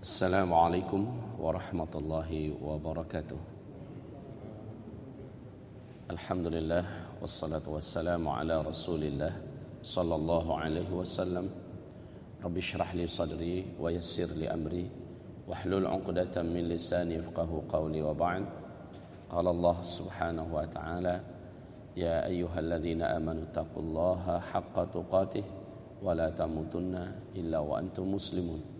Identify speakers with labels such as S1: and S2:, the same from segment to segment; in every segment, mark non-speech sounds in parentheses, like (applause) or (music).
S1: السلام عليكم ورحمة الله وبركاته. الحمد لله والصلاة والسلام على رسول الله صلى الله عليه وسلم. رب اشرح لي صدري ويسر لي أمري واحلل عقدة من لساني يفقه قولي وبعد. قال الله سبحانه وتعالى يا أيها الذين آمنوا اتقوا الله حق تقاته ولا تموتن إلا وأنتم مسلمون.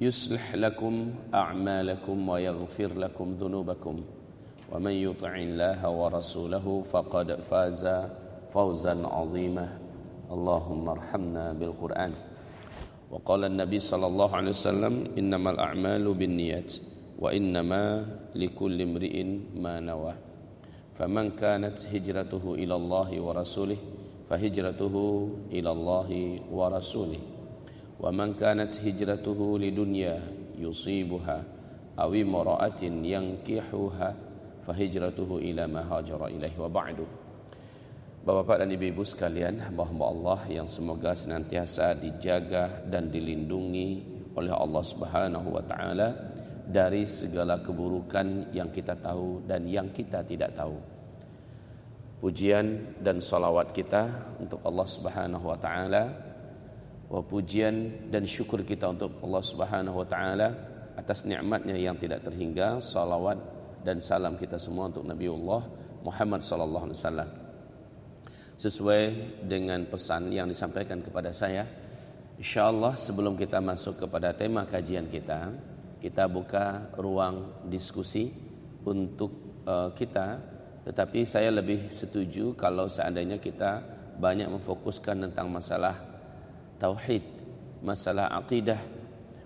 S1: يصلح لكم أعمالكم ويغفر لكم ذنوبكم. ومن يطع الله ورسوله فقد فاز فوزا عظيما. اللهم ارحمنا بالقرآن. وقال النبي صلى الله عليه وسلم إنما الأعمال بالنيات وإنما لكل امرئ ما نوى. فمن كانت هجرته إلى الله ورسوله فهجرته إلى الله ورسوله. ومن كانت هجرته لدنيا يصيبها أو امرأة ينكحها فهجرته إلى ما هاجر إليه وبعد Bapak-bapak dan ibu-ibu sekalian, hamba-hamba Allah yang semoga senantiasa dijaga dan dilindungi oleh Allah Subhanahu wa taala dari segala keburukan yang kita tahu dan yang kita tidak tahu. Pujian dan salawat kita untuk Allah Subhanahu wa taala pujian dan syukur kita untuk Allah Subhanahu wa taala atas nikmatnya yang tidak terhingga salawat dan salam kita semua untuk Nabiullah Muhammad sallallahu alaihi wasallam. Sesuai dengan pesan yang disampaikan kepada saya insyaallah sebelum kita masuk kepada tema kajian kita kita buka ruang diskusi untuk uh, kita. Tetapi saya lebih setuju kalau seandainya kita banyak memfokuskan tentang masalah tauhid, masalah akidah,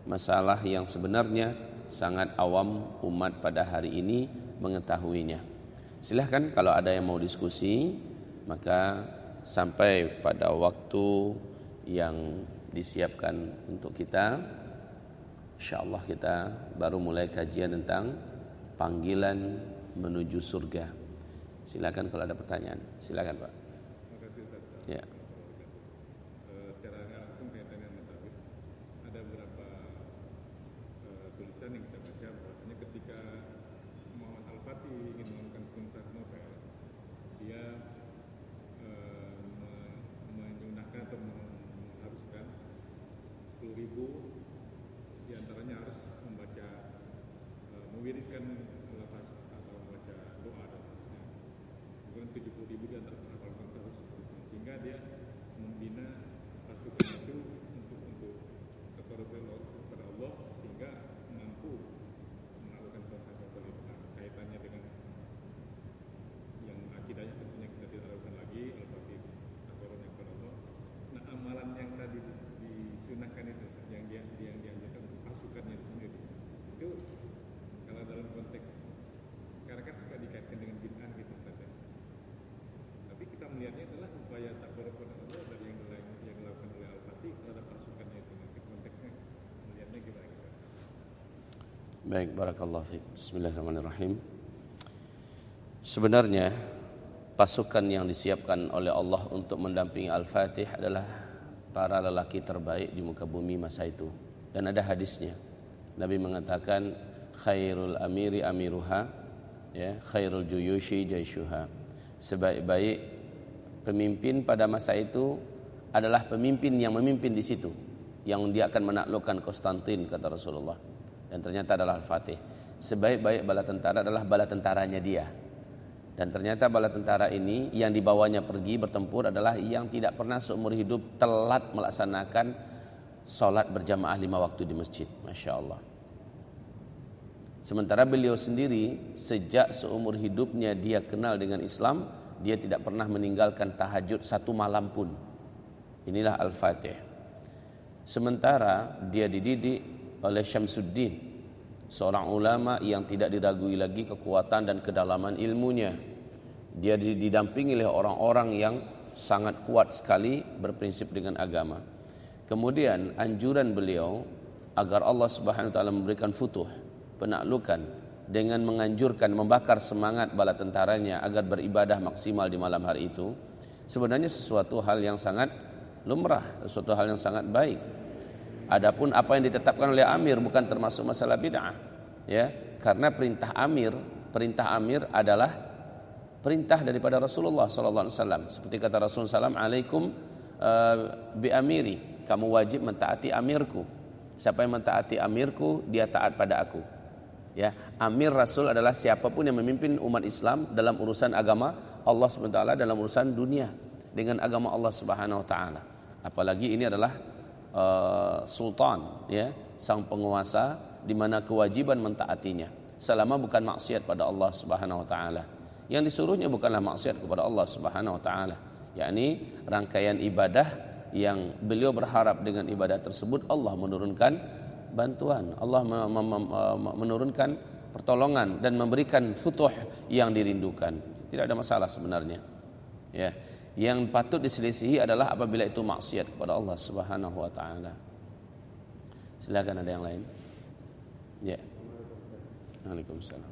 S1: masalah yang sebenarnya sangat awam umat pada hari ini mengetahuinya. Silahkan kalau ada yang mau diskusi, maka sampai pada waktu yang disiapkan untuk kita, insya Allah kita baru mulai kajian tentang panggilan menuju surga. Silakan kalau ada pertanyaan. Silakan Pak. Ya. Baik, barakallahu fiik. Bismillahirrahmanirrahim. Sebenarnya pasukan yang disiapkan oleh Allah untuk mendampingi Al-Fatih adalah para lelaki terbaik di muka bumi masa itu. Dan ada hadisnya. Nabi mengatakan khairul amiri amiruha ya, khairul juyushi jaishuha. Sebaik-baik pemimpin pada masa itu adalah pemimpin yang memimpin di situ yang dia akan menaklukkan Konstantin kata Rasulullah dan ternyata adalah Al-Fatih. Sebaik-baik bala tentara adalah bala tentaranya dia. Dan ternyata bala tentara ini yang dibawanya pergi bertempur adalah yang tidak pernah seumur hidup telat melaksanakan sholat berjamaah lima waktu di masjid. Masya Allah. Sementara beliau sendiri sejak seumur hidupnya dia kenal dengan Islam, dia tidak pernah meninggalkan tahajud satu malam pun. Inilah Al-Fatih. Sementara dia dididik oleh Syamsuddin seorang ulama yang tidak diragui lagi kekuatan dan kedalaman ilmunya. Dia didampingi oleh orang-orang yang sangat kuat sekali berprinsip dengan agama. Kemudian anjuran beliau agar Allah Subhanahu wa taala memberikan futuh, penaklukan dengan menganjurkan membakar semangat bala tentaranya agar beribadah maksimal di malam hari itu sebenarnya sesuatu hal yang sangat lumrah, sesuatu hal yang sangat baik. Adapun apa yang ditetapkan oleh amir bukan termasuk masalah bid'ah. Ya, karena perintah amir, perintah amir adalah perintah daripada Rasulullah sallallahu alaihi wasallam. Seperti kata Rasulullah sallam, "Alaikum uh, bi amiri." Kamu wajib mentaati amirku. Siapa yang mentaati amirku, dia taat pada aku. Ya, amir Rasul adalah siapa pun yang memimpin umat Islam dalam urusan agama Allah SWT dalam urusan dunia dengan agama Allah Subhanahu wa taala. Apalagi ini adalah uh, sultan ya sang penguasa di mana kewajiban mentaatinya selama bukan maksiat pada Allah Subhanahu wa taala. Yang disuruhnya bukanlah maksiat kepada Allah Subhanahu wa taala, yakni rangkaian ibadah yang beliau berharap dengan ibadah tersebut Allah menurunkan bantuan, Allah menurunkan pertolongan dan memberikan futuh yang dirindukan. Tidak ada masalah sebenarnya. Ya. Yang patut diselisihi adalah apabila itu maksiat kepada Allah Subhanahu wa taala. Silakan ada yang lain. Ya. Waalaikumsalam.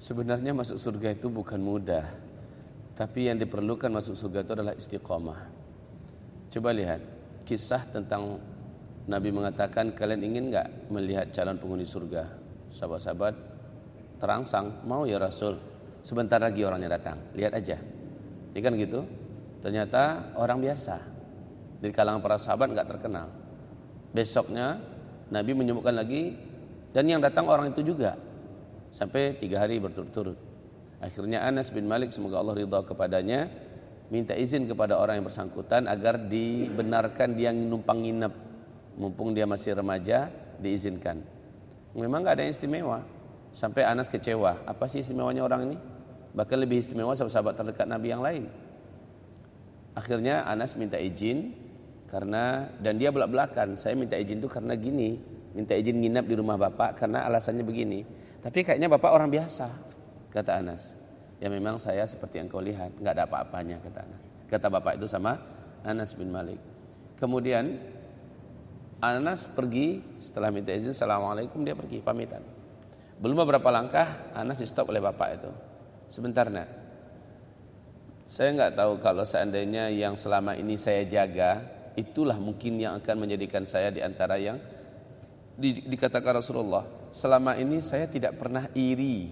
S1: Sebenarnya masuk surga itu bukan mudah. Tapi yang diperlukan masuk surga itu adalah istiqomah. Coba lihat kisah tentang Nabi mengatakan kalian ingin nggak melihat calon penghuni surga? Sahabat-sahabat terangsang, mau ya Rasul. Sebentar lagi orangnya datang, lihat aja. Ya kan gitu? Ternyata orang biasa. Di kalangan para sahabat nggak terkenal. Besoknya Nabi menyebutkan lagi dan yang datang orang itu juga sampai tiga hari berturut-turut. Akhirnya Anas bin Malik semoga Allah ridha kepadanya minta izin kepada orang yang bersangkutan agar dibenarkan dia numpang nginep mumpung dia masih remaja diizinkan. Memang gak ada yang istimewa sampai Anas kecewa. Apa sih istimewanya orang ini? Bahkan lebih istimewa sahabat-sahabat terdekat Nabi yang lain. Akhirnya Anas minta izin karena dan dia belak-belakan. Saya minta izin itu karena gini minta izin nginap di rumah bapak karena alasannya begini. Tapi kayaknya bapak orang biasa, kata Anas. Ya memang saya seperti yang kau lihat, nggak ada apa-apanya, kata Anas. Kata bapak itu sama Anas bin Malik. Kemudian Anas pergi setelah minta izin, assalamualaikum dia pergi pamitan. Belum beberapa langkah Anas di stop oleh bapak itu. Sebentar nak, saya nggak tahu kalau seandainya yang selama ini saya jaga itulah mungkin yang akan menjadikan saya di antara yang di, dikatakan Rasulullah, selama ini saya tidak pernah iri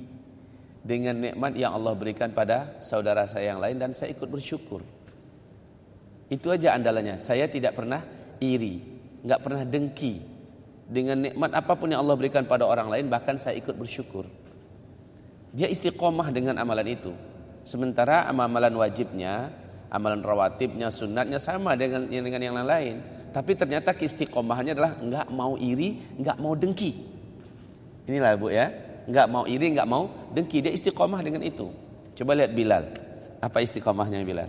S1: dengan nikmat yang Allah berikan pada saudara saya yang lain dan saya ikut bersyukur. Itu aja andalannya. Saya tidak pernah iri, nggak pernah dengki dengan nikmat apa pun yang Allah berikan pada orang lain bahkan saya ikut bersyukur. Dia istiqomah dengan amalan itu. Sementara amalan wajibnya, amalan rawatibnya, sunatnya sama dengan dengan yang lain. Tapi ternyata keistiqomahannya adalah nggak mau iri, nggak mau dengki. Inilah Bu ya, nggak mau iri, nggak mau dengki. Dia istiqomah dengan itu. Coba lihat Bilal. Apa istiqomahnya Bilal?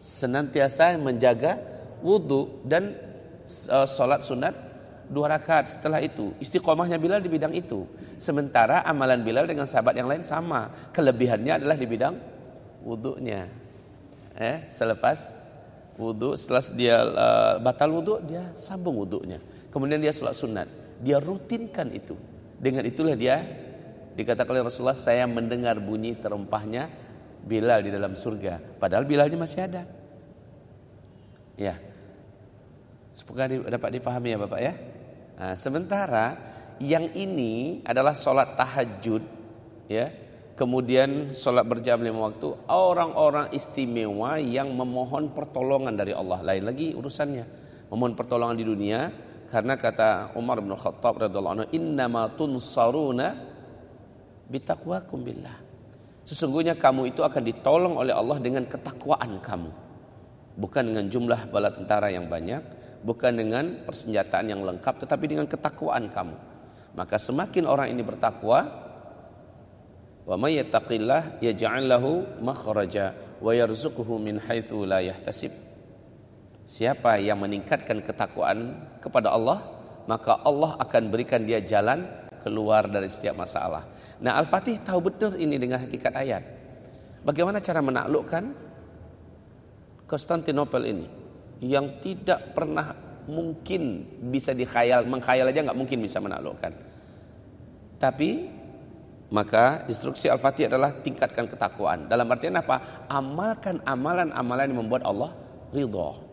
S1: Senantiasa menjaga wudhu dan uh, sholat sunat dua rakaat setelah itu. Istiqomahnya Bilal di bidang itu. Sementara amalan Bilal dengan sahabat yang lain sama. Kelebihannya adalah di bidang wudhunya. Eh, selepas wudhu, setelah dia uh, batal wudhu, dia sambung wudhunya. Kemudian dia sholat sunat. Dia rutinkan itu. Dengan itulah dia dikatakan oleh Rasulullah, saya mendengar bunyi terempahnya Bilal di dalam surga. Padahal Bilalnya masih ada. Ya. Semoga dapat dipahami ya Bapak ya. Nah, sementara yang ini adalah sholat tahajud, ya. Kemudian sholat berjam lima waktu Orang-orang istimewa yang memohon pertolongan dari Allah Lain lagi urusannya Memohon pertolongan di dunia Karena kata Umar bin Khattab radhiyallahu anhu Innama tunsaruna Bitakwakum billah. Sesungguhnya kamu itu akan ditolong oleh Allah dengan ketakwaan kamu. Bukan dengan jumlah bala tentara yang banyak Bukan dengan persenjataan yang lengkap Tetapi dengan ketakwaan kamu. Maka semakin orang ini bertakwa Wa may yattaqillah yaj'al lahu makhraja wa yarzuquhu min haitsu la yahtasib. Siapa yang meningkatkan ketakwaan kepada Allah, maka Allah akan berikan dia jalan keluar dari setiap masalah. Nah, Al-Fatih tahu betul ini dengan hakikat ayat. Bagaimana cara menaklukkan Konstantinopel ini yang tidak pernah mungkin bisa dikhayal, mengkhayal aja nggak mungkin bisa menaklukkan. Tapi maka instruksi Al-Fatih adalah tingkatkan ketakwaan. Dalam artian apa? Amalkan amalan-amalan yang membuat Allah ridho.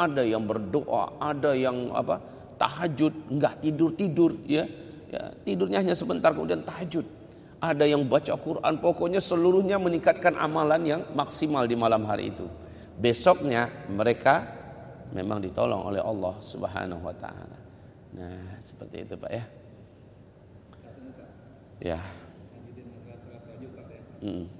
S1: Ada yang berdoa, ada yang apa? tahajud, enggak tidur-tidur ya. ya. Tidurnya hanya sebentar kemudian tahajud. Ada yang baca Quran, pokoknya seluruhnya meningkatkan amalan yang maksimal di malam hari itu. Besoknya mereka memang ditolong oleh Allah Subhanahu wa taala. Nah, seperti itu Pak ya. Ya. Mm.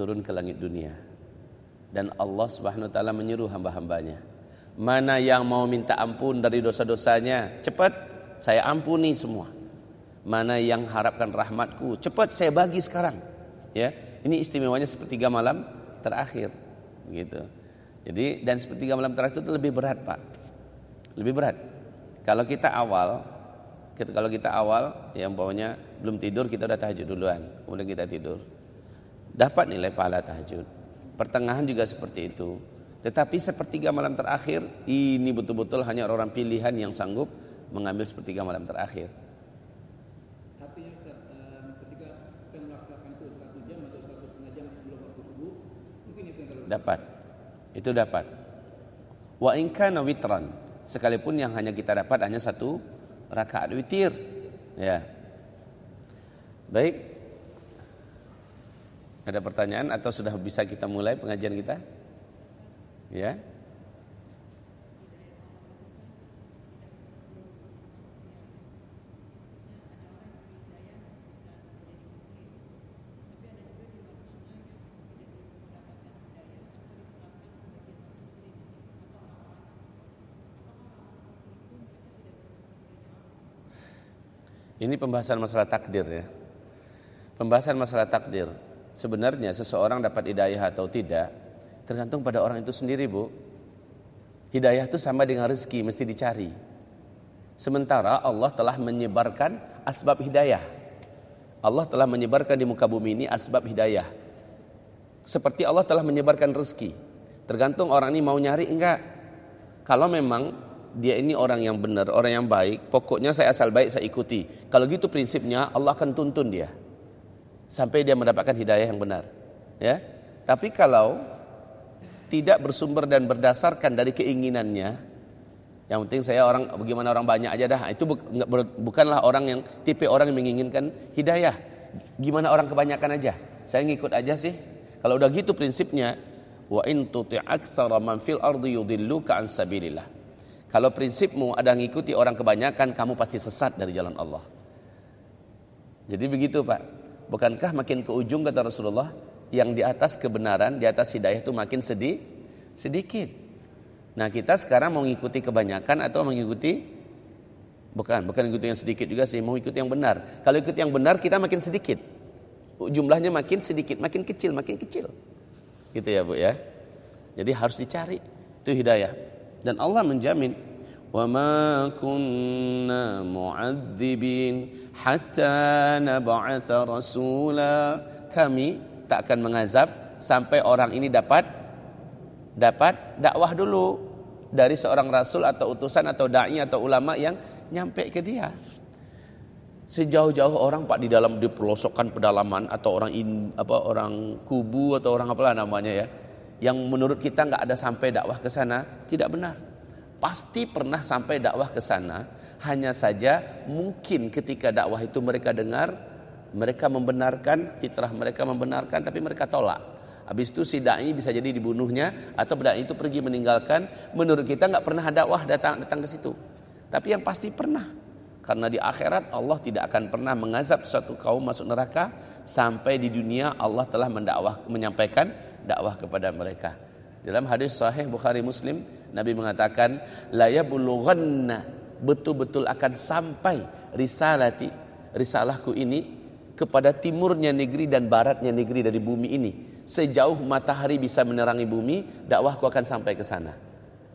S1: turun ke langit dunia. Dan Allah Subhanahu wa taala menyuruh hamba-hambanya. Mana yang mau minta ampun dari dosa-dosanya cepat saya ampuni semua. Mana yang harapkan rahmatku cepat saya bagi sekarang. Ya ini istimewanya sepertiga malam terakhir gitu. Jadi dan sepertiga malam terakhir itu lebih berat pak. Lebih berat. Kalau kita awal, kalau kita awal, yang bawahnya belum tidur kita udah tahajud duluan, kemudian kita tidur, dapat nilai pahala tahajud. Pertengahan juga seperti itu. Tetapi sepertiga malam terakhir ini betul-betul hanya orang pilihan yang sanggup mengambil sepertiga malam terakhir. dapat. Itu dapat. Wa in kana witran sekalipun yang hanya kita dapat hanya satu rakaat witir ya baik ada pertanyaan atau sudah bisa kita mulai pengajian kita ya Ini pembahasan masalah takdir ya. Pembahasan masalah takdir. Sebenarnya seseorang dapat hidayah atau tidak tergantung pada orang itu sendiri, Bu. Hidayah itu sama dengan rezeki mesti dicari. Sementara Allah telah menyebarkan asbab hidayah. Allah telah menyebarkan di muka bumi ini asbab hidayah. Seperti Allah telah menyebarkan rezeki. Tergantung orang ini mau nyari enggak. Kalau memang dia ini orang yang benar, orang yang baik, pokoknya saya asal baik saya ikuti. Kalau gitu prinsipnya Allah akan tuntun dia sampai dia mendapatkan hidayah yang benar. Ya. Tapi kalau tidak bersumber dan berdasarkan dari keinginannya, yang penting saya orang bagaimana orang banyak aja dah. Itu bukanlah orang yang tipe orang yang menginginkan hidayah. Gimana orang kebanyakan aja. Saya ngikut aja sih. Kalau udah gitu prinsipnya, Wa in tuti' man fil ardi yudilluka an sabilillah. Kalau prinsipmu ada ngikuti orang kebanyakan, kamu pasti sesat dari jalan Allah. Jadi begitu Pak. Bukankah makin ke ujung kata Rasulullah, yang di atas kebenaran, di atas hidayah itu makin sedih, sedikit. Nah kita sekarang mau ngikuti kebanyakan atau mengikuti bukan, bukan ngikuti yang sedikit juga sih, mau ikut yang benar. Kalau ikut yang benar kita makin sedikit, jumlahnya makin sedikit, makin kecil, makin kecil. Gitu ya Bu ya. Jadi harus dicari itu hidayah. Dan Allah menjamin ma kunna mu'adzibin hatta nab'atha rasula. Kami tak akan mengazab sampai orang ini dapat dapat dakwah dulu dari seorang rasul atau utusan atau dai atau ulama yang nyampe ke dia. Sejauh-jauh orang Pak di dalam di pelosokkan pedalaman atau orang in, apa orang kubu atau orang apalah namanya ya, yang menurut kita nggak ada sampai dakwah ke sana, tidak benar. Pasti pernah sampai dakwah ke sana, hanya saja mungkin ketika dakwah itu mereka dengar, mereka membenarkan, fitrah mereka membenarkan, tapi mereka tolak. Habis itu si dai bisa jadi dibunuhnya atau dai itu pergi meninggalkan. Menurut kita nggak pernah dakwah datang datang ke situ. Tapi yang pasti pernah. Karena di akhirat Allah tidak akan pernah mengazab suatu kaum masuk neraka sampai di dunia Allah telah mendakwah menyampaikan dakwah kepada mereka. Dalam hadis sahih Bukhari Muslim Nabi mengatakan la yablughanna betul-betul akan sampai risalati risalahku ini kepada timurnya negeri dan baratnya negeri dari bumi ini. Sejauh matahari bisa menerangi bumi, dakwahku akan sampai ke sana.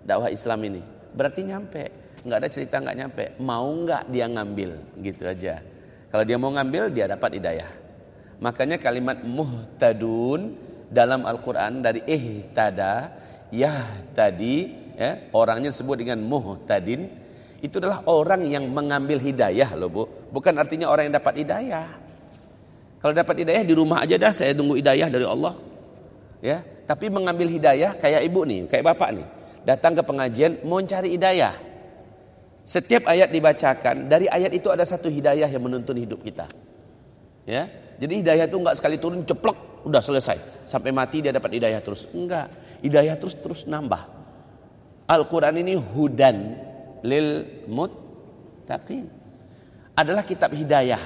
S1: Dakwah Islam ini. Berarti nyampe. Nggak ada cerita nggak nyampe. Mau nggak dia ngambil? Gitu aja. Kalau dia mau ngambil dia dapat hidayah. Makanya kalimat muhtadun dalam Al-Quran dari ihtada yah tadi ya, orangnya disebut dengan muhtadin itu adalah orang yang mengambil hidayah loh bu bukan artinya orang yang dapat hidayah kalau dapat hidayah di rumah aja dah saya tunggu hidayah dari Allah ya tapi mengambil hidayah kayak ibu nih kayak bapak nih datang ke pengajian mau cari hidayah setiap ayat dibacakan, dari ayat itu ada satu hidayah yang menuntun hidup kita. Ya, jadi hidayah itu enggak sekali turun ceplok, udah selesai. Sampai mati dia dapat hidayah terus. Enggak, hidayah terus terus nambah. Al-Quran ini hudan lil muttaqin. Adalah kitab hidayah.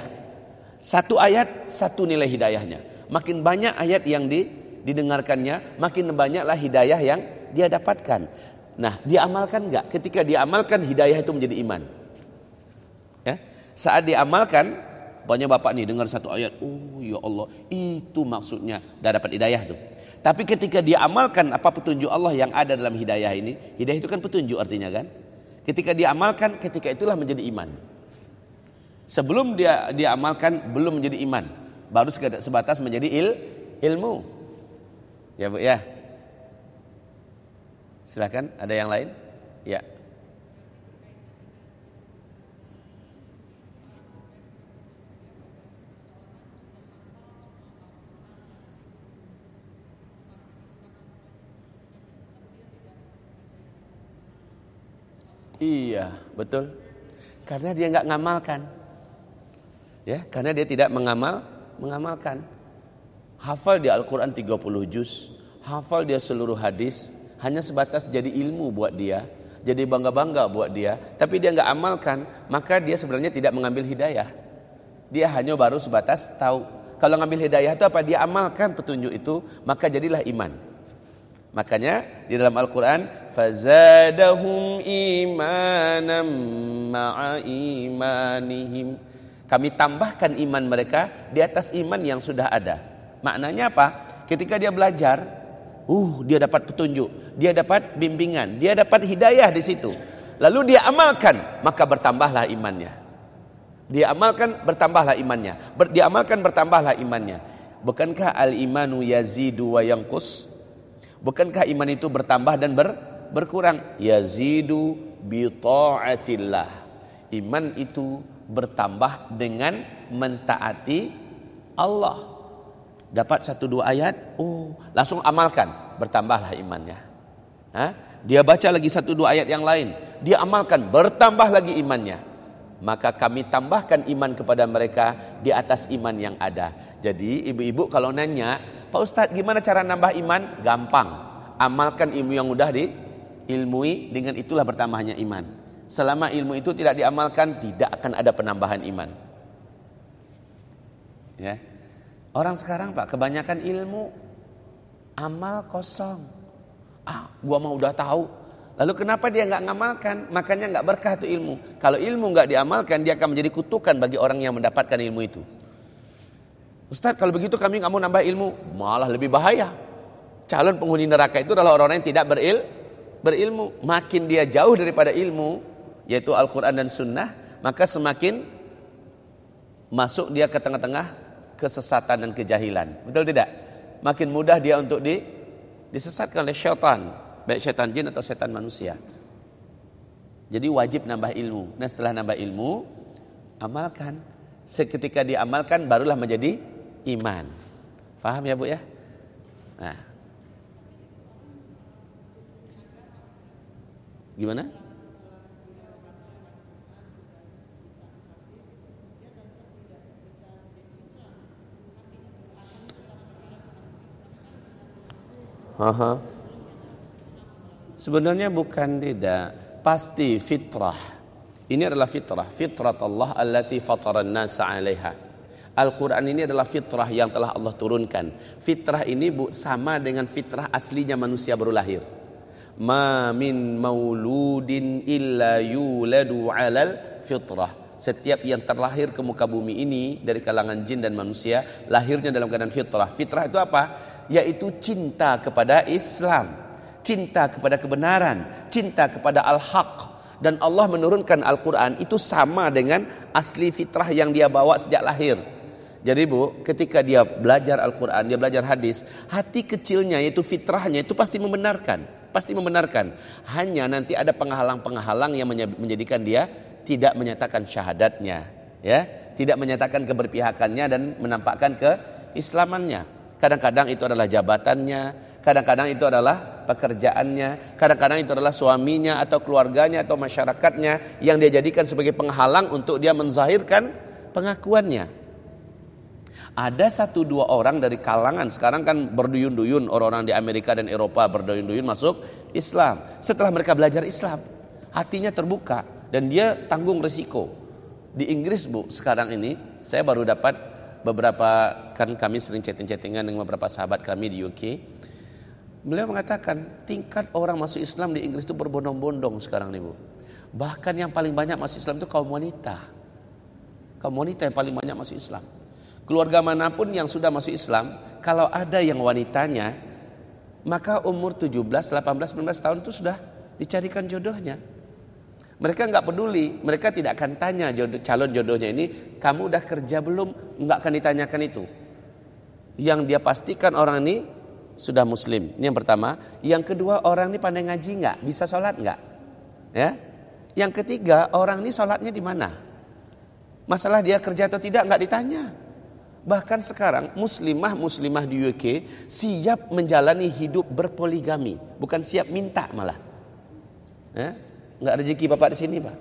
S1: Satu ayat, satu nilai hidayahnya. Makin banyak ayat yang di, didengarkannya, makin banyaklah hidayah yang dia dapatkan. Nah, diamalkan enggak? Ketika diamalkan hidayah itu menjadi iman. Ya. Saat diamalkan, banyak bapak nih dengar satu ayat, oh ya Allah, itu maksudnya dah dapat hidayah tuh. Tapi ketika diamalkan apa petunjuk Allah yang ada dalam hidayah ini, hidayah itu kan petunjuk artinya kan? Ketika diamalkan, ketika itulah menjadi iman. Sebelum dia diamalkan belum menjadi iman, baru sebatas menjadi il, ilmu. Ya Bu ya. Silakan, ada yang lain? Ya. Iya, betul. Karena dia nggak ngamalkan. Ya, karena dia tidak mengamal, mengamalkan. Hafal di Al-Qur'an 30 juz, hafal dia seluruh hadis, hanya sebatas jadi ilmu buat dia, jadi bangga-bangga buat dia, tapi dia nggak amalkan, maka dia sebenarnya tidak mengambil hidayah. Dia hanya baru sebatas tahu. Kalau ngambil hidayah itu apa? Dia amalkan petunjuk itu, maka jadilah iman. Makanya di dalam Al-Quran, fazadahum imanam ma'a imanihim. Kami tambahkan iman mereka di atas iman yang sudah ada. Maknanya apa? Ketika dia belajar, Uh, dia dapat petunjuk, dia dapat bimbingan, dia dapat hidayah di situ. Lalu dia amalkan, maka bertambahlah imannya. Dia amalkan, bertambahlah imannya. Ber, dia amalkan, bertambahlah imannya. Bukankah al-imanu yazidu wa yanqus? Bukankah iman itu bertambah dan ber, berkurang? Yazidu bi ta'atillah. Iman itu bertambah dengan mentaati Allah dapat satu dua ayat, oh langsung amalkan, bertambahlah imannya. Hah? Dia baca lagi satu dua ayat yang lain, dia amalkan, bertambah lagi imannya. Maka kami tambahkan iman kepada mereka di atas iman yang ada. Jadi ibu-ibu kalau nanya, Pak Ustadz gimana cara nambah iman? Gampang. amalkan ilmu yang mudah diilmui dengan itulah bertambahnya iman. Selama ilmu itu tidak diamalkan tidak akan ada penambahan iman. Ya. Orang sekarang Pak kebanyakan ilmu amal kosong. Ah, gua mau udah tahu. Lalu kenapa dia nggak ngamalkan? Makanya nggak berkah tuh ilmu. Kalau ilmu nggak diamalkan, dia akan menjadi kutukan bagi orang yang mendapatkan ilmu itu. Ustaz, kalau begitu kami nggak mau nambah ilmu, malah lebih bahaya. Calon penghuni neraka itu adalah orang-orang yang tidak beril, berilmu. Makin dia jauh daripada ilmu, yaitu Al-Quran dan Sunnah, maka semakin masuk dia ke tengah-tengah kesesatan dan kejahilan. Betul tidak? Makin mudah dia untuk di, disesatkan oleh syaitan, baik syaitan jin atau syaitan manusia. Jadi wajib nambah ilmu. Nah setelah nambah ilmu, amalkan. Seketika diamalkan barulah menjadi iman. Faham ya Bu ya? Nah. Gimana? Aha. Sebenarnya bukan tidak, pasti fitrah. Ini adalah fitrah, fitrat Allah allati fataran nasa 'alaiha. Al-Quran ini adalah fitrah yang telah Allah turunkan. Fitrah ini bu, sama dengan fitrah aslinya manusia baru lahir. Ma min mauludin illa yuladu alal fitrah. Setiap yang terlahir ke muka bumi ini dari kalangan jin dan manusia lahirnya dalam keadaan fitrah. Fitrah itu apa? Yaitu cinta kepada Islam, cinta kepada kebenaran, cinta kepada al-haq. Dan Allah menurunkan Al-Quran itu sama dengan asli fitrah yang dia bawa sejak lahir. Jadi bu, ketika dia belajar Al-Quran, dia belajar hadis, hati kecilnya yaitu fitrahnya itu pasti membenarkan, pasti membenarkan. Hanya nanti ada penghalang-penghalang yang menjadikan dia tidak menyatakan syahadatnya, ya, tidak menyatakan keberpihakannya dan menampakkan keislamannya. Kadang-kadang itu adalah jabatannya, kadang-kadang itu adalah pekerjaannya, kadang-kadang itu adalah suaminya atau keluarganya atau masyarakatnya yang dia jadikan sebagai penghalang untuk dia menzahirkan pengakuannya. Ada satu dua orang dari kalangan sekarang kan berduyun-duyun orang-orang di Amerika dan Eropa berduyun-duyun masuk Islam. Setelah mereka belajar Islam, hatinya terbuka dan dia tanggung resiko. Di Inggris bu, sekarang ini saya baru dapat beberapa kan kami sering chatting-chattingan dengan beberapa sahabat kami di UK. Beliau mengatakan tingkat orang masuk Islam di Inggris itu berbondong-bondong sekarang nih bu. Bahkan yang paling banyak masuk Islam itu kaum wanita. Kaum wanita yang paling banyak masuk Islam. Keluarga mana pun yang sudah masuk Islam, kalau ada yang wanitanya, maka umur 17, 18, 19 tahun itu sudah dicarikan jodohnya. Mereka nggak peduli, mereka tidak akan tanya jodoh, calon jodohnya ini, kamu udah kerja belum? Nggak akan ditanyakan itu. Yang dia pastikan orang ini sudah muslim. Ini yang pertama. Yang kedua orang ini pandai ngaji nggak? Bisa sholat nggak? Ya. Yang ketiga orang ini sholatnya di mana? Masalah dia kerja atau tidak nggak ditanya. Bahkan sekarang muslimah muslimah di UK siap menjalani hidup berpoligami, bukan siap minta malah. Ya? Nggak rezeki bapak di sini pak.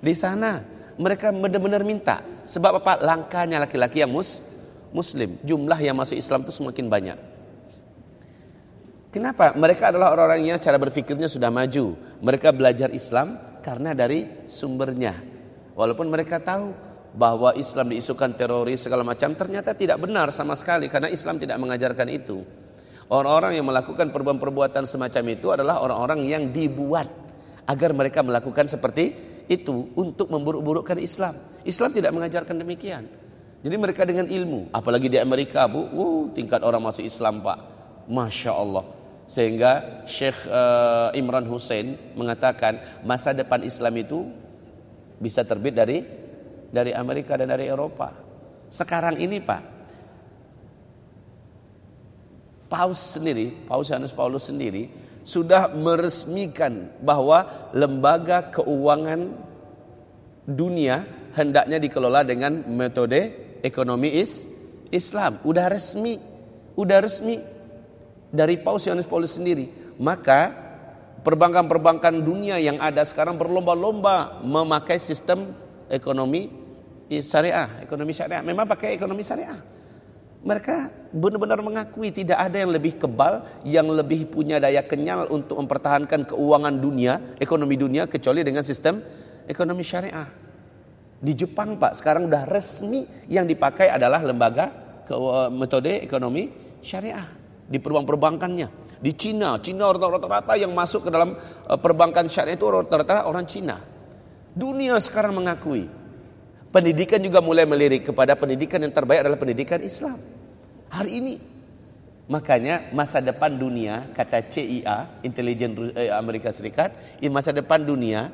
S1: Di sana mereka benar-benar minta, sebab apa? Langkahnya laki-laki yang mus muslim, jumlah yang masuk Islam itu semakin banyak. Kenapa? Mereka adalah orang-orang yang cara berfikirnya sudah maju. Mereka belajar Islam karena dari sumbernya. Walaupun mereka tahu bahwa Islam diisukan teroris segala macam ternyata tidak benar sama sekali karena Islam tidak mengajarkan itu. Orang-orang yang melakukan perbuatan-perbuatan semacam itu adalah orang-orang yang dibuat agar mereka melakukan seperti itu untuk memburuk-burukkan Islam. Islam tidak mengajarkan demikian. Jadi mereka dengan ilmu, apalagi di Amerika, bu, uh, tingkat orang masuk Islam pak, masya Allah. Sehingga Syekh uh, Imran Hussein mengatakan masa depan Islam itu bisa terbit dari dari Amerika dan dari Eropa. Sekarang ini Pak, Paus sendiri, Paus Yohanes Paulus sendiri sudah meresmikan bahwa lembaga keuangan dunia hendaknya dikelola dengan metode ekonomi is Islam. Udah resmi, udah resmi dari Paus Yohanes Paulus sendiri. Maka perbankan-perbankan dunia yang ada sekarang berlomba-lomba memakai sistem ekonomi syariah, ekonomi syariah. Memang pakai ekonomi syariah. Mereka benar-benar mengakui tidak ada yang lebih kebal, yang lebih punya daya kenyal untuk mempertahankan keuangan dunia, ekonomi dunia kecuali dengan sistem ekonomi syariah. Di Jepang Pak, sekarang udah resmi yang dipakai adalah lembaga metode ekonomi syariah di perbankan-perbankannya. Di Cina, Cina rata-rata yang masuk ke dalam eh, perbankan syariah itu rata-rata orang Cina. Dunia sekarang mengakui Pendidikan juga mulai melirik kepada pendidikan yang terbaik adalah pendidikan Islam. Hari ini. Makanya masa depan dunia, kata CIA, intelijen eh, Amerika Serikat, masa depan dunia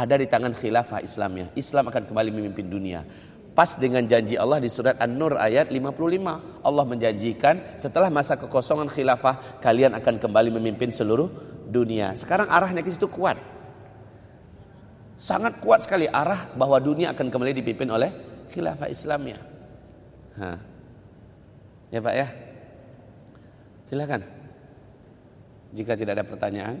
S1: ada di tangan khilafah Islamnya. Islam akan kembali memimpin dunia. Pas dengan janji Allah di surat An-Nur ayat 55. Allah menjanjikan setelah masa kekosongan khilafah, kalian akan kembali memimpin seluruh dunia. Sekarang arahnya ke situ kuat. Sangat kuat sekali arah bahwa dunia akan kembali dipimpin oleh khilafah Islamnya. Ha. Ya Pak ya. Silakan. Jika tidak ada pertanyaan,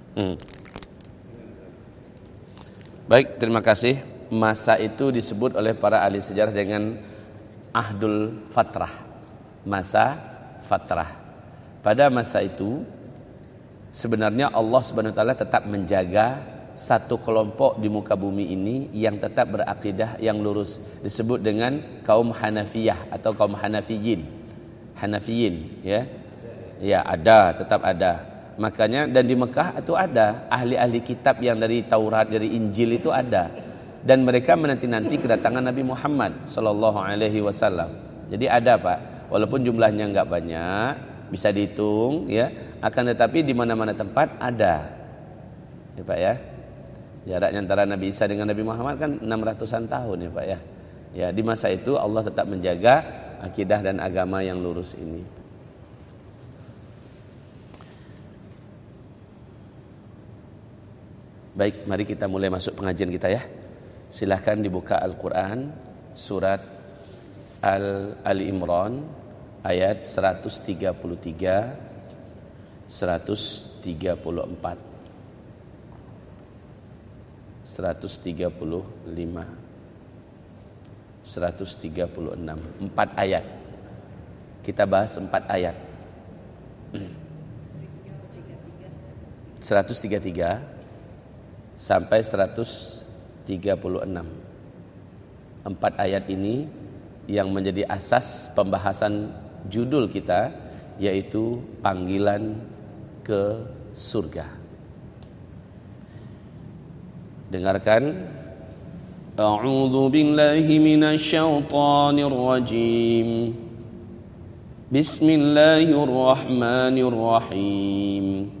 S1: Hmm. Baik, terima kasih. Masa itu disebut oleh para ahli sejarah dengan Ahdul Fatrah. Masa Fatrah. Pada masa itu sebenarnya Allah Subhanahu wa taala tetap menjaga satu kelompok di muka bumi ini yang tetap berakidah yang lurus disebut dengan kaum Hanafiyah atau kaum Hanafiyin Hanafiyin ya. Ya, ada, tetap ada. Makanya dan di Mekah itu ada ahli-ahli kitab yang dari Taurat, dari Injil itu ada. Dan mereka menanti-nanti kedatangan Nabi Muhammad sallallahu alaihi wasallam. Jadi ada, Pak. Walaupun jumlahnya enggak banyak, bisa dihitung ya, akan tetapi di mana-mana tempat ada. Ya, Pak ya. Jaraknya antara Nabi Isa dengan Nabi Muhammad kan 600-an tahun ya, Pak ya. Ya, di masa itu Allah tetap menjaga akidah dan agama yang lurus ini. Baik, mari kita mulai masuk pengajian kita ya. Silahkan dibuka Al-Quran surat Al Ali Imran ayat 133 134 135 136 empat. ayat. Kita bahas empat ayat. (clears throat) 133 sampai 136. Empat ayat ini yang menjadi asas pembahasan judul kita yaitu panggilan ke surga. Dengarkan A'udzu billahi minasyaitonir rajim. Bismillahirrahmanirrahim.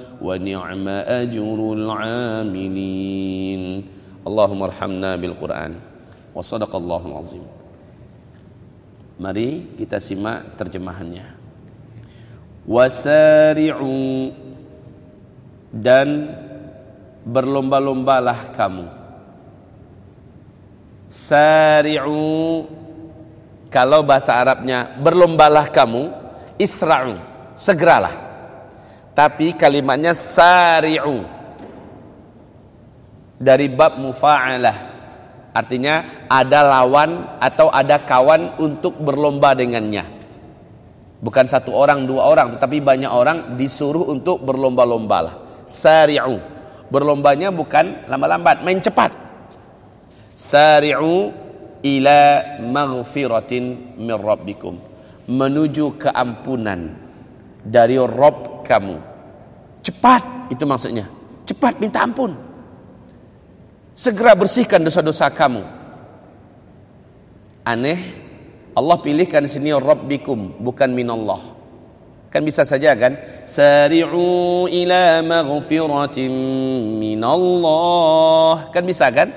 S1: ونعم أجر العاملين اللهم ارحمنا بالقرآن وصدق الله العظيم Mari kita simak terjemahannya. Wasari'u dan berlomba-lombalah kamu. Sari'u kalau bahasa Arabnya berlombalah kamu, isra'u, segeralah. Tapi kalimatnya sari'u dari bab mufa'alah Artinya ada lawan atau ada kawan untuk berlomba dengannya. Bukan satu orang, dua orang, tetapi banyak orang disuruh untuk berlomba-lomba lah. Sari'u. Berlombanya bukan lambat-lambat, main cepat. Sari'u ila maghfiratin min rabbikum. Menuju keampunan dari Rob kamu. Cepat itu maksudnya. Cepat minta ampun. Segera bersihkan dosa-dosa kamu. Aneh, Allah pilihkan sini Rabbikum, bukan minallah. Kan bisa saja kan? Sari'u ila maghfiratin minallah. Kan bisa kan?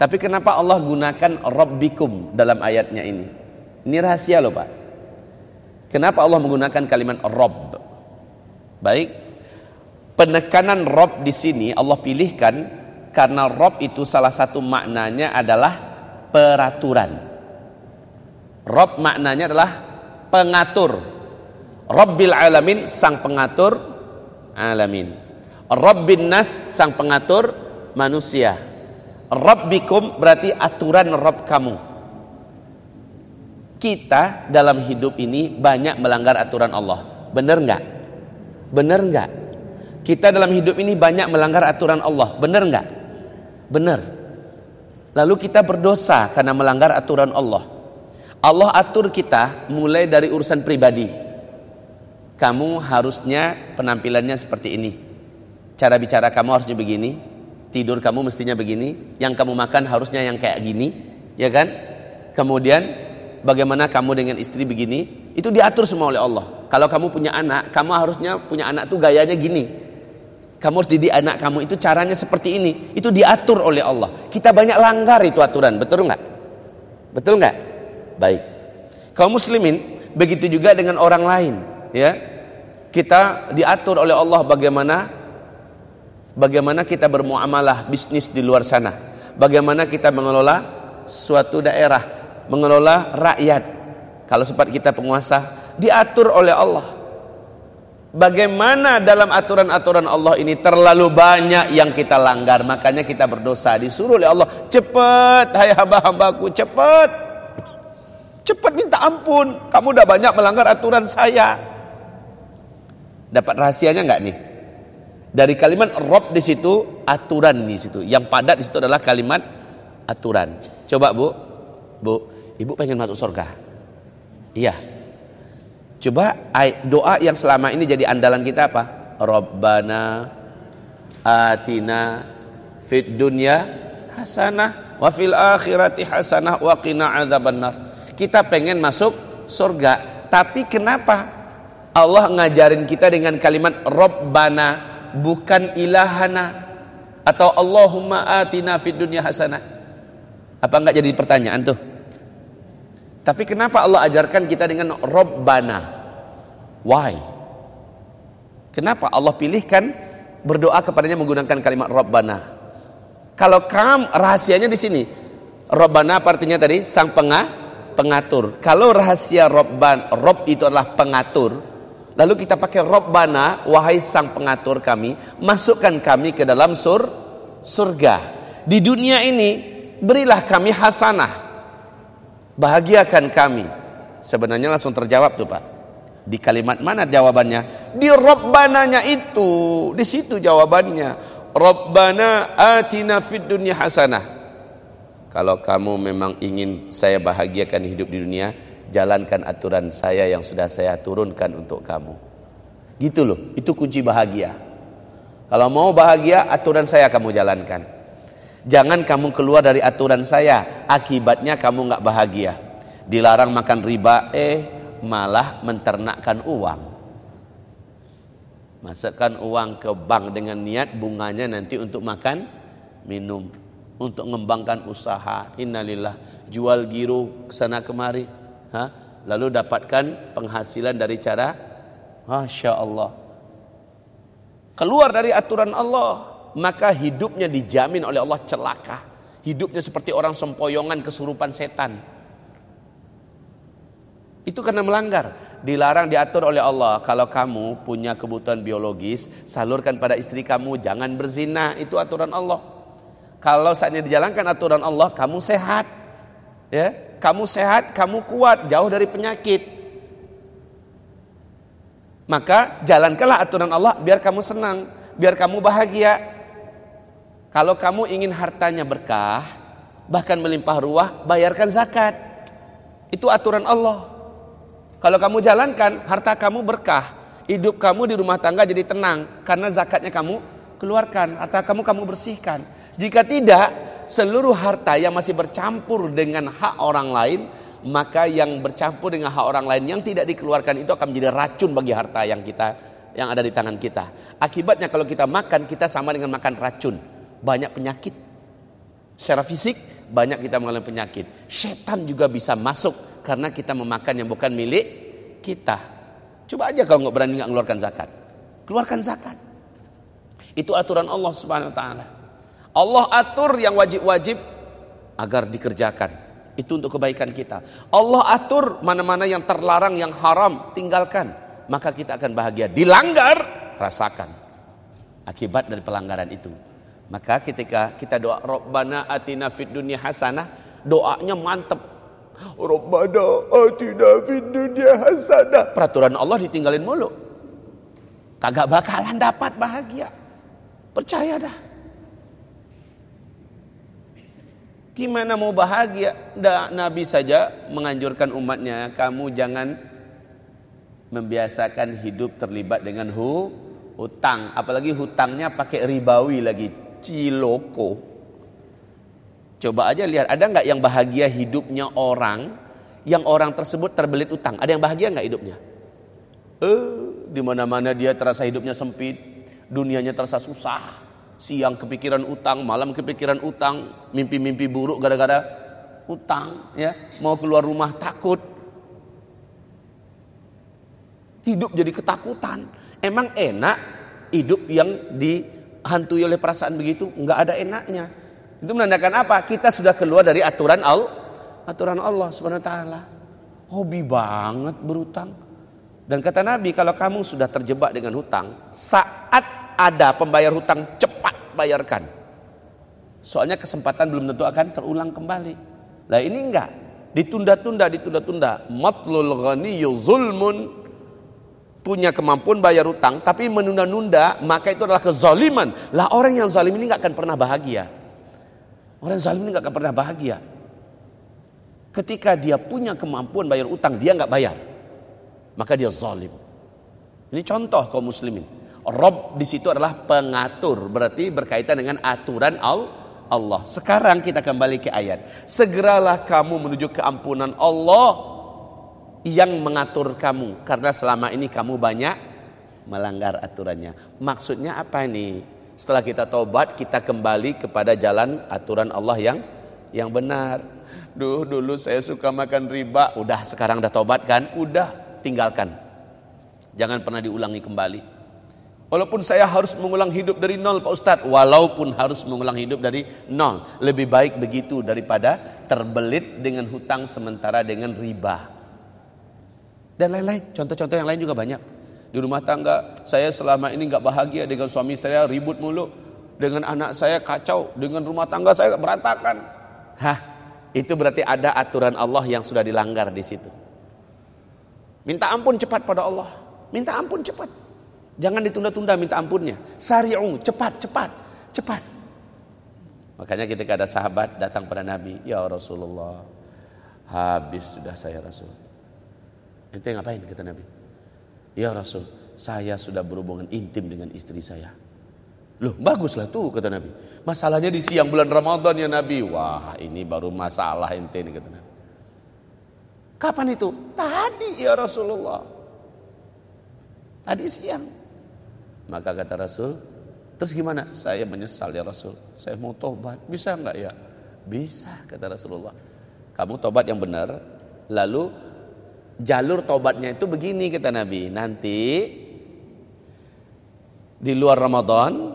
S1: Tapi kenapa Allah gunakan Rabbikum dalam ayatnya ini? Ini rahasia loh Pak. Kenapa Allah menggunakan kalimat Rabb? Baik. Penekanan Rabb di sini Allah pilihkan karena Rob itu salah satu maknanya adalah peraturan. Rob maknanya adalah pengatur. Robbil alamin sang pengatur alamin. Robbin nas sang pengatur manusia. Rabbikum berarti aturan Rob kamu. Kita dalam hidup ini banyak melanggar aturan Allah. Benar nggak? Benar nggak? Kita dalam hidup ini banyak melanggar aturan Allah. Benar nggak? Benar. Lalu kita berdosa karena melanggar aturan Allah. Allah atur kita mulai dari urusan pribadi. Kamu harusnya penampilannya seperti ini. Cara bicara kamu harusnya begini. Tidur kamu mestinya begini. Yang kamu makan harusnya yang kayak gini. Ya kan? Kemudian bagaimana kamu dengan istri begini. Itu diatur semua oleh Allah. Kalau kamu punya anak, kamu harusnya punya anak tuh gayanya gini kamu harus didik anak kamu itu caranya seperti ini. Itu diatur oleh Allah. Kita banyak langgar itu aturan, betul nggak? Betul nggak? Baik. Kaum muslimin begitu juga dengan orang lain, ya. Kita diatur oleh Allah bagaimana bagaimana kita bermuamalah bisnis di luar sana. Bagaimana kita mengelola suatu daerah, mengelola rakyat. Kalau sempat kita penguasa, diatur oleh Allah. Bagaimana dalam aturan-aturan Allah ini terlalu banyak yang kita langgar Makanya kita berdosa Disuruh oleh Allah Cepat hai hamba-hambaku cepat Cepat minta ampun Kamu udah banyak melanggar aturan saya Dapat rahasianya nggak nih? Dari kalimat Rob di situ aturan di situ. Yang padat di situ adalah kalimat aturan. Coba Bu, Bu, Ibu pengen masuk surga? Iya, Coba doa yang selama ini jadi andalan kita apa? Rabbana atina fid dunya hasanah wa fil akhirati hasanah wa qina adzabannar. Kita pengen masuk surga, tapi kenapa Allah ngajarin kita dengan kalimat Rabbana bukan ilahana atau Allahumma atina fid dunya hasanah? Apa enggak jadi pertanyaan tuh? Tapi kenapa Allah ajarkan kita dengan Rabbana? Why? Kenapa Allah pilihkan berdoa kepadanya menggunakan kalimat Rabbana? Kalau kam rahasianya di sini. Rabbana artinya tadi sang pengah, pengatur. Kalau rahasia Rabban, Rob itu adalah pengatur. Lalu kita pakai Rabbana, wahai sang pengatur kami, masukkan kami ke dalam sur surga. Di dunia ini berilah kami hasanah bahagiakan kami. Sebenarnya langsung terjawab tuh Pak. Di kalimat mana jawabannya? Di robbananya itu di situ jawabannya. Rabbana atina fid dunya hasanah. Kalau kamu memang ingin saya bahagiakan hidup di dunia jalankan aturan saya yang sudah saya turunkan untuk kamu. Gitu loh itu kunci bahagia. Kalau mau bahagia aturan saya kamu jalankan Jangan kamu keluar dari aturan saya, akibatnya kamu nggak bahagia. Dilarang makan riba, eh malah menternakkan uang. Masukkan uang ke bank dengan niat bunganya nanti untuk makan, minum, untuk mengembangkan usaha. Innalillah, jual giru sana kemari, ha? lalu dapatkan penghasilan dari cara, masya Allah. Keluar dari aturan Allah, maka hidupnya dijamin oleh Allah celaka. Hidupnya seperti orang sempoyongan kesurupan setan. Itu karena melanggar. Dilarang diatur oleh Allah. Kalau kamu punya kebutuhan biologis, salurkan pada istri kamu, jangan berzina. Itu aturan Allah. Kalau saatnya dijalankan aturan Allah, kamu sehat. Ya, kamu sehat, kamu kuat, jauh dari penyakit. Maka jalankanlah aturan Allah biar kamu senang, biar kamu bahagia. Kalau kamu ingin hartanya berkah, bahkan melimpah ruah, bayarkan zakat. Itu aturan Allah. Kalau kamu jalankan, harta kamu berkah. Hidup kamu di rumah tangga jadi tenang. Karena zakatnya kamu keluarkan. Harta kamu kamu bersihkan. Jika tidak, seluruh harta yang masih bercampur dengan hak orang lain, maka yang bercampur dengan hak orang lain yang tidak dikeluarkan itu akan menjadi racun bagi harta yang kita yang ada di tangan kita. Akibatnya kalau kita makan, kita sama dengan makan racun banyak penyakit. Secara fisik banyak kita mengalami penyakit. Setan juga bisa masuk karena kita memakan yang bukan milik kita. Coba aja kalau nggak berani nggak mengeluarkan zakat. Keluarkan zakat. Itu aturan Allah Subhanahu wa taala. Allah atur yang wajib-wajib agar dikerjakan. Itu untuk kebaikan kita. Allah atur mana-mana yang terlarang, yang haram, tinggalkan. Maka kita akan bahagia. Dilanggar, rasakan. Akibat dari pelanggaran itu. Maka ketika kita doa Rabbana atina fid dunya hasanah, doanya mantep. Rabbana atina fid dunya hasanah. Peraturan Allah ditinggalin mulu. Kagak bakalan dapat bahagia. Percaya dah. Gimana mau bahagia? Da, Nabi saja menganjurkan umatnya, kamu jangan membiasakan hidup terlibat dengan hu, hutang. Apalagi hutangnya pakai ribawi lagi. Ciloko. Coba aja lihat, ada nggak yang bahagia hidupnya orang yang orang tersebut terbelit utang? Ada yang bahagia nggak hidupnya? Eh, di mana-mana dia terasa hidupnya sempit, dunianya terasa susah. Siang kepikiran utang, malam kepikiran utang, mimpi-mimpi buruk gara-gara utang, ya. Mau keluar rumah takut. Hidup jadi ketakutan. Emang enak hidup yang di hantui oleh perasaan begitu, nggak ada enaknya. Itu menandakan apa? Kita sudah keluar dari aturan Allah, aturan Allah Subhanahu wa taala. Hobi banget berutang. Dan kata Nabi, kalau kamu sudah terjebak dengan hutang, saat ada pembayar hutang cepat bayarkan. Soalnya kesempatan belum tentu akan terulang kembali. Lah ini enggak, ditunda-tunda, ditunda-tunda. Matlul ghaniyyu zulmun punya kemampuan bayar utang tapi menunda-nunda maka itu adalah kezaliman. Lah orang yang zalim ini nggak akan pernah bahagia. Orang zalim ini nggak akan pernah bahagia. Ketika dia punya kemampuan bayar utang dia nggak bayar. Maka dia zalim. Ini contoh kaum muslimin. Rob di situ adalah pengatur berarti berkaitan dengan aturan Allah. Sekarang kita kembali ke ayat. Segeralah kamu menuju keampunan Allah yang mengatur kamu karena selama ini kamu banyak melanggar aturannya. Maksudnya apa ini? Setelah kita tobat, kita kembali kepada jalan aturan Allah yang yang benar. Duh, dulu saya suka makan riba, udah sekarang udah tobat kan? Udah, tinggalkan. Jangan pernah diulangi kembali. Walaupun saya harus mengulang hidup dari nol Pak Ustadz Walaupun harus mengulang hidup dari nol Lebih baik begitu daripada terbelit dengan hutang sementara dengan riba dan lain-lain. Contoh-contoh yang lain juga banyak. Di rumah tangga saya selama ini nggak bahagia dengan suami saya ribut mulu, dengan anak saya kacau, dengan rumah tangga saya berantakan. Hah, itu berarti ada aturan Allah yang sudah dilanggar di situ. Minta ampun cepat pada Allah. Minta ampun cepat. Jangan ditunda-tunda minta ampunnya. Sari'u, cepat, cepat, cepat. Makanya ketika ada sahabat datang pada Nabi, "Ya Rasulullah, habis sudah saya Rasul." Ente ngapain kata Nabi? Ya Rasul, saya sudah berhubungan intim dengan istri saya. Loh baguslah tuh kata Nabi. Masalahnya di siang bulan Ramadan ya Nabi. Wah ini baru masalah ente ini kata Nabi. Kapan itu? Tadi ya Rasulullah. Tadi siang. Maka kata Rasul, terus gimana? Saya menyesal ya Rasul. Saya mau tobat. Bisa enggak ya? Bisa kata Rasulullah. Kamu tobat yang benar. Lalu jalur tobatnya itu begini kata Nabi. Nanti di luar Ramadan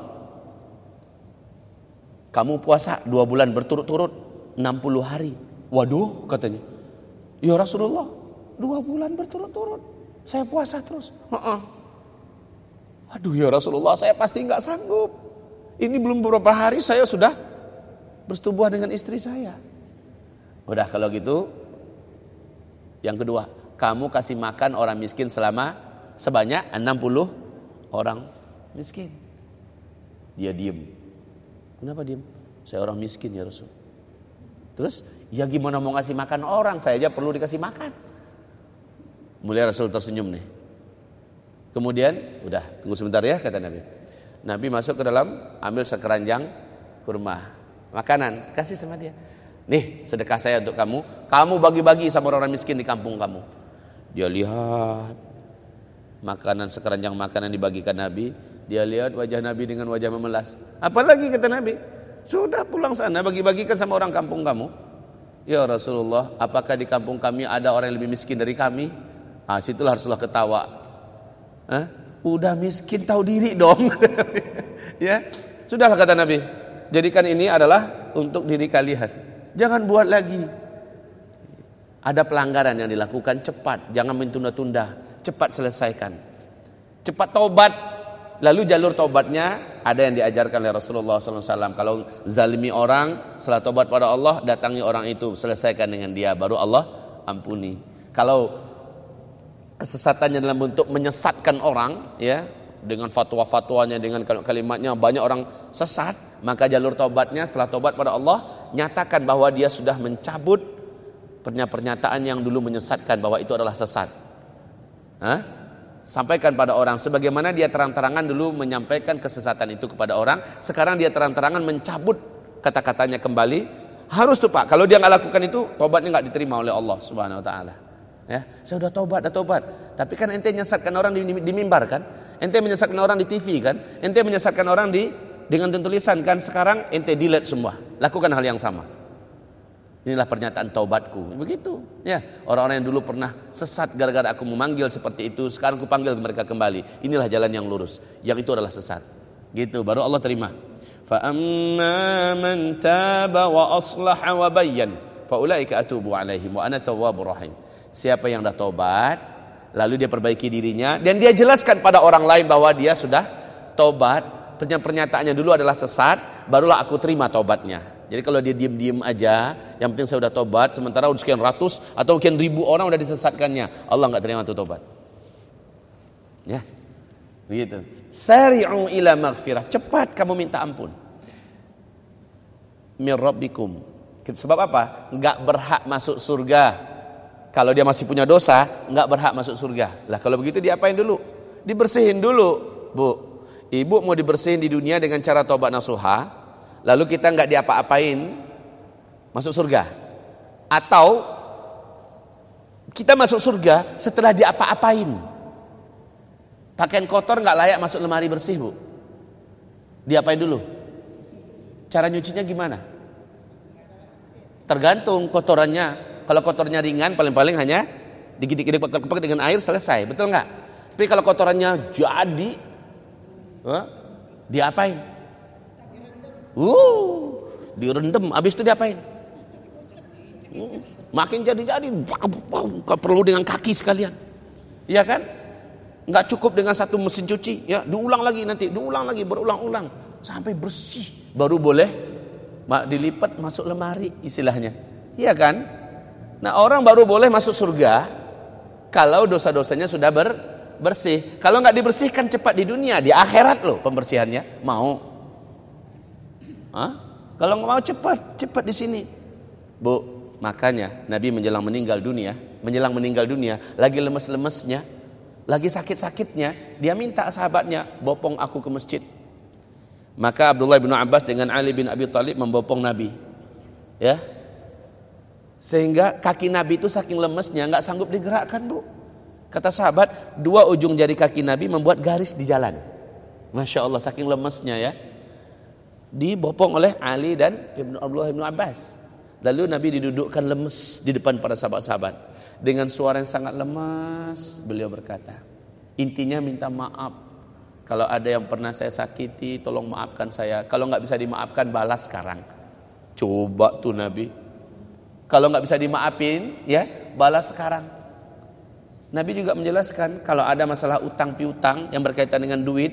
S1: kamu puasa dua bulan berturut-turut 60 hari. Waduh katanya. Ya Rasulullah dua bulan berturut-turut. Saya puasa terus. Waduh ya Rasulullah saya pasti nggak sanggup. Ini belum beberapa hari saya sudah bersetubuhan dengan istri saya. Udah kalau gitu. Yang kedua, kamu kasih makan orang miskin selama sebanyak 60 orang miskin. Dia diem. Kenapa diam? Saya orang miskin ya Rasul. Terus ya gimana mau ngasih makan orang? Saya aja perlu dikasih makan. Mulia Rasul tersenyum nih. Kemudian udah tunggu sebentar ya kata Nabi. Nabi masuk ke dalam ambil sekeranjang kurma makanan kasih sama dia. Nih sedekah saya untuk kamu. Kamu bagi-bagi sama orang miskin di kampung kamu. Dia lihat makanan sekeranjang makanan dibagikan Nabi. Dia lihat wajah Nabi dengan wajah memelas. Apalagi kata Nabi, sudah pulang sana bagi-bagikan sama orang kampung kamu. Ya Rasulullah, apakah di kampung kami ada orang yang lebih miskin dari kami? Ah, situlah Rasulullah ketawa. Hah? Udah miskin tahu diri dong. (laughs) ya, sudahlah kata Nabi. Jadikan ini adalah untuk diri kalian. Jangan buat lagi. Ada pelanggaran yang dilakukan cepat, jangan mentunda-tunda, cepat selesaikan. Cepat taubat, Lalu jalur tobatnya ada yang diajarkan oleh Rasulullah SAW. Kalau zalimi orang, setelah tobat pada Allah, datangi orang itu, selesaikan dengan dia, baru Allah ampuni. Kalau kesesatannya dalam bentuk menyesatkan orang, ya dengan fatwa-fatwanya, dengan kalimatnya banyak orang sesat, maka jalur tobatnya setelah tobat pada Allah, nyatakan bahwa dia sudah mencabut pernyataan yang dulu menyesatkan bahwa itu adalah sesat. Hah? Sampaikan pada orang sebagaimana dia terang-terangan dulu menyampaikan kesesatan itu kepada orang, sekarang dia terang-terangan mencabut kata-katanya kembali. Harus tuh Pak, kalau dia nggak lakukan itu, tobatnya nggak diterima oleh Allah Subhanahu wa taala. Ya, saya udah tobat, udah tobat. Tapi kan ente menyesatkan orang di, di mimbar kan? Ente menyesatkan orang di TV kan? Ente menyesatkan orang di dengan tulisan kan? Sekarang ente delete semua. Lakukan hal yang sama. Inilah pernyataan taubatku. Begitu. Ya, orang-orang yang dulu pernah sesat gara-gara aku memanggil seperti itu, sekarang aku panggil mereka kembali. Inilah jalan yang lurus. Yang itu adalah sesat. Gitu, baru Allah terima. Fa amma taba wa aslaha wa bayyan fa ulaika atubu alaihim wa ana tawwabur rahim. Siapa yang dah taubat, lalu dia perbaiki dirinya dan dia jelaskan pada orang lain bahwa dia sudah taubat, pernyataannya dulu adalah sesat, barulah aku terima taubatnya. Jadi kalau dia diam-diam aja, yang penting saya sudah tobat, sementara udah sekian ratus atau sekian ribu orang udah disesatkannya, Allah nggak terima itu tobat. Ya, begitu. Sari'u ila maghfirah, cepat kamu minta ampun. Mir rabbikum. Sebab apa? Nggak berhak masuk surga. Kalau dia masih punya dosa, nggak berhak masuk surga. Lah kalau begitu diapain dulu? Dibersihin dulu, Bu. Ibu mau dibersihin di dunia dengan cara tobat nasuha, lalu kita nggak diapa-apain masuk surga. Atau kita masuk surga setelah diapa-apain. Pakaian kotor nggak layak masuk lemari bersih bu. Diapain dulu? Cara nyucinya gimana? Tergantung kotorannya. Kalau kotornya ringan paling-paling hanya digigit-gigit dengan air selesai. Betul nggak? Tapi kalau kotorannya jadi huh, diapain Uh, direndam. Habis itu diapain? Uh, makin jadi-jadi. Perlu dengan kaki sekalian. Iya kan? Nggak cukup dengan satu mesin cuci. Ya, diulang lagi nanti. Diulang lagi, berulang-ulang. Sampai bersih. Baru boleh dilipat masuk lemari istilahnya. Iya kan? Nah orang baru boleh masuk surga kalau dosa-dosanya sudah ber, bersih. Kalau nggak dibersihkan cepat di dunia, di akhirat loh pembersihannya. Mau? Hah? Kalau mau cepat, cepat di sini. Bu, makanya Nabi menjelang meninggal dunia, menjelang meninggal dunia, lagi lemes-lemesnya, lagi sakit-sakitnya, dia minta sahabatnya, bopong aku ke masjid. Maka Abdullah bin Abbas dengan Ali bin Abi Thalib membopong Nabi. Ya. Sehingga kaki Nabi itu saking lemesnya nggak sanggup digerakkan, Bu. Kata sahabat, dua ujung jari kaki Nabi membuat garis di jalan. Masya Allah, saking lemesnya ya. Dibopong oleh Ali dan Ibnu Abdullah bin Abbas. Lalu Nabi didudukkan lemes di depan para sahabat-sahabat. Dengan suara yang sangat lemas, beliau berkata, intinya minta maaf kalau ada yang pernah saya sakiti, tolong maafkan saya. Kalau nggak bisa dimaafkan, balas sekarang. Coba tuh Nabi. Kalau nggak bisa dimaafin, ya balas sekarang. Nabi juga menjelaskan kalau ada masalah utang piutang yang berkaitan dengan duit,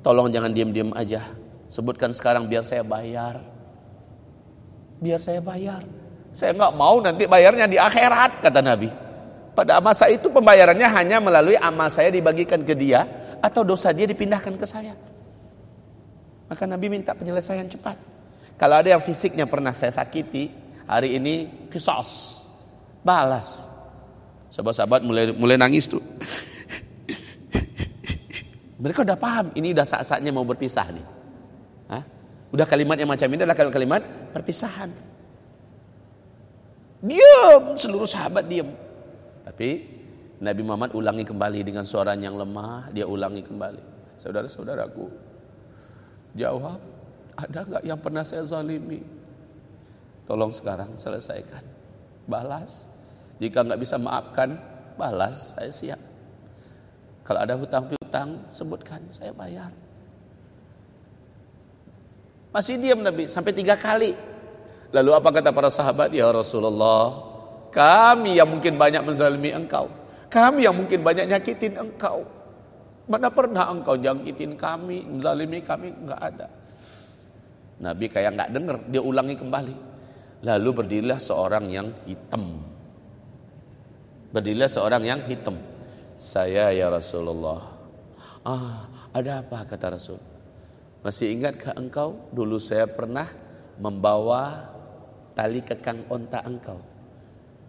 S1: tolong jangan diam-diam aja. Sebutkan sekarang biar saya bayar. Biar saya bayar. Saya nggak mau nanti bayarnya di akhirat, kata Nabi. Pada masa itu pembayarannya hanya melalui amal saya dibagikan ke dia atau dosa dia dipindahkan ke saya. Maka Nabi minta penyelesaian cepat. Kalau ada yang fisiknya pernah saya sakiti, hari ini kisos, balas. Sahabat-sahabat mulai mulai nangis tuh. (laughs) Mereka udah paham, ini udah saat-saatnya mau berpisah nih. Udah kalimat yang macam ini adalah kalimat perpisahan. Diam, seluruh sahabat diam. Tapi Nabi Muhammad ulangi kembali dengan suara yang lemah, dia ulangi kembali. Saudara-saudaraku, jawab, ada nggak yang pernah saya zalimi? Tolong sekarang selesaikan. Balas. Jika nggak bisa maafkan, balas, saya siap. Kalau ada hutang piutang, sebutkan, saya bayar. Masih diam Nabi sampai tiga kali. Lalu apa kata para sahabat? Ya Rasulullah, kami yang mungkin banyak menzalimi engkau. Kami yang mungkin banyak nyakitin engkau. Mana pernah engkau jangkitin kami, menzalimi kami? Enggak ada. Nabi kayak enggak dengar, dia ulangi kembali. Lalu berdirilah seorang yang hitam. Berdirilah seorang yang hitam. Saya ya Rasulullah. Ah, ada apa kata Rasul? Masih ingatkah engkau dulu saya pernah membawa tali kekang onta engkau?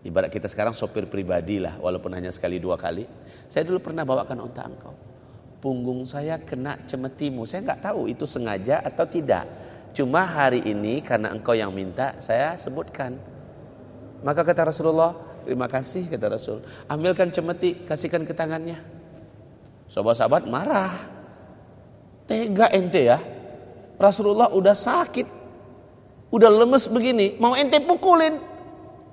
S1: Ibarat kita sekarang sopir pribadi lah, walaupun hanya sekali dua kali. Saya dulu pernah bawakan onta engkau. Punggung saya kena cemetimu. Saya nggak tahu itu sengaja atau tidak. Cuma hari ini karena engkau yang minta, saya sebutkan. Maka kata Rasulullah, terima kasih kata Rasul. Ambilkan cemeti, kasihkan ke tangannya. Sobat-sobat marah. Tega ente ya. Rasulullah udah sakit. Udah lemes begini, mau ente pukulin.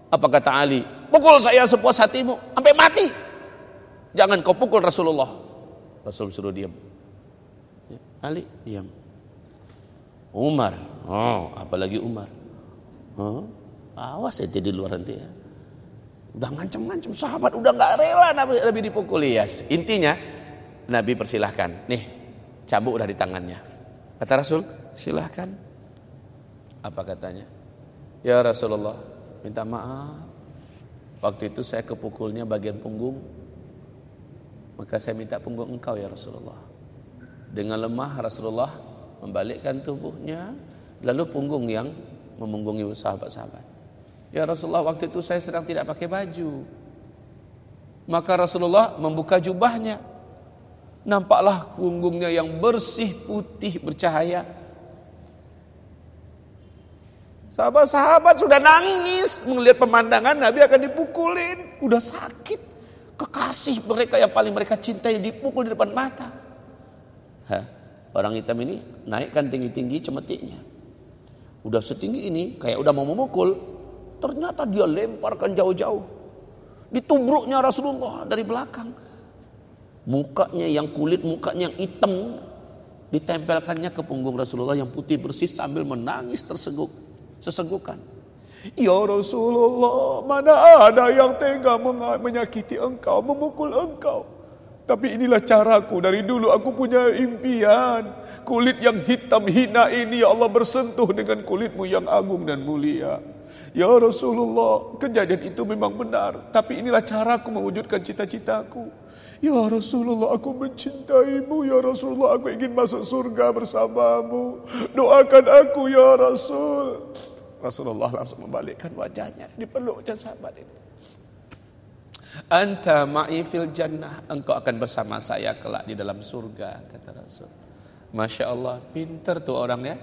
S1: Apa kata Ali? Pukul saya sepuas hatimu sampai mati. Jangan kau pukul Rasulullah. Rasul suruh diam. Ya, Ali diam. Umar, oh apalagi Umar. Oh, awas ya di luar nanti ya. Udah ngancem-ngancem sahabat udah nggak rela Nabi, Nabi dipukuli ya. Intinya Nabi persilahkan. Nih cambuk udah di tangannya. Kata Rasul, silahkan. Apa katanya? Ya Rasulullah, minta maaf. Waktu itu saya kepukulnya bagian punggung. Maka saya minta punggung engkau ya Rasulullah. Dengan lemah Rasulullah membalikkan tubuhnya. Lalu punggung yang memunggungi sahabat-sahabat. Ya Rasulullah waktu itu saya sedang tidak pakai baju. Maka Rasulullah membuka jubahnya. Nampaklah punggungnya yang bersih, putih, bercahaya. Sahabat-sahabat sudah nangis melihat pemandangan Nabi akan dipukulin. Udah sakit. Kekasih mereka yang paling mereka cintai dipukul di depan mata. Hah? Orang hitam ini naikkan tinggi-tinggi cemetiknya. Udah setinggi ini kayak udah mau memukul. Ternyata dia lemparkan jauh-jauh. Ditubruknya Rasulullah dari belakang. Mukanya yang kulit, mukanya yang hitam. Ditempelkannya ke punggung Rasulullah yang putih bersih sambil menangis terseguk sesegukan. Ya Rasulullah, mana ada yang tega menyakiti engkau, memukul engkau. Tapi inilah caraku dari dulu aku punya impian. Kulit yang hitam hina ini ya Allah bersentuh dengan kulitmu yang agung dan mulia. Ya Rasulullah, kejadian itu memang benar. Tapi inilah caraku mewujudkan cita-citaku. Ya Rasulullah aku mencintaimu Ya Rasulullah aku ingin masuk surga bersamamu Doakan aku ya Rasul Rasulullah langsung membalikkan wajahnya Dipeluknya sahabat itu Anta ma'i fil jannah Engkau akan bersama saya kelak di dalam surga Kata Rasul Masya Allah, pinter tuh orang ya.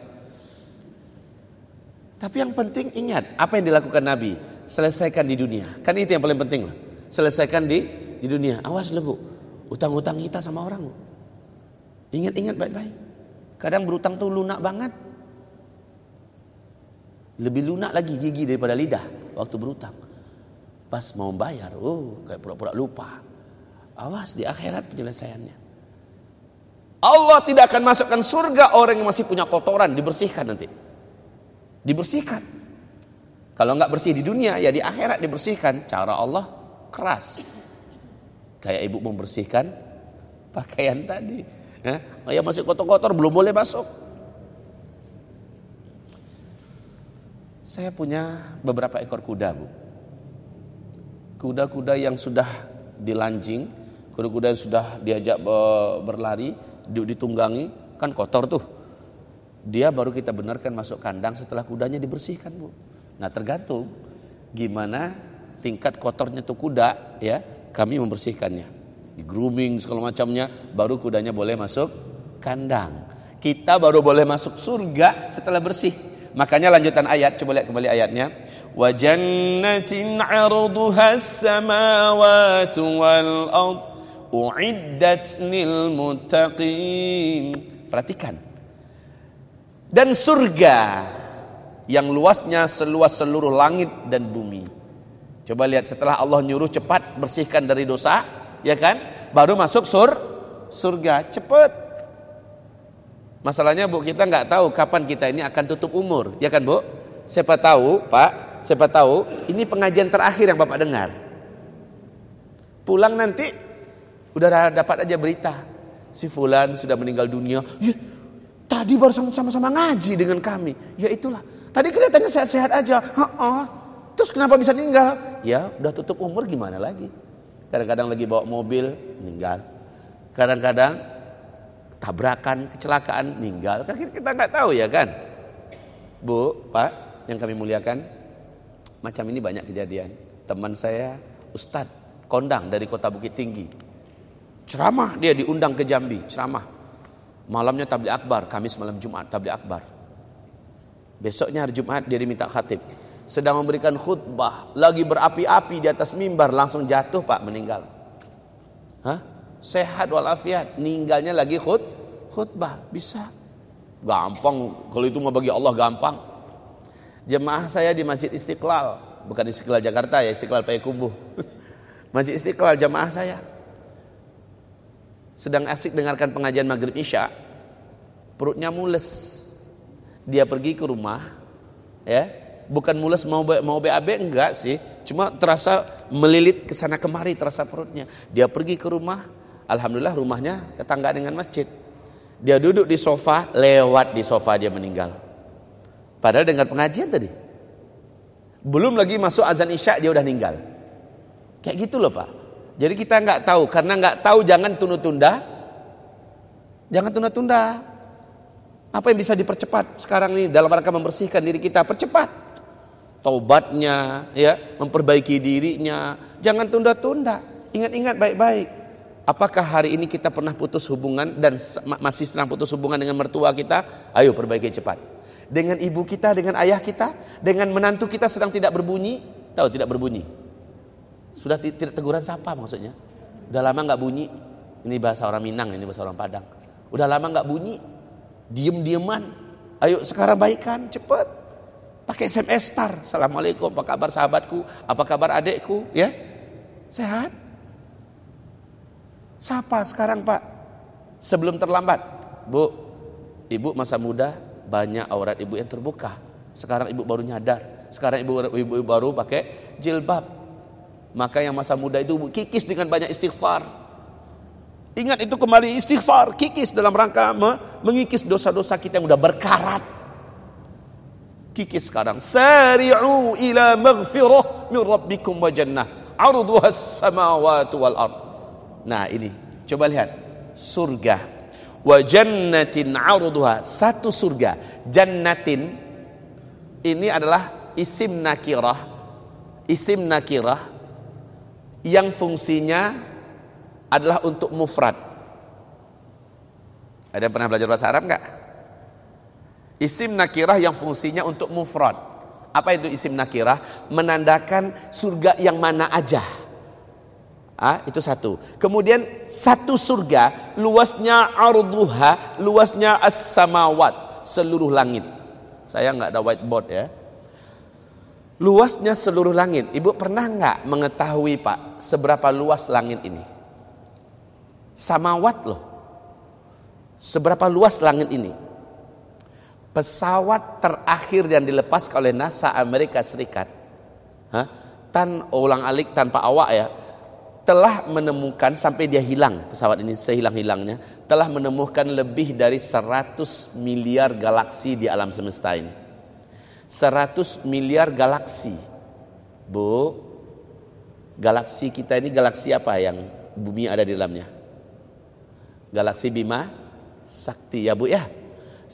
S1: Tapi yang penting ingat, apa yang dilakukan Nabi? Selesaikan di dunia. Kan itu yang paling penting lah. Selesaikan di di dunia. Awas lu bu, utang-utang kita sama orang. Ingat-ingat baik-baik. Kadang berutang tuh lunak banget. Lebih lunak lagi gigi daripada lidah waktu berutang. Pas mau bayar, oh kayak pura-pura lupa. Awas di akhirat penyelesaiannya. Allah tidak akan masukkan surga orang yang masih punya kotoran dibersihkan nanti. Dibersihkan. Kalau nggak bersih di dunia ya di akhirat dibersihkan. Cara Allah keras. Kayak ibu membersihkan pakaian tadi. Ya, oh yang masih kotor-kotor belum boleh masuk. Saya punya beberapa ekor kuda, Bu. Kuda-kuda yang sudah dilanjing, kuda-kuda yang sudah diajak berlari, ditunggangi, kan kotor tuh. Dia baru kita benarkan masuk kandang setelah kudanya dibersihkan, Bu. Nah, tergantung gimana tingkat kotornya tuh kuda, ya, kami membersihkannya di grooming segala macamnya, baru kudanya boleh masuk kandang. Kita baru boleh masuk surga setelah bersih. Makanya lanjutan ayat, coba lihat kembali ayatnya. Wa jannatin 'arduha as-samawati wal ard uiddat lil muttaqin. Perhatikan. Dan surga yang luasnya seluas seluruh langit dan bumi. Coba lihat setelah Allah nyuruh cepat bersihkan dari dosa, ya kan? Baru masuk sur surga, cepat. Masalahnya Bu kita nggak tahu kapan kita ini akan tutup umur, ya kan Bu? Siapa tahu, Pak, siapa tahu ini pengajian terakhir yang Bapak dengar. Pulang nanti udah dapat aja berita si fulan sudah meninggal dunia. Ya, tadi baru sama-sama ngaji dengan kami. Ya itulah. Tadi kelihatannya sehat-sehat aja. -ha. Terus kenapa bisa meninggal? Ya, udah tutup umur gimana lagi? Kadang-kadang lagi bawa mobil, meninggal. Kadang-kadang tabrakan, kecelakaan, meninggal. Kan kita nggak tahu ya kan? Bu, Pak, yang kami muliakan, macam ini banyak kejadian. Teman saya, Ustadz, kondang dari kota Bukit Tinggi. Ceramah dia diundang ke Jambi, ceramah. Malamnya tablik akbar, Kamis malam Jumat tablik akbar. Besoknya hari Jumat dia diminta khatib sedang memberikan khutbah, lagi berapi-api di atas mimbar, langsung jatuh Pak meninggal. Hah? Sehat walafiat, meninggalnya lagi khut, khutbah, bisa. Gampang, kalau itu mau bagi Allah gampang. Jemaah saya di Masjid Istiqlal, bukan Istiqlal Jakarta ya, Istiqlal Payakumbuh. (laughs) Masjid Istiqlal jemaah saya. Sedang asik dengarkan pengajian Maghrib Isya, perutnya mules. Dia pergi ke rumah, ya, bukan mules mau mau BAB enggak sih, cuma terasa melilit ke sana kemari terasa perutnya. Dia pergi ke rumah, alhamdulillah rumahnya tetangga dengan masjid. Dia duduk di sofa, lewat di sofa dia meninggal. Padahal dengar pengajian tadi. Belum lagi masuk azan Isya dia udah meninggal. Kayak gitu loh, Pak. Jadi kita nggak tahu karena nggak tahu jangan tunda-tunda. Jangan tunda-tunda. Apa yang bisa dipercepat sekarang ini dalam rangka membersihkan diri kita? Percepat taubatnya, ya, memperbaiki dirinya. Jangan tunda-tunda. Ingat-ingat baik-baik. Apakah hari ini kita pernah putus hubungan dan masih sedang putus hubungan dengan mertua kita? Ayo perbaiki cepat. Dengan ibu kita, dengan ayah kita, dengan menantu kita sedang tidak berbunyi, tahu tidak berbunyi. Sudah tidak teguran siapa maksudnya? Udah lama nggak bunyi. Ini bahasa orang Minang, ini bahasa orang Padang. Udah lama nggak bunyi. Diem-dieman. Ayo sekarang baikan, cepat. Pakai SMS star. Assalamualaikum, apa kabar sahabatku? Apa kabar adekku? Ya, sehat? Siapa sekarang Pak? Sebelum terlambat. Bu, ibu masa muda banyak aurat ibu yang terbuka. Sekarang ibu baru nyadar. Sekarang ibu, ibu, ibu baru pakai jilbab. Maka yang masa muda itu kikis dengan banyak istighfar. Ingat itu kembali istighfar, kikis dalam rangka mengikis dosa-dosa kita yang udah berkarat kikis sekarang. Sari'u ila maghfirah min rabbikum wa jannah. Arduha as-samawati wal ard. Nah ini. Coba lihat. Surga. Wa jannatin arduha. Satu surga. Jannatin ini adalah isim nakirah. Isim nakirah yang fungsinya adalah untuk mufrad. Ada yang pernah belajar bahasa Arab nggak? Isim nakirah yang fungsinya untuk mufrad. Apa itu isim nakirah? Menandakan surga yang mana aja. Ah, itu satu. Kemudian satu surga luasnya arduha, luasnya as-samawat, seluruh langit. Saya nggak ada whiteboard ya. Luasnya seluruh langit. Ibu pernah nggak mengetahui Pak seberapa luas langit ini? Samawat loh. Seberapa luas langit ini? Pesawat terakhir yang dilepas oleh NASA Amerika Serikat, huh? tan ulang alik tanpa awak ya, telah menemukan sampai dia hilang pesawat ini sehilang-hilangnya telah menemukan lebih dari 100 miliar galaksi di alam semesta ini. 100 miliar galaksi. Bu galaksi kita ini galaksi apa yang bumi ada di dalamnya? Galaksi Bima Sakti ya Bu ya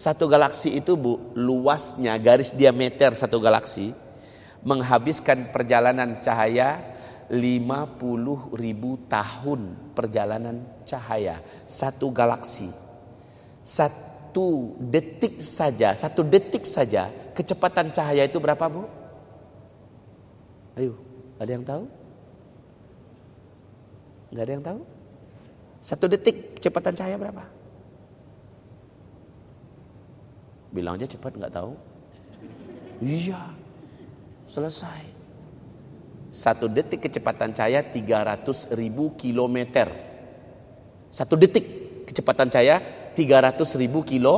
S1: satu galaksi itu Bu luasnya garis diameter satu galaksi menghabiskan perjalanan cahaya 50 ribu tahun perjalanan cahaya satu galaksi satu detik saja satu detik saja kecepatan cahaya itu berapa bu? Ayo ada yang tahu? Gak ada yang tahu? Satu detik kecepatan cahaya berapa? Bilang aja cepat nggak tahu? Iya selesai satu detik kecepatan cahaya 300 ribu kilometer. Satu detik kecepatan cahaya 300 ribu kilo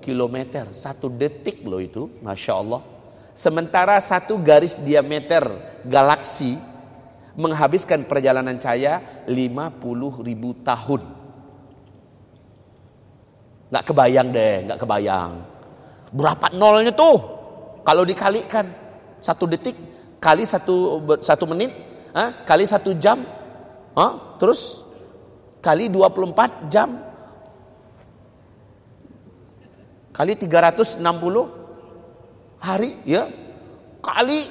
S1: kilometer. Satu detik loh itu, masya Allah. Sementara satu garis diameter galaksi menghabiskan perjalanan cahaya 50 ribu tahun. Nggak kebayang deh, nggak kebayang. Berapa nolnya tuh? Kalau dikalikan satu detik kali satu satu menit, ha? kali satu jam, ha? terus kali 24 jam, kali 360 hari, ya, kali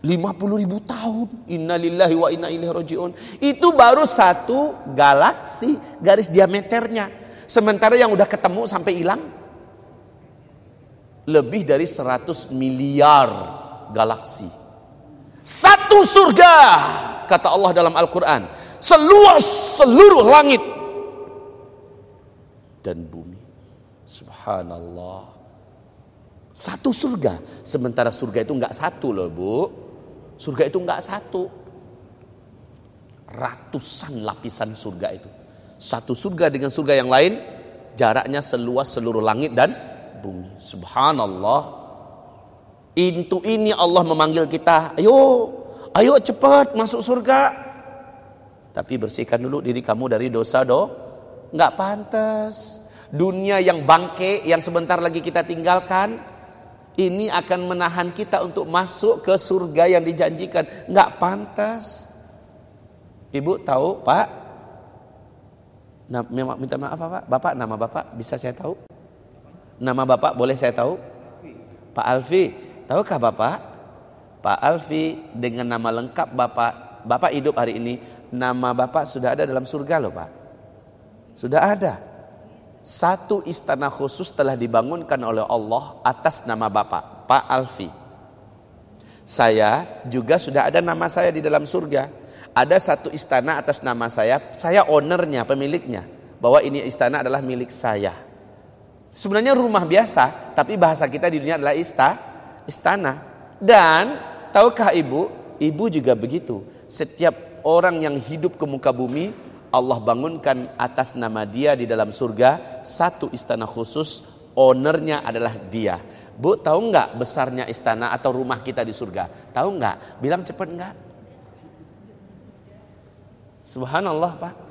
S1: 50 ribu tahun. Innalillahi wa inna ilaihi rajiun. Itu baru satu galaksi garis diameternya. Sementara yang udah ketemu sampai hilang lebih dari 100 miliar galaksi. Satu surga kata Allah dalam Al-Quran. Seluas seluruh langit dan bumi. Subhanallah. Satu surga. Sementara surga itu enggak satu loh bu. Surga itu enggak satu. Ratusan lapisan surga itu. Satu surga dengan surga yang lain. Jaraknya seluas seluruh langit dan bumi. Subhanallah. Itu ini Allah memanggil kita, ayo, ayo cepat masuk surga. Tapi bersihkan dulu diri kamu dari dosa do. Nggak pantas. Dunia yang bangke yang sebentar lagi kita tinggalkan ini akan menahan kita untuk masuk ke surga yang dijanjikan. Nggak pantas. Ibu tahu, Pak? Nah, minta maaf Pak. Bapak, nama Bapak bisa saya tahu? Nama Bapak boleh saya tahu? Pak Alfi. Tahukah Bapak? Pak Alfi dengan nama lengkap Bapak, Bapak hidup hari ini, nama Bapak sudah ada dalam surga loh Pak. Sudah ada. Satu istana khusus telah dibangunkan oleh Allah atas nama Bapak, Pak Alfi. Saya juga sudah ada nama saya di dalam surga. Ada satu istana atas nama saya, saya ownernya, pemiliknya. Bahwa ini istana adalah milik saya. Sebenarnya rumah biasa, tapi bahasa kita di dunia adalah istana istana. Dan tahukah ibu, ibu juga begitu. Setiap orang yang hidup ke muka bumi, Allah bangunkan atas nama dia di dalam surga satu istana khusus, ownernya adalah dia. Bu, tahu nggak besarnya istana atau rumah kita di surga? Tahu nggak? Bilang cepat nggak? Subhanallah, Pak.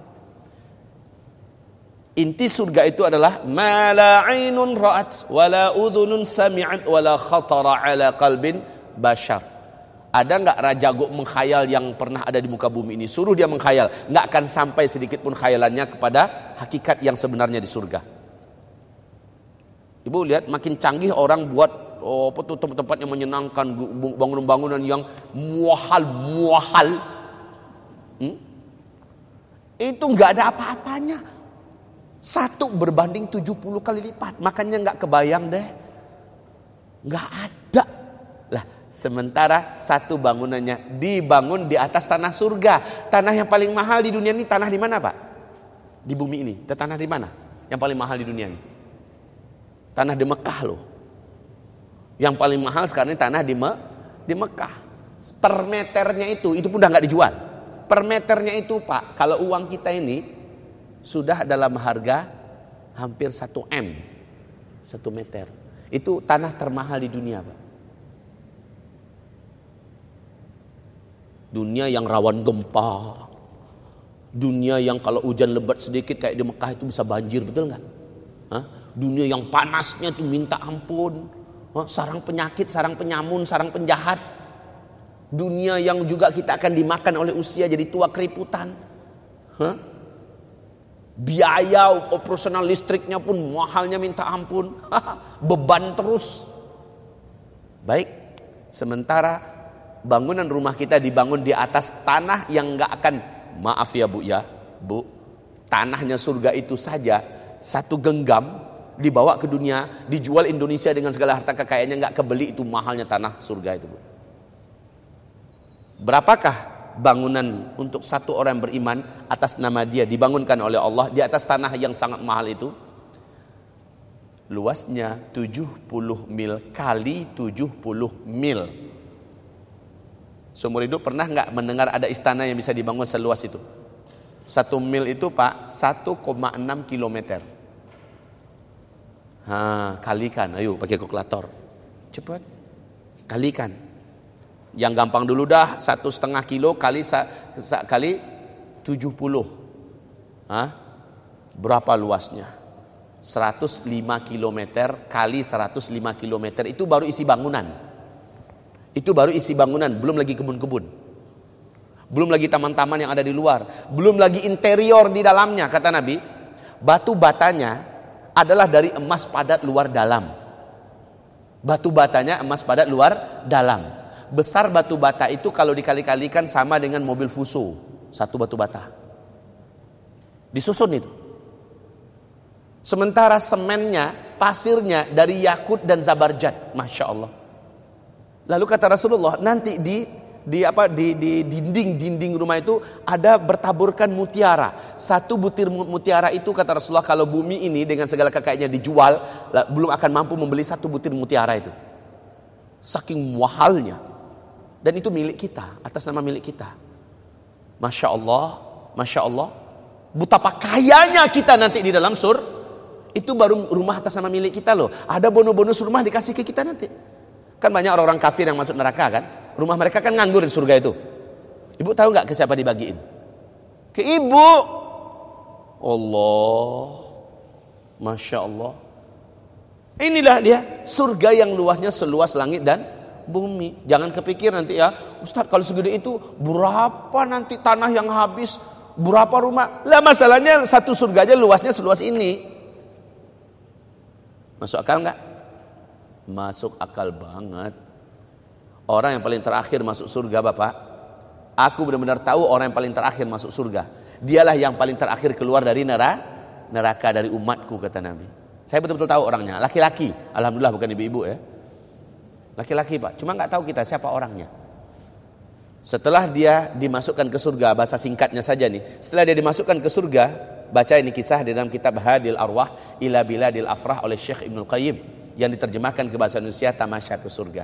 S1: Inti surga itu adalah mala ainun ra'at wala udhunun sami'at wala khatara ala qalbin bashar. Ada nggak raja gok mengkhayal yang pernah ada di muka bumi ini? Suruh dia mengkhayal, nggak akan sampai sedikit pun khayalannya kepada hakikat yang sebenarnya di surga. Ibu lihat makin canggih orang buat oh, apa tuh tempat-tempat yang menyenangkan, bangunan-bangunan yang muahal muahal. Hmm? Itu nggak ada apa-apanya Satu berbanding 70 kali lipat. Makanya nggak kebayang deh. Nggak ada. Lah, sementara satu bangunannya dibangun di atas tanah surga. Tanah yang paling mahal di dunia ini tanah di mana, Pak? Di bumi ini. Tanah di mana? Yang paling mahal di dunia ini. Tanah di Mekah loh. Yang paling mahal sekarang ini tanah di Me di Mekah. Per meternya itu, itu pun udah nggak dijual. Per meternya itu Pak, kalau uang kita ini sudah dalam harga hampir 1 M. 1 meter. Itu tanah termahal di dunia Pak. Dunia yang rawan gempa. Dunia yang kalau hujan lebat sedikit kayak di Mekah itu bisa banjir, betul nggak? Dunia yang panasnya tuh minta ampun. Sarang penyakit, sarang penyamun, sarang penjahat. Dunia yang juga kita akan dimakan oleh usia jadi tua keriputan. Hah? Biaya operasional listriknya pun mahalnya minta ampun. Beban terus. Baik, sementara bangunan rumah kita dibangun di atas tanah yang nggak akan maaf ya bu ya bu tanahnya surga itu saja satu genggam dibawa ke dunia dijual Indonesia dengan segala harta kekayaannya nggak kebeli itu mahalnya tanah surga itu bu berapakah bangunan untuk satu orang beriman atas nama dia dibangunkan oleh Allah di atas tanah yang sangat mahal itu luasnya 70 mil kali 70 mil Seumur hidup pernah nggak mendengar ada istana yang bisa dibangun seluas itu? Satu mil itu pak 1,6 kilometer. Kalikan, ayo pakai kalkulator. Cepat, kalikan. Yang gampang dulu dah satu setengah kilo kali sa, sa, kali 70. Hah? Berapa luasnya? 105 kilometer kali 105 kilometer itu baru isi bangunan. Itu baru isi bangunan, belum lagi kebun-kebun. Belum lagi taman-taman yang ada di luar. Belum lagi interior di dalamnya, kata Nabi. Batu batanya adalah dari emas padat luar dalam. Batu batanya emas padat luar dalam. Besar batu bata itu kalau dikali-kalikan sama dengan mobil fuso. Satu batu bata. Disusun itu. Sementara semennya, pasirnya dari yakut dan zabarjat. Masya Allah. Lalu kata Rasulullah, nanti di di apa di di dinding-dinding rumah itu ada bertaburkan mutiara. Satu butir mutiara itu kata Rasulullah kalau bumi ini dengan segala kekayaannya dijual belum akan mampu membeli satu butir mutiara itu. Saking mahalnya. Dan itu milik kita, atas nama milik kita. Masya Allah, Masya Allah. Betapa kayanya kita nanti di dalam sur. Itu baru rumah atas nama milik kita loh. Ada bonus-bonus rumah dikasih ke kita nanti. Kan banyak orang-orang kafir yang masuk neraka kan. Rumah mereka kan nganggur di surga itu. Ibu tahu nggak ke siapa dibagiin? Ke ibu. Allah. Masya Allah. Inilah dia surga yang luasnya seluas langit dan bumi. Jangan kepikir nanti ya, Ustaz kalau segede itu berapa nanti tanah yang habis, berapa rumah? Lah masalahnya satu surga aja luasnya seluas ini. Masuk akal nggak? Masuk akal banget. Orang yang paling terakhir masuk surga Bapak. Aku benar-benar tahu orang yang paling terakhir masuk surga. Dialah yang paling terakhir keluar dari neraka, neraka dari umatku kata Nabi. Saya betul-betul tahu orangnya. Laki-laki. Alhamdulillah bukan ibu-ibu ya. Laki-laki Pak. Cuma nggak tahu kita siapa orangnya. Setelah dia dimasukkan ke surga, bahasa singkatnya saja nih. Setelah dia dimasukkan ke surga, baca ini kisah di dalam kitab Hadil Arwah ila Biladil Afrah oleh Syekh Ibnu Qayyim yang diterjemahkan ke bahasa Indonesia tamasya ke surga.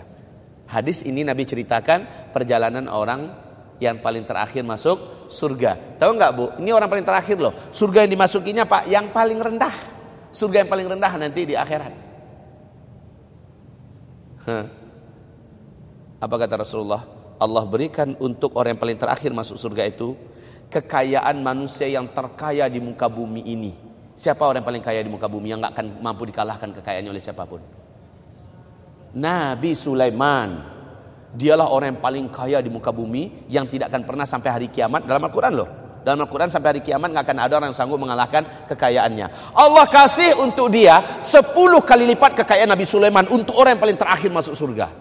S1: Hadis ini Nabi ceritakan perjalanan orang yang paling terakhir masuk surga. Tahu nggak bu? Ini orang paling terakhir loh. Surga yang dimasukinya pak, yang paling rendah. Surga yang paling rendah nanti di akhirat. Apa kata Rasulullah? Allah berikan untuk orang yang paling terakhir masuk surga itu kekayaan manusia yang terkaya di muka bumi ini. Siapa orang yang paling kaya di muka bumi yang nggak akan mampu dikalahkan kekayaannya oleh siapa pun? Nabi Sulaiman. Dialah orang yang paling kaya di muka bumi yang tidak akan pernah sampai hari kiamat dalam Al-Quran loh. Dalam Al-Quran sampai hari kiamat nggak akan ada orang yang sanggup mengalahkan kekayaannya. Allah kasih untuk dia 10 kali lipat kekayaan Nabi Sulaiman untuk orang yang paling terakhir masuk surga.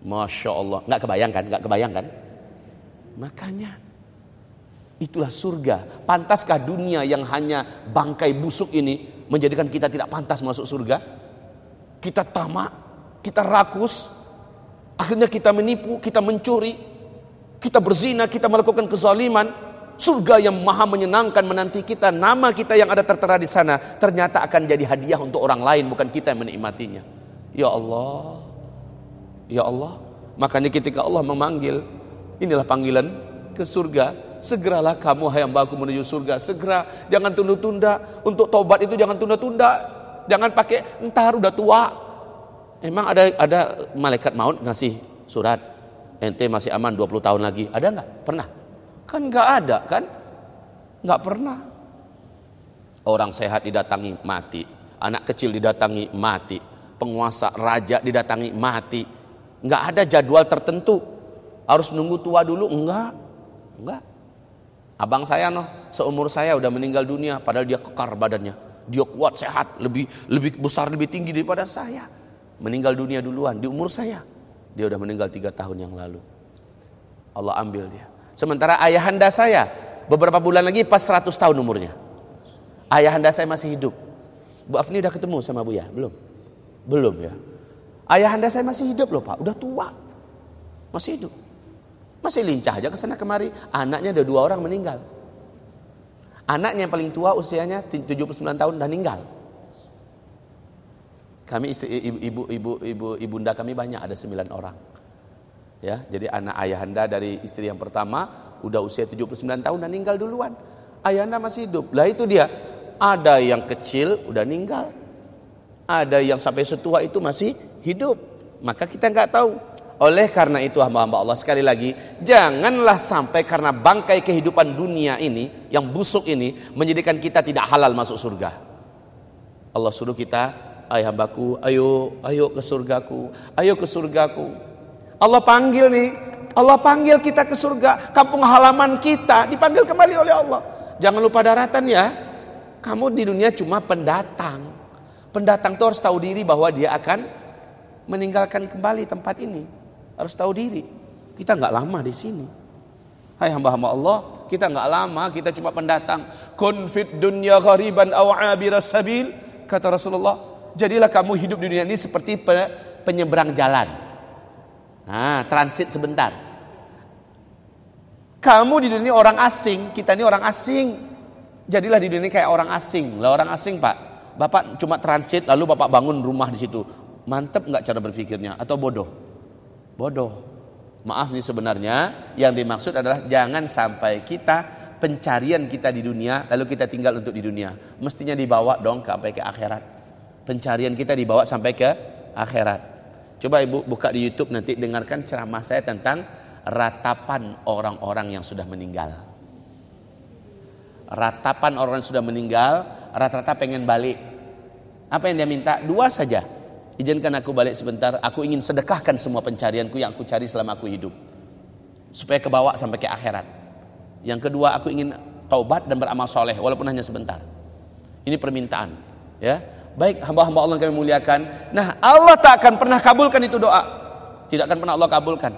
S1: Masya Allah. Nggak kebayangkan, nggak kebayangkan. Makanya Itulah surga. Pantaskah dunia yang hanya bangkai busuk ini menjadikan kita tidak pantas masuk surga? Kita tamak, kita rakus, akhirnya kita menipu, kita mencuri, kita berzina, kita melakukan kezaliman. Surga yang maha menyenangkan menanti kita, nama kita yang ada tertera di sana ternyata akan jadi hadiah untuk orang lain, bukan kita yang menikmatinya. Ya Allah, ya Allah. Makanya ketika Allah memanggil, inilah panggilan ke surga Segeralah kamu hai hambaku menuju surga. Segera, jangan tunda-tunda. Untuk tobat itu jangan tunda-tunda. Jangan pakai entar udah tua. Emang ada ada malaikat maut ngasih surat. Ente masih aman 20 tahun lagi. Ada nggak? Pernah? Kan nggak ada kan? Nggak pernah. Orang sehat didatangi mati. Anak kecil didatangi mati. Penguasa raja didatangi mati. Nggak ada jadwal tertentu. Harus nunggu tua dulu? Enggak. Enggak. Abang saya noh, seumur saya udah meninggal dunia padahal dia kekar badannya. Dia kuat, sehat, lebih lebih besar, lebih tinggi daripada saya. Meninggal dunia duluan di umur saya. Dia udah meninggal tiga tahun yang lalu. Allah ambil dia. Sementara ayahanda saya beberapa bulan lagi pas 100 tahun umurnya. Ayahanda saya masih hidup. Bu Afni udah ketemu sama Bu ya? Belum? Belum ya. Ayahanda saya masih hidup loh Pak, udah tua. Masih hidup. Masih lincah aja ke sana kemari. Anaknya ada dua orang meninggal. Anaknya yang paling tua usianya 79 tahun dan meninggal. Kami istri, ibu, ibu, ibu, ibunda kami banyak ada sembilan orang. Ya, jadi anak ayahanda dari istri yang pertama udah usia 79 tahun dan meninggal duluan. Ayahanda masih hidup. Lah itu dia. Ada yang kecil udah meninggal. Ada yang sampai setua itu masih hidup. Maka kita nggak tahu oleh karena itu hamba-hamba Allah sekali lagi janganlah sampai karena bangkai kehidupan dunia ini yang busuk ini menjadikan kita tidak halal masuk surga. Allah suruh kita, ayah hambaku, ayo, ayo ke surgaku, ayo ke surgaku. Allah panggil nih, Allah panggil kita ke surga, kampung halaman kita dipanggil kembali oleh Allah. Jangan lupa daratan ya. Kamu di dunia cuma pendatang. Pendatang itu harus tahu diri bahwa dia akan meninggalkan kembali tempat ini. Harus tahu diri. Kita nggak lama di sini. Hai hamba-hamba Allah, kita nggak lama, kita cuma pendatang. Kun fit dunya ghariban aw sabil, kata Rasulullah. Jadilah kamu hidup di dunia ini seperti penyeberang jalan. Nah, transit sebentar. Kamu di dunia orang asing, kita ini orang asing. Jadilah di dunia kayak orang asing. Lah orang asing, Pak. Bapak cuma transit lalu Bapak bangun rumah di situ. Mantep nggak cara berpikirnya atau bodoh? bodoh. Maaf nih sebenarnya yang dimaksud adalah jangan sampai kita pencarian kita di dunia lalu kita tinggal untuk di dunia. Mestinya dibawa dong sampai ke akhirat. Pencarian kita dibawa sampai ke akhirat. Coba Ibu buka di YouTube nanti dengarkan ceramah saya tentang ratapan orang-orang yang sudah meninggal. Ratapan orang yang sudah meninggal, rata-rata pengen balik. Apa yang dia minta? Dua saja Izinkan aku balik sebentar. Aku ingin sedekahkan semua pencarianku yang aku cari selama aku hidup. Supaya kebawa sampai ke akhirat. Yang kedua, aku ingin taubat dan beramal soleh walaupun hanya sebentar. Ini permintaan. Ya, baik hamba-hamba Allah yang kami muliakan. Nah, Allah tak akan pernah kabulkan itu doa. Tidak akan pernah Allah kabulkan.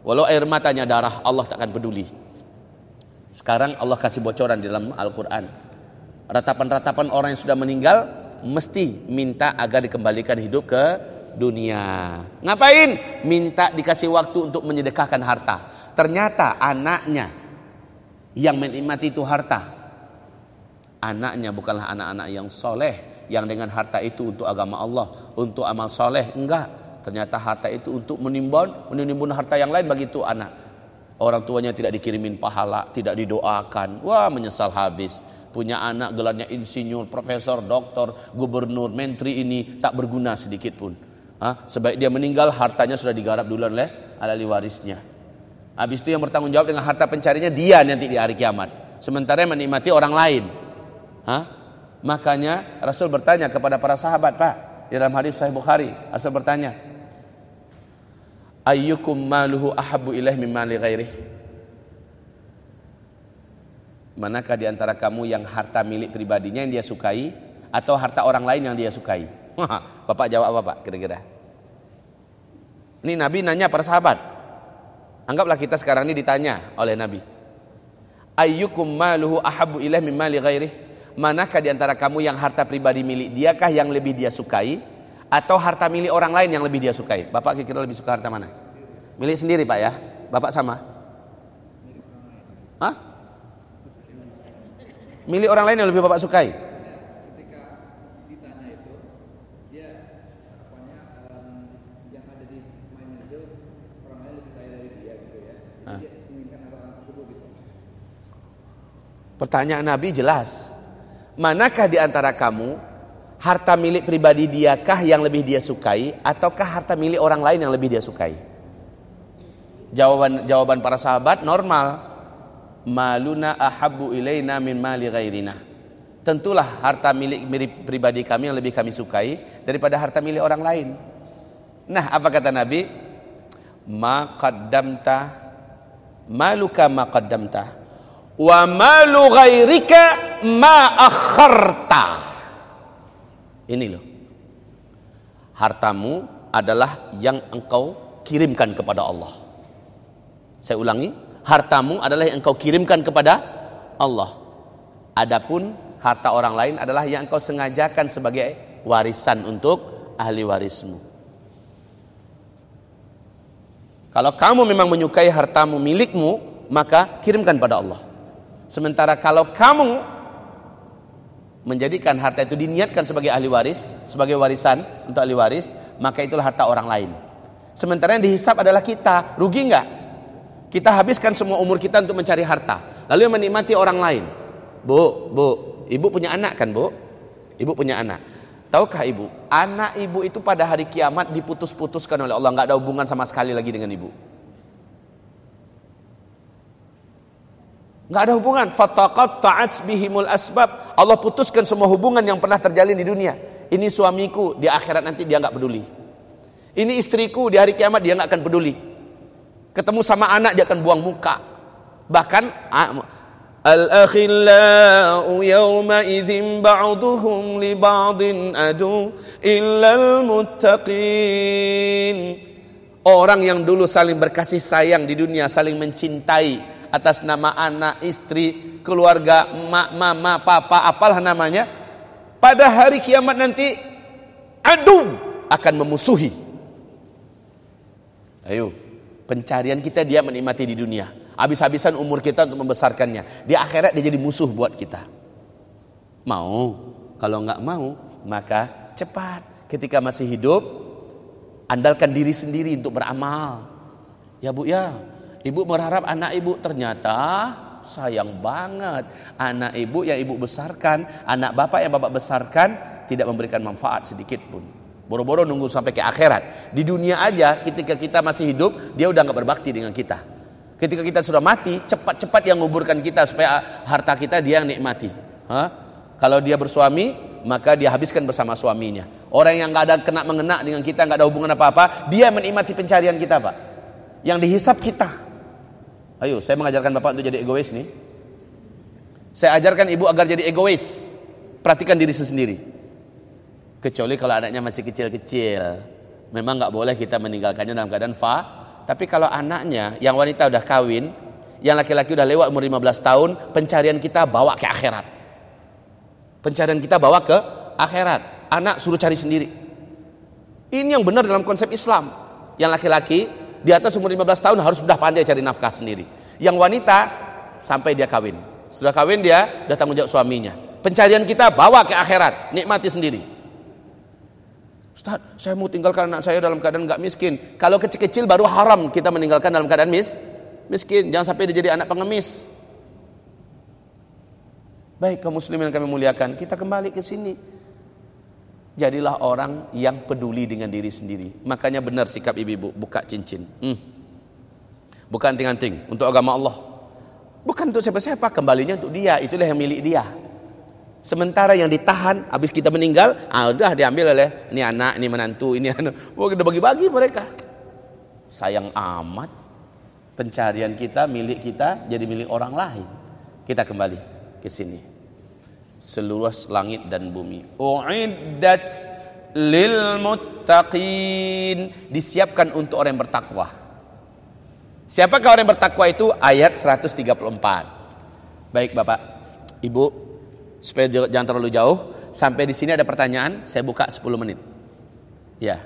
S1: Walau air matanya darah, Allah tak akan peduli. Sekarang Allah kasih bocoran di dalam Al-Quran. Ratapan-ratapan orang yang sudah meninggal mesti minta agar dikembalikan hidup ke dunia. Ngapain? Minta dikasih waktu untuk menyedekahkan harta. Ternyata anaknya yang menikmati itu harta. Anaknya bukanlah anak-anak yang soleh, yang dengan harta itu untuk agama Allah, untuk amal soleh. Enggak. Ternyata harta itu untuk menimbun, menimbun harta yang lain bagi itu anak. Orang tuanya tidak dikirimin pahala, tidak didoakan. Wah menyesal habis punya anak gelarnya insinyur, profesor, doktor, gubernur, menteri ini tak berguna sedikit pun. Hah? Sebaik dia meninggal hartanya sudah digarap duluan oleh alali warisnya. Habis itu yang bertanggung jawab dengan harta pencarinya dia nanti di hari kiamat. Sementara menikmati orang lain. Hah? Makanya Rasul bertanya kepada para sahabat, Pak, dalam hadis Sahih Bukhari, Rasul bertanya, Ayyukum maluhu ahabu ilaih mimma li ghairihi? Manakah di antara kamu yang harta milik pribadinya yang dia sukai atau harta orang lain yang dia sukai? Bapak jawab apa Pak kira-kira? Ini Nabi nanya para sahabat. Anggaplah kita sekarang ini ditanya oleh Nabi. Ayyukum maluhu ahabu ilaih min mali ghairih? Manakah di antara kamu yang harta pribadi milik dia kah yang lebih dia sukai atau harta milik orang lain yang lebih dia sukai? Bapak kira-kira lebih suka harta mana? Milik sendiri, Pak ya. Bapak sama? Hah? Milik orang lain yang lebih Bapak sukai? Pertanyaan Nabi jelas. Manakah di antara kamu harta milik pribadi diakah yang lebih dia sukai ataukah harta milik orang lain yang lebih dia sukai? Jawaban jawaban para sahabat normal. Maluna ahabbu ilaina min mali ghairina. Tentulah harta milik, pribadi kami yang lebih kami sukai daripada harta milik orang lain. Nah, apa kata Nabi? Ma qaddamta maluka ma qaddamta wa malu ghairika ma akharta. Ini loh. Hartamu adalah yang engkau kirimkan kepada Allah. Saya ulangi, hartamu adalah yang engkau kirimkan kepada Allah. Adapun harta orang lain adalah yang engkau sengajakan sebagai warisan untuk ahli warismu. Kalau kamu memang menyukai hartamu milikmu, maka kirimkan pada Allah. Sementara kalau kamu menjadikan harta itu diniatkan sebagai ahli waris, sebagai warisan untuk ahli waris, maka itulah harta orang lain. Sementara yang dihisap adalah kita, rugi enggak? Kita habiskan semua umur kita untuk mencari harta, lalu yang menikmati orang lain. Bu, bu, ibu punya anak kan bu? Ibu punya anak. Tahukah ibu, anak ibu itu pada hari kiamat diputus-putuskan oleh Allah, nggak ada hubungan sama sekali lagi dengan ibu. Nggak ada hubungan. Fataqatta'at bihimul asbab. Allah putuskan semua hubungan yang pernah terjalin di dunia. Ini suamiku, di akhirat nanti dia nggak peduli. Ini istriku, di hari kiamat dia nggak akan peduli. Ketemu sama anak dia akan buang muka. Bahkan Al-akhillau yawma idzin ba'duhum li ba'din adu illal muttaqin. Orang yang dulu saling berkasih sayang di dunia, saling mencintai, atas nama anak, istri, keluarga, emak, mama, papa, apalah namanya. Pada hari kiamat nanti adu akan memusuhi. Ayo, pencarian kita dia menikmati di dunia. Habis-habisan umur kita untuk membesarkannya. Di akhirat dia jadi musuh buat kita. Mau? Kalau nggak mau, maka cepat. Ketika masih hidup, andalkan diri sendiri untuk beramal. Ya bu ya, Ibu berharap anak ibu ternyata sayang banget. Anak ibu yang ibu besarkan, anak bapak yang bapak besarkan tidak memberikan manfaat sedikit pun. Boro-boro nunggu sampai ke akhirat. Di dunia aja ketika kita masih hidup, dia udah nggak berbakti dengan kita. Ketika kita sudah mati, cepat-cepat yang menguburkan kita supaya harta kita dia yang nikmati. Hah? Kalau dia bersuami, maka dia habiskan bersama suaminya. Orang yang nggak ada kena mengena dengan kita, nggak ada hubungan apa-apa, dia menikmati pencarian kita, Pak. Yang dihisap kita. Ayo, saya mengajarkan Bapak untuk jadi egois nih. Saya ajarkan ibu agar jadi egois. Perhatikan diri sendiri. Kecuali kalau anaknya masih kecil-kecil. Memang nggak boleh kita meninggalkannya dalam keadaan fa. Tapi kalau anaknya yang wanita udah kawin, yang laki-laki udah lewat umur 15 tahun, pencarian kita bawa ke akhirat. Pencarian kita bawa ke akhirat. Anak suruh cari sendiri. Ini yang benar dalam konsep Islam. Yang laki-laki di atas umur 15 tahun harus sudah pandai cari nafkah sendiri. Yang wanita sampai dia kawin. Sudah kawin dia sudah tanggung jawab suaminya. Pencarian kita bawa ke akhirat, nikmati sendiri. Ustaz, saya mau tinggalkan anak saya dalam keadaan nggak miskin. Kalau kecil-kecil baru haram kita meninggalkan dalam keadaan mis miskin. Jangan sampai dia jadi anak pengemis. Baik kaum muslimin yang kami muliakan, kita kembali ke sini. Jadilah orang yang peduli dengan diri sendiri. Makanya benar sikap ibu-ibu buka cincin. Hmm. Bukan anting-anting untuk agama Allah. Bukan untuk siapa-siapa, kembalinya untuk dia. Itulah yang milik dia. Sementara yang ditahan habis kita meninggal, ah udah diambil oleh ini anak, ini menantu, ini (laughs) anak. Wah, kita bagi-bagi mereka. Sayang amat. Pencarian kita milik kita jadi milik orang lain. Kita kembali ke sini seluruh langit dan bumi. Uiddat lil muttaqin disiapkan untuk orang yang bertakwa. Siapakah orang yang bertakwa itu? Ayat 134. Baik Bapak, Ibu, supaya jangan terlalu jauh, sampai di sini ada pertanyaan, saya buka 10 menit. Ya.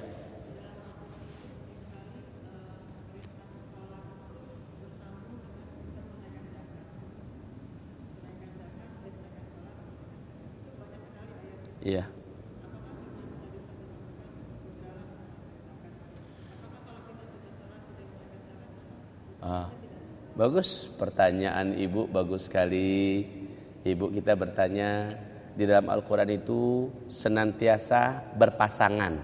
S1: Iya. Ah, bagus pertanyaan ibu bagus sekali. Ibu kita bertanya di dalam Al-Quran itu senantiasa berpasangan.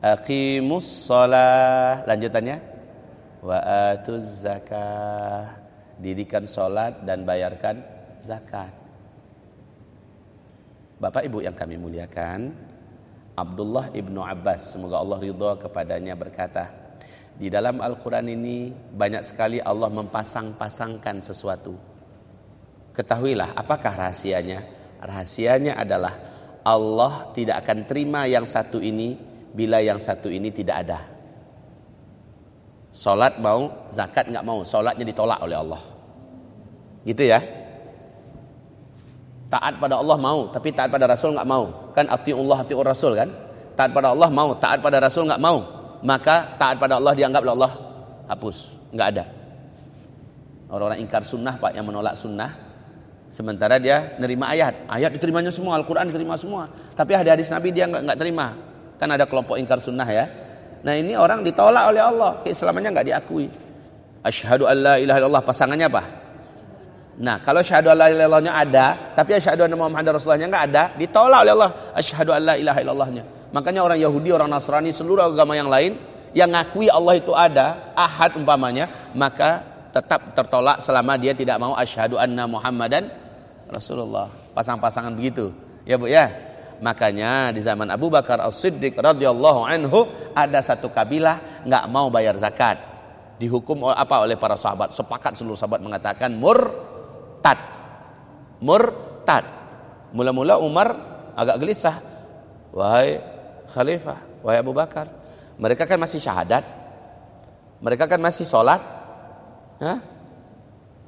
S1: Aqimus sholat lanjutannya wa atuz zakah dirikan sholat dan bayarkan zakat. Bapak Ibu yang kami muliakan, Abdullah ibnu Abbas, semoga Allah ridho kepadanya berkata, di dalam Al-Quran ini banyak sekali Allah mempasang-pasangkan sesuatu. Ketahuilah apakah rahasianya? Rahasianya adalah Allah tidak akan terima yang satu ini bila yang satu ini tidak ada. Salat mau, zakat nggak mau, salatnya ditolak oleh Allah. Gitu ya. Taat pada Allah mau, tapi taat pada Rasul nggak mau. Kan atiullah atiur Rasul kan? Taat pada Allah mau, taat pada Rasul nggak mau. Maka taat pada Allah dianggap oleh Allah hapus, nggak ada. Orang-orang ingkar sunnah pak yang menolak sunnah, sementara dia nerima ayat, ayat diterimanya semua, Al-Quran diterima semua. Tapi hadis Nabi dia nggak nggak terima. Kan ada kelompok ingkar sunnah ya. Nah ini orang ditolak oleh Allah, keislamannya nggak diakui. Asyhadu an la ilaha illallah pasangannya apa? Nah, kalau syahadu alla ilaha illallahnya ada, tapi asyhadu anna Muhammad Rasulullahnya enggak ada, ditolak oleh Allah asyhadu alla ilaha illallahnya. Makanya orang Yahudi, orang Nasrani, seluruh agama yang lain yang ngakui Allah itu ada, ahad umpamanya, maka tetap tertolak selama dia tidak mau asyhadu anna Muhammadan Rasulullah. Pasang-pasangan begitu. Ya, Bu ya. Makanya di zaman Abu Bakar As-Siddiq radhiyallahu anhu ada satu kabilah nggak mau bayar zakat. Dihukum apa oleh para sahabat? Sepakat seluruh sahabat mengatakan mur murtad. Murtad. Mula-mula Umar agak gelisah. Wahai khalifah, wahai Abu Bakar, mereka kan masih syahadat. Mereka kan masih sholat. Hah?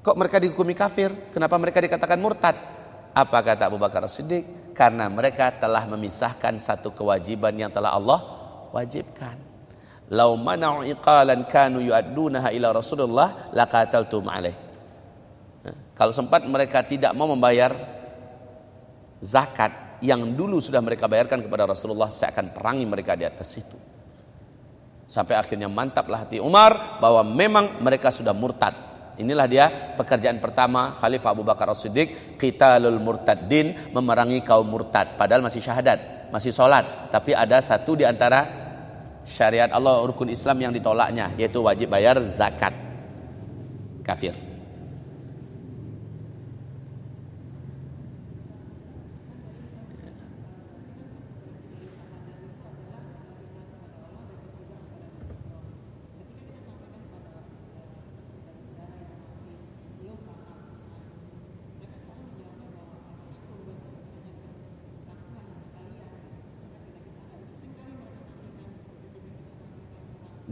S1: Kok mereka dihukumi kafir? Kenapa mereka dikatakan murtad? Apa kata Abu Bakar Siddiq? Karena mereka telah memisahkan satu kewajiban yang telah Allah wajibkan. Lau mana'u iqalan kanu yu'addunaha ila Rasulullah laqataltum alaih. Kalau sempat mereka tidak mau membayar zakat yang dulu sudah mereka bayarkan kepada Rasulullah, saya akan perangi mereka di atas itu. Sampai akhirnya mantaplah hati Umar bahwa memang mereka sudah murtad. Inilah dia pekerjaan pertama Khalifah Abu Bakar As-Siddiq, qitalul murtaddin, memerangi kaum murtad padahal masih syahadat, masih sholat, tapi ada satu di antara syariat Allah rukun Islam yang ditolaknya yaitu wajib bayar zakat. Kafir.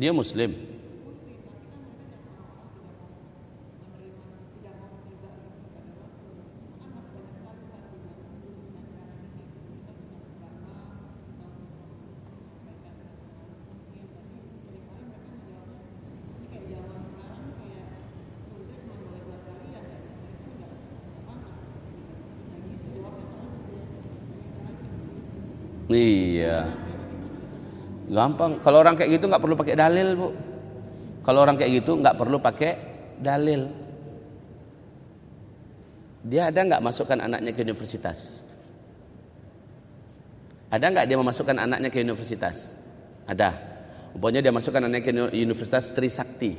S1: Dia muslim. Iya. Gampang. Kalau orang kayak gitu nggak perlu pakai dalil, Bu. Kalau orang kayak gitu nggak perlu pakai dalil. Dia ada nggak masukkan anaknya ke universitas? Ada nggak dia memasukkan anaknya ke universitas? Ada. Pokoknya dia masukkan anaknya ke universitas Trisakti.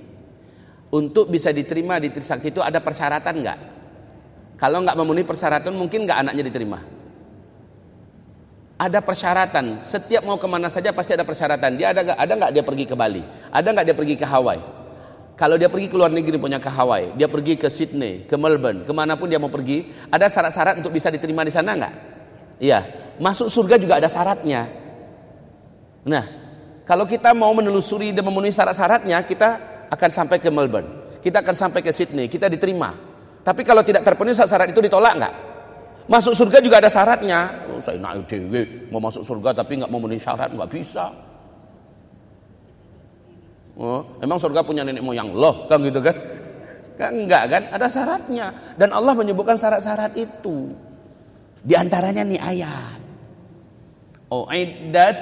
S1: Untuk bisa diterima di Trisakti itu ada persyaratan nggak? Kalau nggak memenuhi persyaratan mungkin nggak anaknya diterima ada persyaratan. Setiap mau ke mana saja pasti ada persyaratan. Dia ada ada nggak dia pergi ke Bali? Ada nggak dia pergi ke Hawaii? Kalau dia pergi ke luar negeri punya ke Hawaii, dia pergi ke Sydney, ke Melbourne, ke mana pun dia mau pergi, ada syarat-syarat untuk bisa diterima di sana nggak? Iya, masuk surga juga ada syaratnya. Nah, kalau kita mau menelusuri dan memenuhi syarat-syaratnya, kita akan sampai ke Melbourne, kita akan sampai ke Sydney, kita diterima. Tapi kalau tidak terpenuhi syarat itu ditolak nggak? Masuk surga juga ada syaratnya. Oh, saya naik dewe mau masuk surga tapi nggak memenuhi syarat nggak bisa. Oh, emang surga punya nenek moyang loh, kan gitu kan? Kan enggak kan? Ada syaratnya. Dan Allah menyebutkan syarat-syarat itu. Di antaranya nih ayat. Uiddat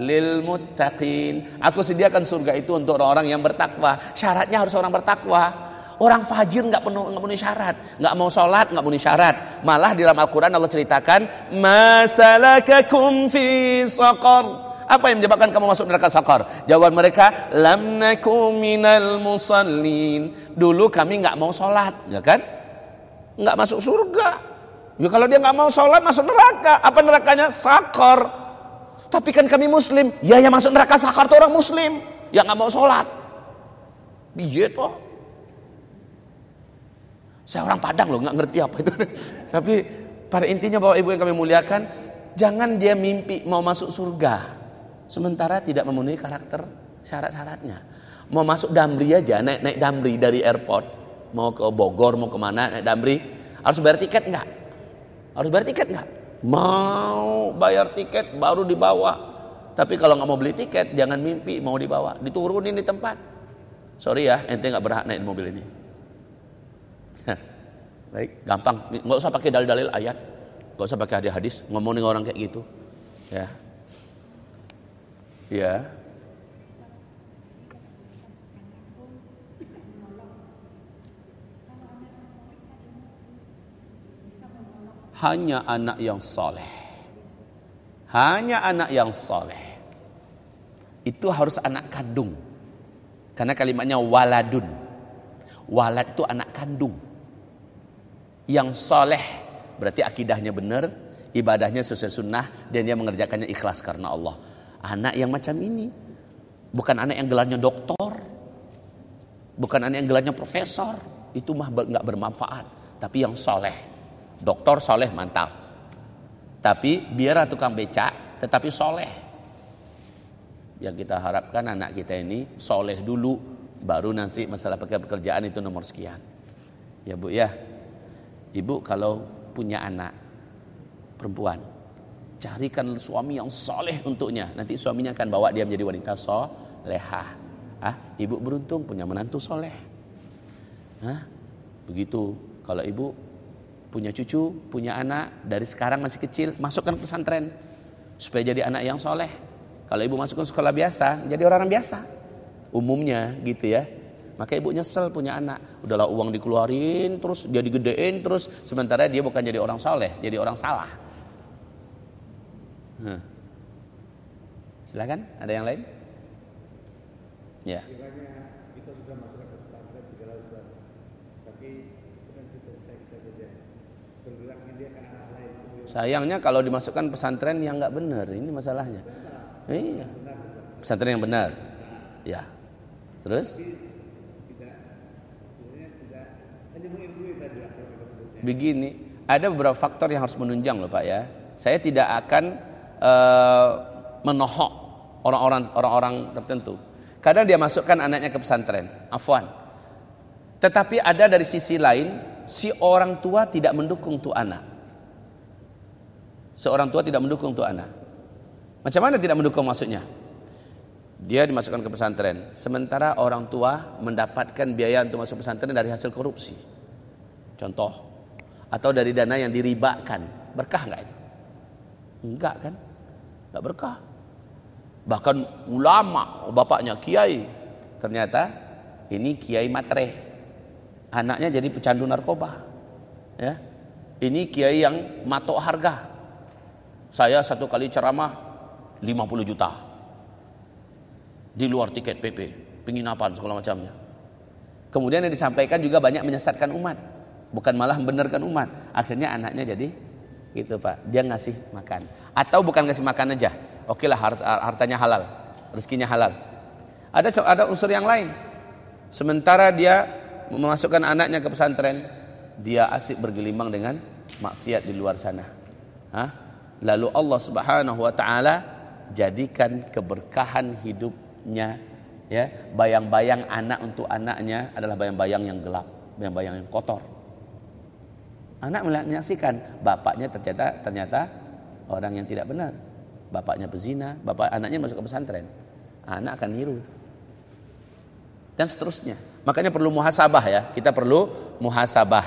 S1: lil muttaqin. Aku sediakan surga itu untuk orang-orang yang bertakwa. Syaratnya harus orang bertakwa. Orang fajir nggak penuh nggak penuh syarat, nggak mau sholat nggak penuh syarat. Malah di dalam Al-Quran Allah ceritakan, masalakakum fi saqar. Apa yang menyebabkan kamu masuk neraka sakar? Jawaban mereka, lam nakum minal musallin. Dulu kami nggak mau sholat, ya kan? Nggak masuk surga. Ya kalau dia nggak mau sholat masuk neraka. Apa nerakanya? Sakar. Tapi kan kami muslim. Ya yang masuk neraka sakar itu orang muslim. Yang nggak mau sholat. Iya toh. Saya orang Padang loh, nggak ngerti apa itu. (laughs) Tapi pada intinya bahwa ibu yang kami muliakan, jangan dia mimpi mau masuk surga sementara tidak memenuhi karakter syarat-syaratnya. Mau masuk Damri aja, naik naik Damri dari airport, mau ke Bogor, mau ke mana, naik Damri, harus bayar tiket nggak? Harus bayar tiket nggak? Mau bayar tiket baru dibawa. Tapi kalau nggak mau beli tiket, jangan mimpi mau dibawa, diturunin di tempat. Sorry ya, ente nggak berhak naik mobil ini. Baik, gampang, nggak usah pakai dalil-dalil ayat, nggak usah pakai hadis-hadis, ngomongin orang kayak gitu. Ya, Ya. Hanya anak yang soleh. Hanya anak yang soleh. Itu harus anak kandung. Karena kalimatnya waladun. Walad itu anak kandung. Yang soleh berarti akidahnya benar, ibadahnya sesuai sunnah, dan dia mengerjakannya ikhlas karena Allah anak yang macam ini. Bukan anak yang gelarnya doktor. Bukan anak yang gelarnya profesor. Itu mah nggak bermanfaat. Tapi yang soleh. Doktor soleh mantap. Tapi biar tukang becak tetapi soleh. Yang kita harapkan anak kita ini soleh dulu. Baru nanti masalah pekerjaan itu nomor sekian. Ya bu ya. Ibu kalau punya anak perempuan Carikan suami yang soleh untuknya. Nanti suaminya akan bawa dia menjadi wanita solehah. Ah, ibu beruntung punya menantu soleh. Hah? Begitu. Kalau ibu punya cucu, punya anak, dari sekarang masih kecil, masukkan pesantren. Supaya jadi anak yang soleh. Kalau ibu masukkan sekolah biasa, jadi orang biasa. Umumnya gitu ya. Maka ibu nyesel punya anak. Udahlah uang dikeluarin, terus dia digedein, terus sementara dia bukan jadi orang soleh, jadi orang salah. Hmm. Silakan, ada yang lain? Ya. Sayangnya kalau dimasukkan pesantren yang nggak benar, ini masalahnya. Iya. Pesantren yang benar. Ya. Terus? Begini, ada beberapa faktor yang harus menunjang loh Pak ya. Saya tidak akan uh, menohok orang-orang orang-orang tertentu. Kadang dia masukkan anaknya ke pesantren, afwan. Tetapi ada dari sisi lain, si orang tua tidak mendukung tuh anak. Seorang tua tidak mendukung tuh anak. Macam mana tidak mendukung maksudnya? Dia dimasukkan ke pesantren, sementara orang tua mendapatkan biaya untuk masuk pesantren dari hasil korupsi. Contoh, atau dari dana yang diribakan. Berkah nggak itu? Enggak kan? Enggak berkah. Bahkan ulama, bapaknya kiai, ternyata ini kiai matre. Anaknya jadi pecandu narkoba. Ya. Ini kiai yang matok harga. Saya satu kali ceramah 50 juta. Di luar tiket PP, penginapan segala macamnya. Kemudian yang disampaikan juga banyak menyesatkan umat. Bukan malah membenarkan umat. Akhirnya anaknya jadi gitu Pak. Dia ngasih makan. Atau bukan ngasih makan aja. Oke lah hart hartanya halal, rezekinya halal. Ada ada unsur yang lain. Sementara dia memasukkan anaknya ke pesantren, dia asik bergelimang dengan maksiat di luar sana. Hah? Lalu Allah Subhanahu wa taala jadikan keberkahan hidupnya ya, bayang-bayang anak untuk anaknya adalah bayang-bayang yang gelap, bayang-bayang yang kotor. Anak menyaksikan bapaknya ternyata ternyata orang yang tidak benar. Bapaknya pezina, bapak anaknya masuk ke pesantren. Anak akan niru. Dan seterusnya. Makanya perlu muhasabah ya. Kita perlu muhasabah.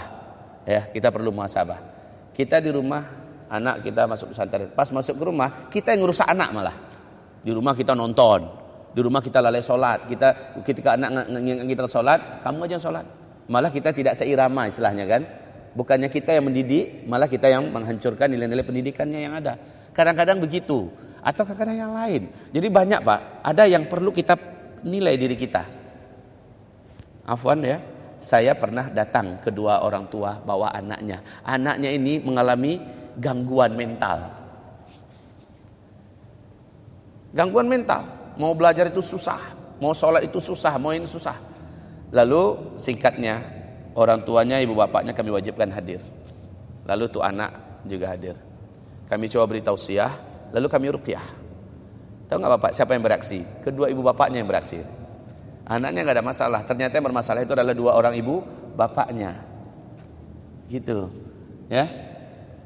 S1: Ya, kita perlu muhasabah. Kita di rumah anak kita masuk pesantren. Pas masuk ke rumah, kita yang ngerusak anak malah. Di rumah kita nonton, di rumah kita lalai sholat. Kita ketika anak kita sholat, kamu aja sholat. Malah kita tidak seirama istilahnya kan. Bukannya kita yang mendidik, malah kita yang menghancurkan nilai-nilai pendidikannya yang ada. Kadang-kadang begitu. Atau kadang-kadang yang lain. Jadi banyak pak, ada yang perlu kita nilai diri kita. Afwan ya, saya pernah datang kedua orang tua bawa anaknya. Anaknya ini mengalami gangguan mental. Gangguan mental. Mau belajar itu susah, mau sholat itu susah, mau ini susah. Lalu singkatnya orang tuanya, ibu bapaknya kami wajibkan hadir. Lalu tuh anak juga hadir. Kami coba beri tausiah, lalu kami ruqyah. Tahu nggak bapak siapa yang beraksi? Kedua ibu bapaknya yang beraksi. Anaknya nggak ada masalah. Ternyata yang bermasalah itu adalah dua orang ibu bapaknya. Gitu. Ya.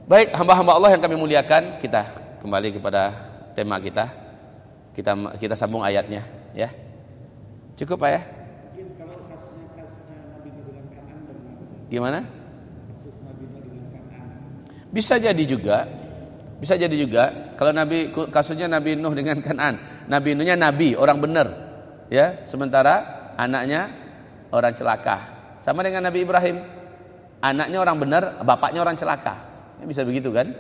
S1: Baik, hamba-hamba Allah yang kami muliakan, kita kembali kepada tema kita. Kita kita sambung ayatnya, ya. Cukup Pak ya? Gimana? Bisa jadi juga. Bisa jadi juga kalau Nabi kasusnya Nabi Nuh dengan Kanan. Nabi Nuhnya nabi, orang benar. Ya, sementara anaknya orang celaka. Sama dengan Nabi Ibrahim. Anaknya orang benar, bapaknya orang celaka. Ya, bisa begitu kan?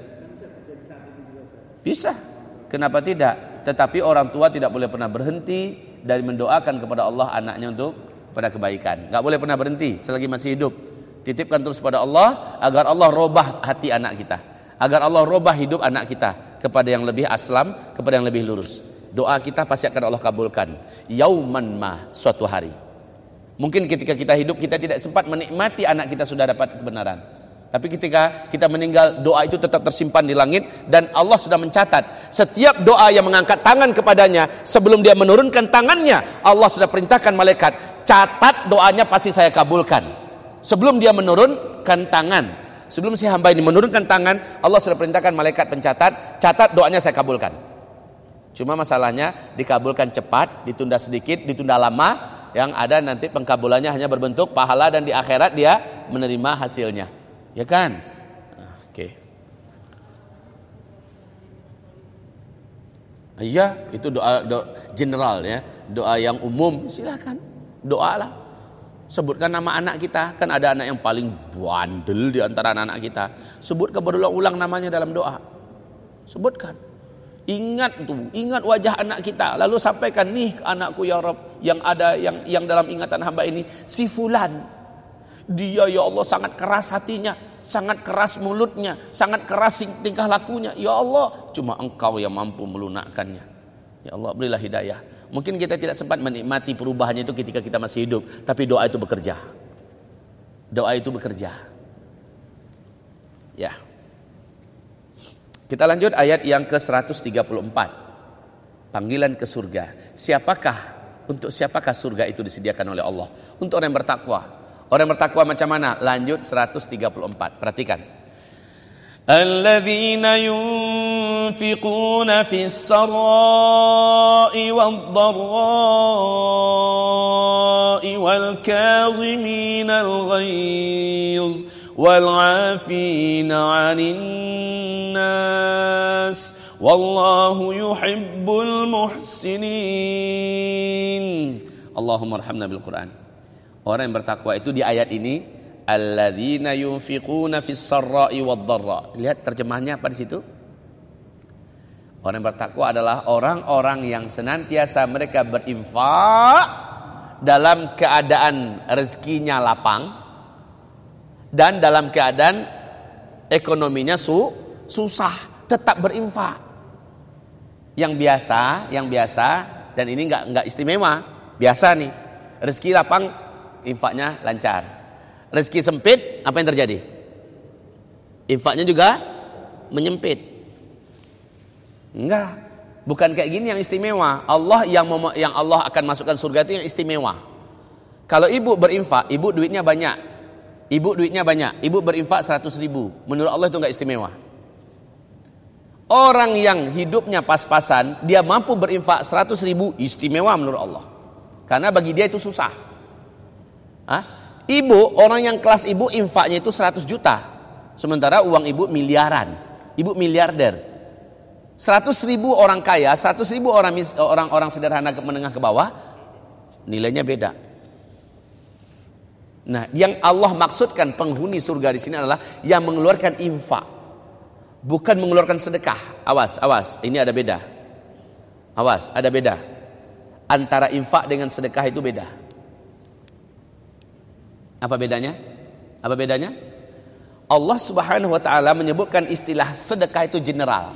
S1: Bisa. Kenapa tidak? Tetapi orang tua tidak boleh pernah berhenti dari mendoakan kepada Allah anaknya untuk pada kebaikan. Gak boleh pernah berhenti selagi masih hidup. Titipkan terus pada Allah agar Allah robah hati anak kita. Agar Allah robah hidup anak kita kepada yang lebih aslam, kepada yang lebih lurus. Doa kita pasti akan Allah kabulkan. Yauman ma suatu hari. Mungkin ketika kita hidup kita tidak sempat menikmati anak kita sudah dapat kebenaran. Tapi ketika kita meninggal doa itu tetap tersimpan di langit dan Allah sudah mencatat setiap doa yang mengangkat tangan kepadanya sebelum dia menurunkan tangannya Allah sudah perintahkan malaikat catat doanya pasti saya kabulkan. Sebelum dia menurunkan tangan, sebelum si hamba ini menurunkan tangan, Allah sudah perintahkan malaikat pencatat, catat doanya saya kabulkan. Cuma masalahnya dikabulkan cepat, ditunda sedikit, ditunda lama, yang ada nanti pengkabulannya hanya berbentuk pahala dan di akhirat dia menerima hasilnya. Ya kan? Oke. Okay. Iya, itu doa, doa general ya, doa yang umum silakan doalah Sebutkan nama anak kita. Kan ada anak yang paling bandel di antara anak-anak kita. Sebutkan berulang-ulang namanya dalam doa. Sebutkan. Ingat tuh, ingat wajah anak kita. Lalu sampaikan nih ke anakku ya Rob yang ada yang yang dalam ingatan hamba ini si fulan. Dia ya Allah sangat keras hatinya, sangat keras mulutnya, sangat keras tingkah lakunya. Ya Allah, cuma Engkau yang mampu melunakkannya. Ya Allah, berilah hidayah. Mungkin kita tidak sempat menikmati perubahannya itu ketika kita masih hidup, tapi doa itu bekerja. Doa itu bekerja. Ya. Kita lanjut ayat yang ke-134. Panggilan ke surga. Siapakah untuk siapakah surga itu disediakan oleh Allah? Untuk orang yang bertakwa. Orang yang bertakwa macam mana? Lanjut 134. Perhatikan.
S2: الذين ينفقون في السراء والضراء والكاظمين الغيظ والعافين عن الناس والله يحب المحسنين.
S1: اللهم ارحمنا بالقرآن. Orang yang bertakwa itu di ayat ini alladzina yunfiquna fis sarra'i wad dharra. Lihat terjemahannya apa di situ? Orang yang bertakwa adalah orang-orang yang senantiasa mereka berinfak dalam keadaan rezekinya lapang dan dalam keadaan ekonominya su susah tetap berinfak. Yang biasa, yang biasa dan ini enggak enggak istimewa, biasa nih. Rezeki lapang infaknya lancar rezeki sempit, apa yang terjadi? Infaknya juga menyempit. Enggak. Bukan kayak gini yang istimewa. Allah yang yang Allah akan masukkan surga itu yang istimewa. Kalau ibu berinfak, ibu duitnya banyak. Ibu duitnya banyak, ibu berinfak 100 ribu. Menurut Allah itu nggak istimewa. Orang yang hidupnya pas-pasan, dia mampu berinfak 100 ribu, istimewa menurut Allah. Karena bagi dia itu susah. Hah? Ibu, orang yang kelas ibu infaknya itu 100 juta. Sementara uang ibu miliaran. Ibu miliarder. 100 ribu orang kaya, 100 ribu orang orang orang sederhana ke menengah ke bawah, nilainya beda. Nah, yang Allah maksudkan penghuni surga di sini adalah yang mengeluarkan infak. Bukan mengeluarkan sedekah. Awas, awas, ini ada beda. Awas, ada beda. Antara infak dengan sedekah itu beda. Apa bedanya? Apa bedanya? Allah Subhanahu wa taala menyebutkan istilah sedekah itu general.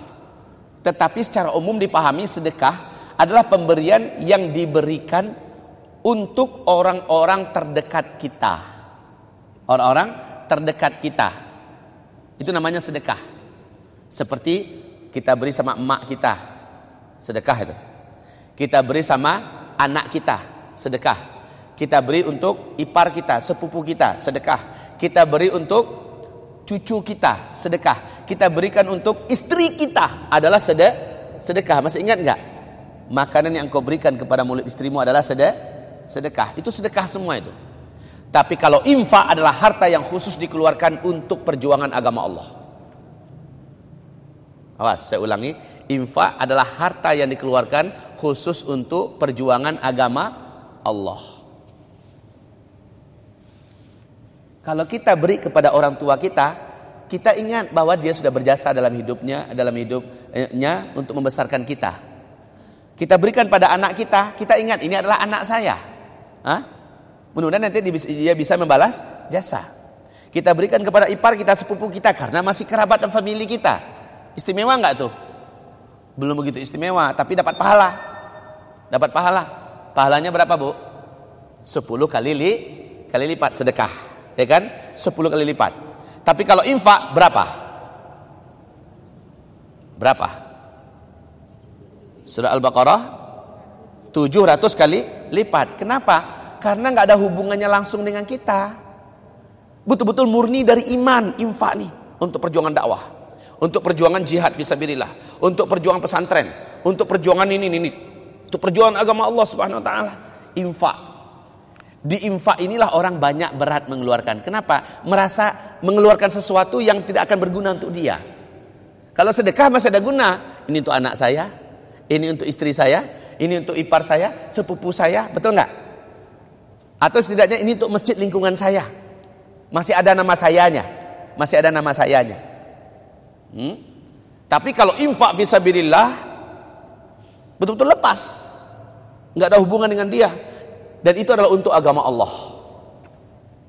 S1: Tetapi secara umum dipahami sedekah adalah pemberian yang diberikan untuk orang-orang terdekat kita. Orang-orang terdekat kita. Itu namanya sedekah. Seperti kita beri sama emak kita. Sedekah itu. Kita beri sama anak kita. Sedekah. Kita beri untuk ipar kita, sepupu kita, sedekah. Kita beri untuk cucu kita, sedekah. Kita berikan untuk istri kita adalah sedekah. Masih ingat enggak? Makanan yang kau berikan kepada mulut istrimu adalah sedekah sedekah. Itu sedekah semua itu. Tapi kalau infak adalah harta yang khusus dikeluarkan untuk perjuangan agama Allah. Awas, saya ulangi. Infak adalah harta yang dikeluarkan khusus untuk perjuangan agama Allah. Kalau kita beri kepada orang tua kita, kita ingat bahwa dia sudah berjasa dalam hidupnya, dalam hidupnya untuk membesarkan kita. Kita berikan pada anak kita, kita ingat ini adalah anak saya. Hah? Mudah-mudahan nanti dia bisa membalas jasa. Kita berikan kepada ipar kita, sepupu kita karena masih kerabat dan famili kita. Istimewa enggak tuh? Belum begitu istimewa, tapi dapat pahala. Dapat pahala. Pahalanya berapa, Bu? 10 kali li, kali lipat sedekah, ya kan? 10 kali lipat. Tapi kalau infak berapa? Berapa? Surah Al-Baqarah 700 kali lipat. Kenapa? Karena nggak ada hubungannya langsung dengan kita. Betul-betul murni dari iman, infak nih untuk perjuangan dakwah, untuk perjuangan jihad fisabilillah, untuk perjuangan pesantren, untuk perjuangan ini ini, untuk perjuangan agama Allah Subhanahu wa taala. Infak. Di infak inilah orang banyak berat mengeluarkan. Kenapa? Merasa mengeluarkan sesuatu yang tidak akan berguna untuk dia. Kalau sedekah masih ada guna. Ini untuk anak saya, ini untuk istri saya, ini untuk ipar saya, sepupu saya, betul nggak? Atau setidaknya ini untuk masjid lingkungan saya. Masih ada nama sayanya. Masih ada nama sayanya. Hmm? Tapi kalau infak visabilillah betul-betul lepas. nggak ada hubungan dengan dia. Dan itu adalah untuk agama Allah.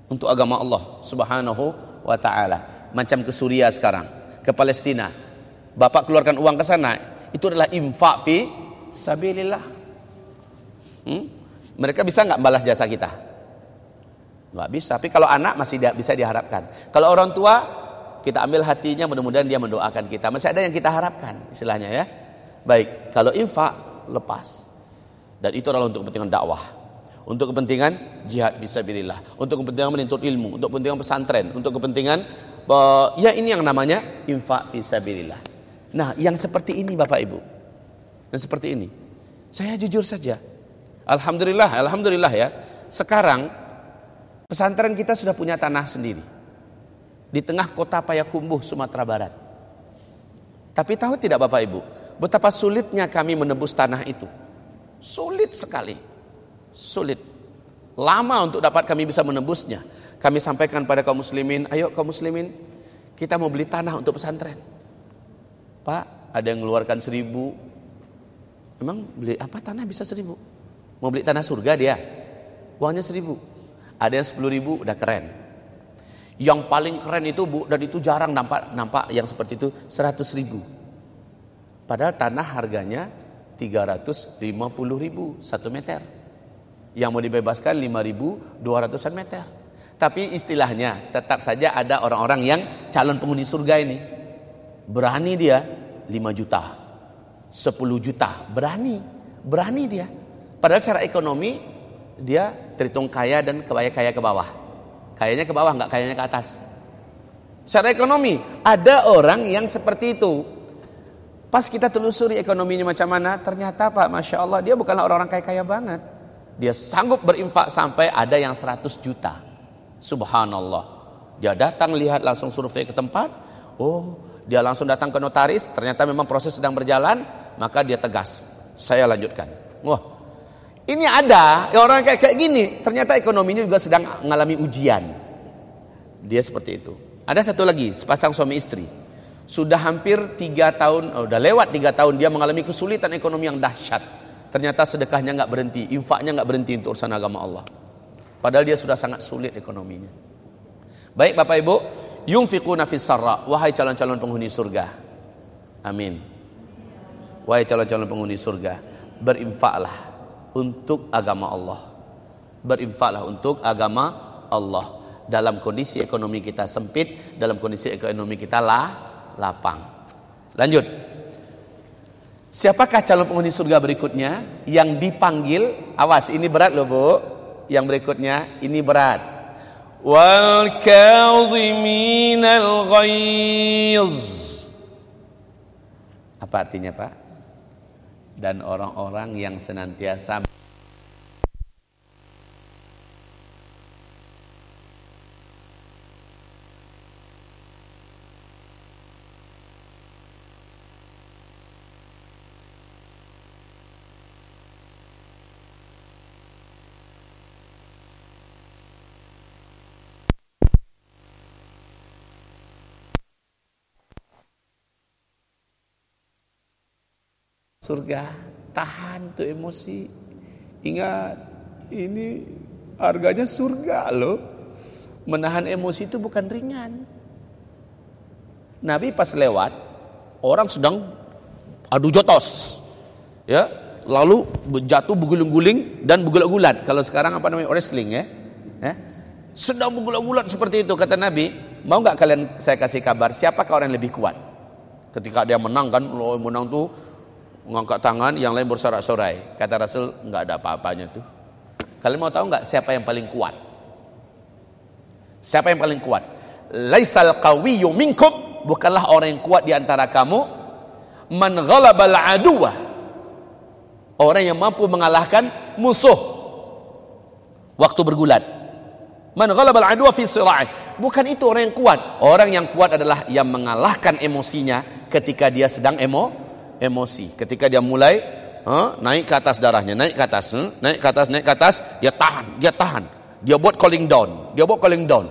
S1: Untuk agama Allah subhanahu wa ta'ala. Macam ke Suria sekarang. Ke Palestina. Bapak keluarkan uang ke sana. Itu adalah infak fi sabilillah. Hmm? Mereka bisa nggak balas jasa kita? Nggak bisa. Tapi kalau anak masih bisa diharapkan. Kalau orang tua kita ambil hatinya mudah-mudahan dia mendoakan kita. Masih ada yang kita harapkan istilahnya ya. Baik, kalau infak lepas. Dan itu adalah untuk kepentingan dakwah. Untuk kepentingan jihad fisabilillah, untuk kepentingan menuntut ilmu, untuk kepentingan pesantren, untuk kepentingan ya ini yang namanya infak fisabilillah. Nah, yang seperti ini Bapak Ibu dan seperti ini. Saya jujur saja. Alhamdulillah, alhamdulillah ya. Sekarang pesantren kita sudah punya tanah sendiri. Di tengah kota Payakumbuh, Sumatera Barat. Tapi tahu tidak Bapak Ibu, betapa sulitnya kami menebus tanah itu. Sulit sekali. Sulit. Lama untuk dapat kami bisa menebusnya. Kami sampaikan pada kaum muslimin, ayo kaum muslimin, kita mau beli tanah untuk pesantren. Pak, ada yang mengeluarkan seribu, Emang beli apa tanah bisa seribu? Mau beli tanah surga dia? Uangnya seribu. Ada yang sepuluh ribu udah keren. Yang paling keren itu bu dan itu jarang nampak nampak yang seperti itu seratus ribu. Padahal tanah harganya tiga ratus lima puluh ribu satu meter. Yang mau dibebaskan lima ribu dua ratusan meter. Tapi istilahnya tetap saja ada orang-orang yang calon penghuni surga ini. Berani dia 5 juta, 10 juta. Berani. Berani dia. Padahal secara ekonomi dia terhitung kaya dan kaya-kaya ke bawah. Kayaknya ke bawah, nggak kayaknya ke atas. Secara ekonomi, ada orang yang seperti itu. Pas kita telusuri ekonominya macam mana, ternyata Pak, Masya Allah, dia bukanlah orang-orang kaya-kaya banget. Dia sanggup berinfak sampai ada yang 100 juta. Subhanallah. Dia datang lihat langsung survei ke tempat. Oh, dia langsung datang ke notaris. Ternyata memang proses sedang berjalan. Maka dia tegas. Saya lanjutkan. Wah, ini ada orang kayak kayak gini. Ternyata ekonominya juga sedang mengalami ujian. Dia seperti itu. Ada satu lagi, sepasang suami istri. Sudah hampir tiga tahun, oh, udah lewat tiga tahun dia mengalami kesulitan ekonomi yang dahsyat. Ternyata sedekahnya nggak berhenti, infaknya nggak berhenti untuk urusan agama Allah. Padahal dia sudah sangat sulit ekonominya. Baik Bapak Ibu, yunfiquna fis sarra, wahai calon-calon penghuni surga. Amin. Wahai calon-calon penghuni surga, berinfaklah untuk agama Allah. Berinfaklah untuk agama Allah. Dalam kondisi ekonomi kita sempit, dalam kondisi ekonomi kita lah, lapang. Lanjut. Siapakah calon penghuni surga berikutnya yang dipanggil? Awas, ini berat loh Bu. Yang berikutnya ini berat.
S2: Wal kadhimin al ghaiz.
S1: Apa artinya, Pak? Dan orang-orang yang senantiasa surga. Tahan tuh emosi. Ingat ini harganya surga loh. Menahan emosi itu bukan ringan. Nabi pas lewat orang sedang adu jotos. Ya lalu jatuh berguling-guling dan bergulat-gulat. Kalau sekarang apa namanya? Wrestling ya. Eh? sedang bergulat-gulat seperti itu kata Nabi. Mau nggak kalian saya kasih kabar siapakah orang yang lebih kuat? Ketika dia menang kan menang tuh mengangkat tangan, yang lain bersorak-sorai. Kata Rasul, nggak ada apa-apanya tuh. Kalian mau tahu nggak siapa yang paling kuat? Siapa yang paling kuat? Laisal qawiyyu minkum, bukanlah orang yang kuat di antara kamu. Man ghalabal aduwa. Orang yang mampu mengalahkan musuh waktu bergulat. Man ghalabal aduwa fi sira'i. Bukan itu orang yang kuat. Orang yang kuat adalah yang mengalahkan emosinya ketika dia sedang emo emosi. Ketika dia mulai huh, naik ke atas darahnya, naik ke atas, huh, naik ke atas, naik ke atas, dia tahan, dia tahan. Dia buat calling down, dia buat calling down.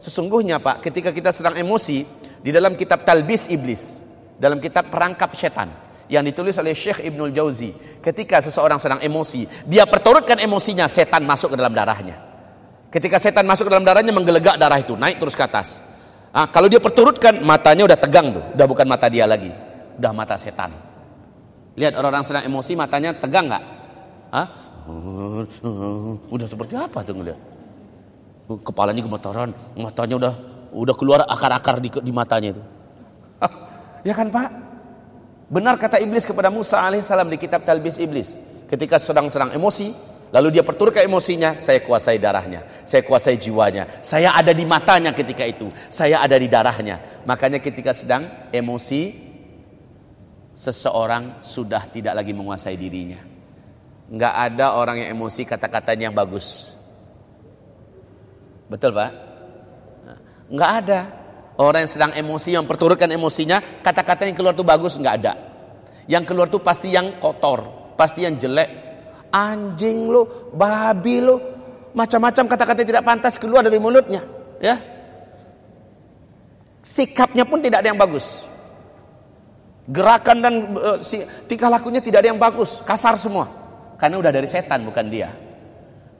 S1: Sesungguhnya Pak, ketika kita sedang emosi, di dalam kitab Talbis Iblis, dalam kitab Perangkap Setan, yang ditulis oleh Syekh Ibnul Jauzi, ketika seseorang sedang emosi, dia perturutkan emosinya, setan masuk ke dalam darahnya. Ketika setan masuk ke dalam darahnya, menggelegak darah itu, naik terus ke atas. Ah, kalau dia perturutkan, matanya udah tegang tuh, udah bukan mata dia lagi udah mata setan. Lihat orang-orang sedang emosi matanya tegang nggak? Hah? Udah seperti apa tuh ngeliat? Kepalanya gemetaran, matanya udah udah keluar akar-akar di, di matanya itu. (laughs) ya kan Pak? Benar kata iblis kepada Musa alaihissalam di kitab Talbis Iblis. Ketika sedang-sedang emosi, lalu dia perturutkan emosinya, saya kuasai darahnya, saya kuasai jiwanya, saya ada di matanya ketika itu, saya ada di darahnya. Makanya ketika sedang emosi, seseorang sudah tidak lagi menguasai dirinya. Enggak ada orang yang emosi kata-katanya yang bagus. Betul Pak? Enggak ada. Orang yang sedang emosi, yang perturutkan emosinya, kata-kata yang keluar itu bagus, enggak ada. Yang keluar itu pasti yang kotor, pasti yang jelek. Anjing lo, babi lo, macam-macam kata-kata tidak pantas keluar dari mulutnya. Ya, Sikapnya pun tidak ada yang bagus. Gerakan dan uh, si, tingkah lakunya tidak ada yang bagus, kasar semua. Karena udah dari setan bukan dia.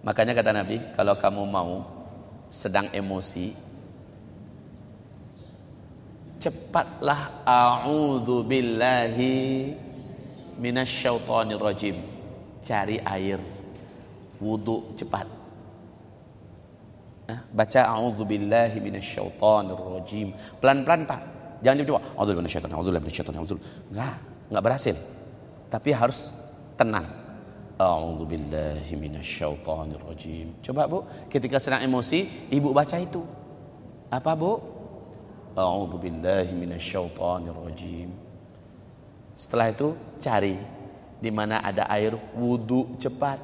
S1: Makanya kata Nabi, kalau kamu mau sedang emosi, cepatlah a'udzu billahi minasyaitonir rajim. Cari air wudu cepat. Nah, baca a'udzu billahi minasyaitonir rajim. Pelan-pelan Pak. Jangan coba-coba. Auzubillahi minasyaitonir rajim. Auzubillahi minasyaitonir rajim. Enggak, enggak berhasil. Tapi harus tenang. A'udzu billahi minasyaitonir rajim. Coba Bu, ketika sedang emosi, Ibu baca itu. Apa Bu? A'udzu billahi minasyaitonir rajim. Setelah itu cari di mana ada air wudu cepat.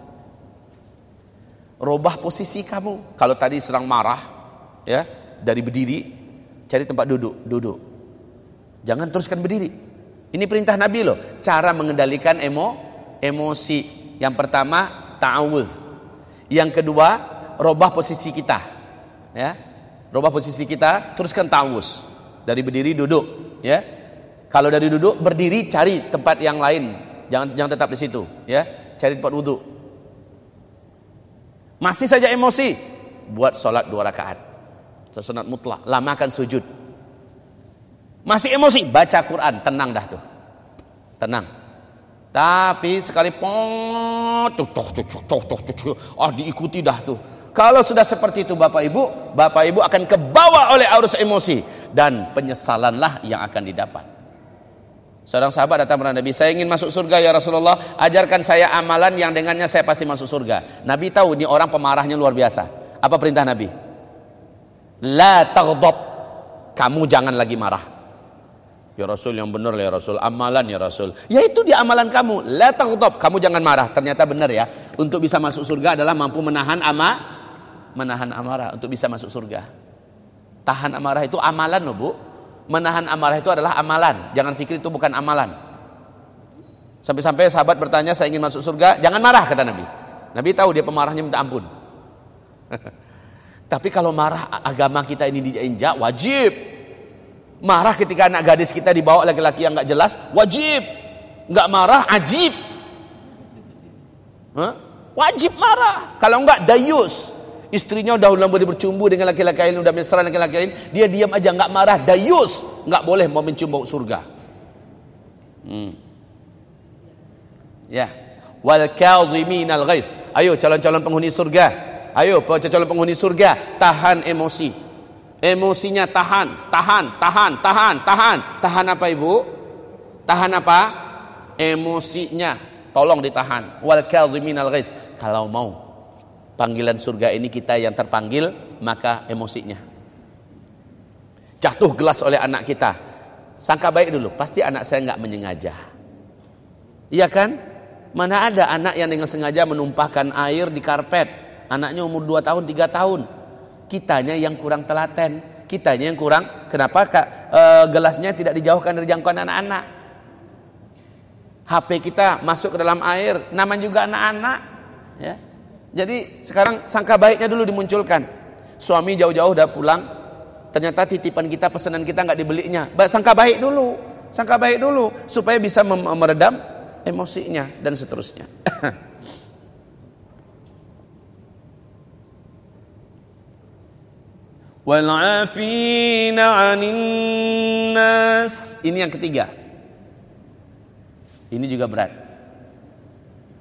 S1: Robah posisi kamu. Kalau tadi sedang marah, ya, dari berdiri, cari tempat duduk, duduk. Jangan teruskan berdiri. Ini perintah Nabi loh, cara mengendalikan emo, emosi. Yang pertama ta'awudz. Yang kedua robah posisi kita. Ya. Robah posisi kita, teruskan ta'awudz. Dari berdiri duduk, ya. Kalau dari duduk berdiri cari tempat yang lain. Jangan jangan tetap di situ, ya. Cari tempat wudhu. Masih saja emosi, buat sholat dua rakaat. Sunat mutlak, lamakan sujud. Masih emosi, baca Quran, tenang dah tuh. Tenang. Tapi sekali pong, tuh, tuh, tuh, tuh, tuh, oh diikuti dah tuh. Kalau sudah seperti itu Bapak Ibu, Bapak Ibu akan kebawa oleh arus emosi dan penyesalanlah yang akan didapat. Seorang sahabat datang kepada Nabi, saya ingin masuk surga ya Rasulullah, ajarkan saya amalan yang dengannya saya pasti masuk surga. Nabi tahu ini orang pemarahnya luar biasa. Apa perintah Nabi? La taghdab. Kamu jangan lagi marah. Ya Rasul yang benar ya Rasul, amalan ya Rasul. Ya itu dia amalan kamu. La taghdab, kamu jangan marah. Ternyata benar ya. Untuk bisa masuk surga adalah mampu menahan ama menahan amarah untuk bisa masuk surga. Tahan amarah itu amalan loh, Bu. Menahan amarah itu adalah amalan. Jangan pikir itu bukan amalan. Sampai-sampai sahabat bertanya, "Saya ingin masuk surga." Jangan marah kata Nabi. Nabi tahu dia pemarahnya minta ampun. (laughs) Tapi kalau marah agama kita ini diinjak wajib Marah ketika anak gadis kita dibawa laki-laki yang nggak jelas, wajib. Nggak marah, ajib. Hah? Wajib marah. Kalau nggak dayus. Istrinya udah lama bercumbu dengan laki-laki lain, udah mesra laki-laki lain, dia diam aja nggak marah, dayus. Nggak boleh mau mencium bau surga. Hmm. Ya. Wal al ghais. Ayo calon-calon penghuni surga. Ayo calon penghuni surga, tahan emosi. Emosinya tahan, tahan, tahan, tahan, tahan. Tahan apa Ibu? Tahan apa? Emosinya. Tolong ditahan. Wal kadhiminal ghaiz. Kalau mau panggilan surga ini kita yang terpanggil, maka emosinya. Jatuh gelas oleh anak kita. Sangka baik dulu, pasti anak saya nggak menyengaja. Iya kan? Mana ada anak yang dengan sengaja menumpahkan air di karpet. Anaknya umur 2 tahun, 3 tahun kitanya yang kurang telaten, kitanya yang kurang kenapa kak e, gelasnya tidak dijauhkan dari jangkauan anak-anak. HP kita masuk ke dalam air, nama juga anak-anak, ya. Jadi sekarang sangka baiknya dulu dimunculkan. Suami jauh-jauh udah pulang, ternyata titipan kita pesanan kita nggak dibelinya. Sangka baik dulu, sangka baik dulu supaya bisa meredam emosinya dan seterusnya. (coughs) nas. Ini yang ketiga. Ini juga berat.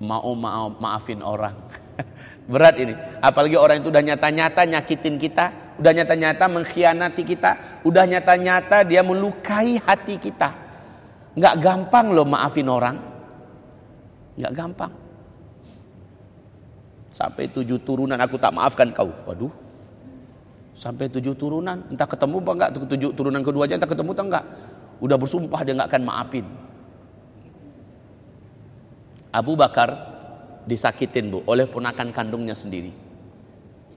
S1: Mau mau maafin orang. (laughs) berat ini. Apalagi orang itu udah nyata-nyata nyakitin kita, udah nyata-nyata mengkhianati kita, udah nyata-nyata dia melukai hati kita. Nggak gampang loh maafin orang. Nggak gampang. Sampai tujuh turunan aku tak maafkan kau. Waduh, sampai tujuh turunan. Entah ketemu apa enggak tujuh turunan keduanya entah ketemu atau enggak. Udah bersumpah dia enggak akan maafin. Abu Bakar disakitin bu oleh ponakan kandungnya sendiri.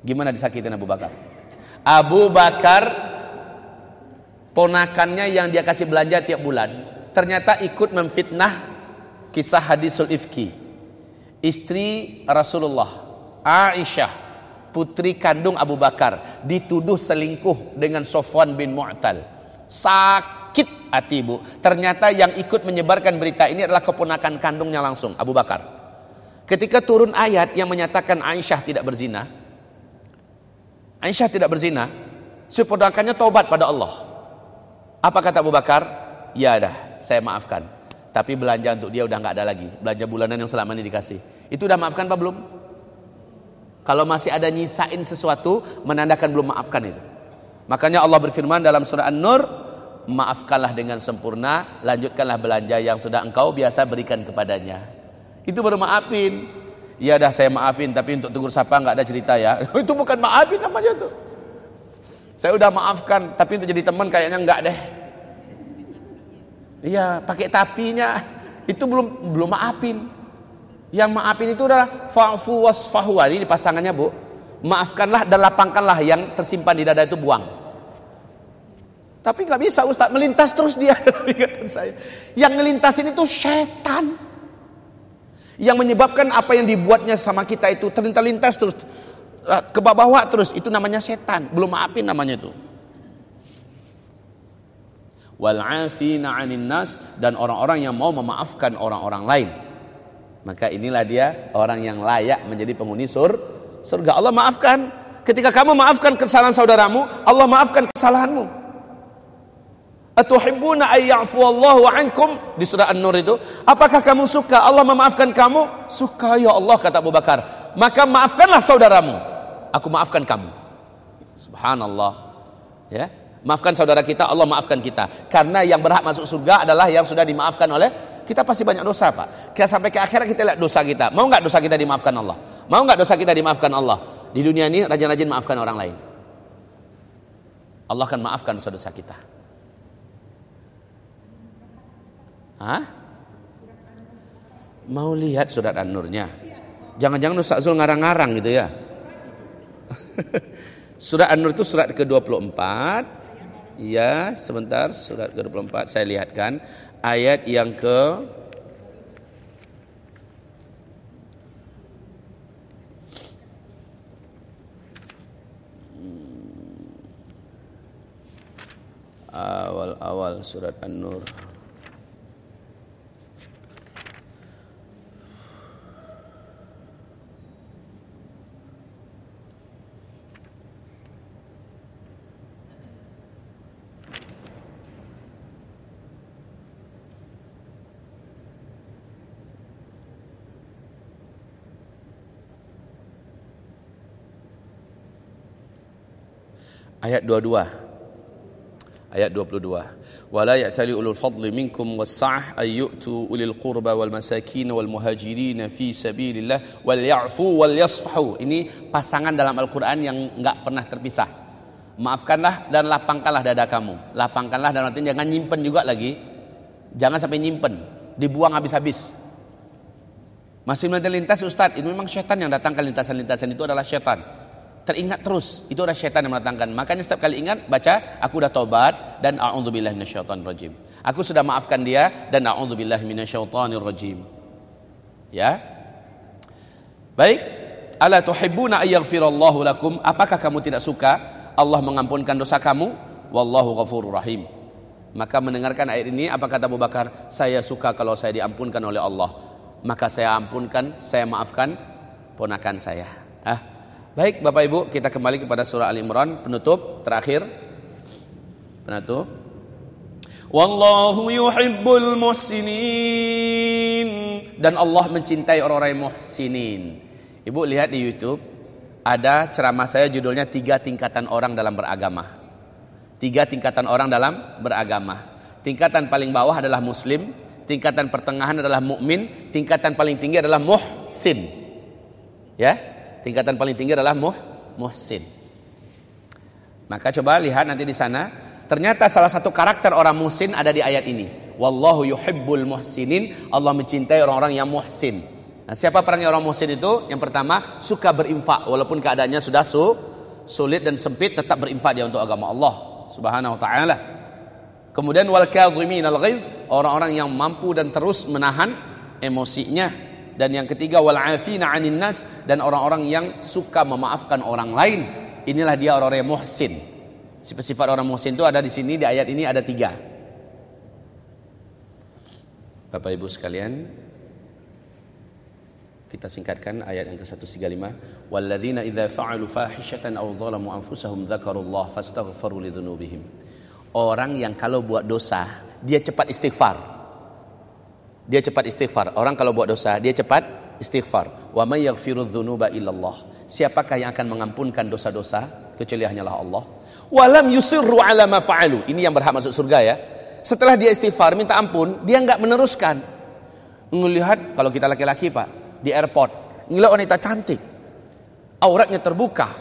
S1: Gimana disakitin Abu Bakar? Abu Bakar ponakannya yang dia kasih belanja tiap bulan ternyata ikut memfitnah kisah hadisul ifki. Istri Rasulullah Aisyah putri kandung Abu Bakar dituduh selingkuh dengan Sofwan bin Mu'tal. Sakit hati ibu ternyata yang ikut menyebarkan berita ini adalah keponakan kandungnya langsung Abu Bakar. Ketika turun ayat yang menyatakan Aisyah tidak berzina Aisyah tidak berzina si ponakannya tobat pada Allah. Apa kata Abu Bakar? Ya dah saya maafkan. Tapi belanja untuk dia udah nggak ada lagi. Belanja bulanan yang selama ini dikasih. Itu udah maafkan apa belum kalau masih ada nyisain sesuatu, menandakan belum maafkan itu. Makanya Allah berfirman dalam surah An-Nur, maafkanlah dengan sempurna, lanjutkanlah belanja yang sudah engkau biasa berikan kepadanya. Itu baru maafin. Iya dah saya maafin tapi untuk tegur sapa nggak ada cerita ya. (laughs) itu bukan maafin namanya tuh. Saya udah maafkan tapi untuk jadi teman kayaknya nggak deh. Iya, pakai tapinya (laughs) itu belum belum maafin. Yang maafin itu adalah fa'fu wasfahu. Ini pasangannya, Bu. Maafkanlah dan lapangkanlah yang tersimpan di dada itu buang. Tapi nggak bisa Ustaz. Melintas terus dia. (laughs) Dalam ingatan saya. Yang melintas ini tuh setan. Yang menyebabkan apa yang dibuatnya sama kita itu terlintas terus. Ke bawah terus. Itu namanya setan. Belum maafin namanya itu. Wal afina 'anin nas. Dan orang-orang yang mau memaafkan orang-orang lain maka inilah dia orang yang layak menjadi penghuni sur surga Allah maafkan ketika kamu maafkan kesalahan saudaramu Allah maafkan kesalahanmu Atuhibbuna ayyafu Allahu ankum di surah An-Nur itu. Apakah kamu suka Allah memaafkan kamu? Suka ya Allah kata Abu Bakar. Maka maafkanlah saudaramu. Aku maafkan kamu. Subhanallah. Ya. Maafkan saudara kita, Allah maafkan kita. Karena yang berhak masuk surga adalah yang sudah dimaafkan oleh kita pasti banyak dosa, Pak. Kita sampai ke akhirat kita lihat dosa kita. Mau nggak dosa kita dimaafkan Allah? Mau nggak dosa kita dimaafkan Allah? Di dunia ini rajin-rajin maafkan orang lain. Allah akan maafkan dosa-dosa kita. Hah? Mau lihat surat An-Nurnya? Jangan-jangan Ustaz Zul ngarang-ngarang gitu ya. (laughs) surat An-Nur itu surat ke-24. Ya, sebentar surat ke-24 saya lihatkan ayat yang ke hmm. awal-awal surat An-Nur. Ayat 22. Ayat 22. Wala ya'tali ulul fadli minkum was-sa'ah ulil qurba wal masakin wal muhajirin fi sabilillah wal ya'fu wal yasfahu. Ini pasangan dalam Al-Qur'an yang enggak pernah terpisah. Maafkanlah dan lapangkanlah dada kamu. Lapangkanlah dan artinya jangan nyimpen juga lagi. Jangan sampai nyimpen, dibuang habis-habis. Masih melintas Ustaz, ini memang syaitan yang datang ke lintasan-lintasan itu adalah syaitan teringat terus. Itu adalah syaitan yang mendatangkan. Makanya setiap kali ingat baca aku sudah tobat dan a'udzubillahi minasyaitonirrajim. Aku sudah maafkan dia dan a'udzubillahi minasyaitonirrajim. Ya? Baik. Ala tuhibbuna ayyaghfirallahu lakum? Apakah kamu tidak suka? Allah mengampunkan dosa kamu? Wallahu ghafurur rahim. Maka mendengarkan ayat ini apa kata Abu Bakar? Saya suka kalau saya diampunkan oleh Allah. Maka saya ampunkan saya maafkan ponakan saya. Ah Baik Bapak Ibu, kita kembali kepada surah Al Imran penutup terakhir. Penutup. Wallahu yuhibbul muhsinin dan Allah mencintai orang-orang muhsinin. Ibu lihat di YouTube ada ceramah saya judulnya tiga tingkatan orang dalam beragama. Tiga tingkatan orang dalam beragama. Tingkatan paling bawah adalah muslim, tingkatan pertengahan adalah mukmin, tingkatan paling tinggi adalah muhsin. Ya, Tingkatan paling tinggi adalah muh, muhsin. Maka coba lihat nanti di sana. Ternyata salah satu karakter orang muhsin ada di ayat ini. Wallahu yuhibbul muhsinin. Allah mencintai orang-orang yang muhsin. Nah, siapa perannya orang muhsin itu? Yang pertama, suka berinfak walaupun keadaannya sudah su, sulit dan sempit tetap berinfak dia untuk agama Allah Subhanahu wa taala. Kemudian wal kadhimin al orang-orang yang mampu dan terus menahan emosinya dan yang ketiga wal afina 'anin nas dan orang-orang yang suka memaafkan orang lain. Inilah dia orang-orang yang muhsin. Sifat-sifat orang muhsin itu ada di sini di ayat ini ada tiga. Bapak Ibu sekalian, kita singkatkan ayat yang ke-135 walladzina idza fa'alu fahishatan aw anfusahum fastaghfiru lidzunubihim orang yang kalau buat dosa dia cepat istighfar dia cepat istighfar. Orang kalau buat dosa, dia cepat istighfar. Wa may yaghfiru dzunuba illallah. Siapakah yang akan mengampunkan dosa-dosa kecuali hanyalah Allah. Walam yusirru ala ma fa'alu. Ini yang berhak masuk surga ya. Setelah dia istighfar minta ampun, dia enggak meneruskan. Melihat kalau kita laki-laki Pak, di airport ngeliat wanita cantik, auratnya terbuka,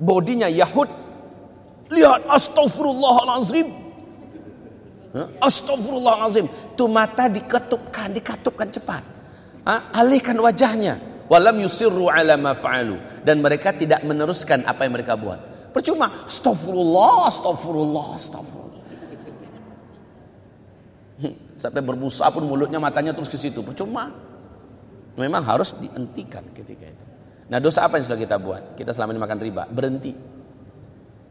S1: bodinya Yahud, lihat astagfirullahalazim. Astagfirullahalazim. Tuh mata diketupkan, dikatupkan cepat. Ha? Alihkan wajahnya. Walam yusirru ala ma fa'alu. Dan mereka tidak meneruskan apa yang mereka buat. Percuma. Astagfirullah, astagfirullah, astagfirullah. Sampai berbusa pun mulutnya matanya terus ke situ. Percuma. Memang harus dihentikan ketika itu. Nah dosa apa yang sudah kita buat? Kita selama ini makan riba. Berhenti.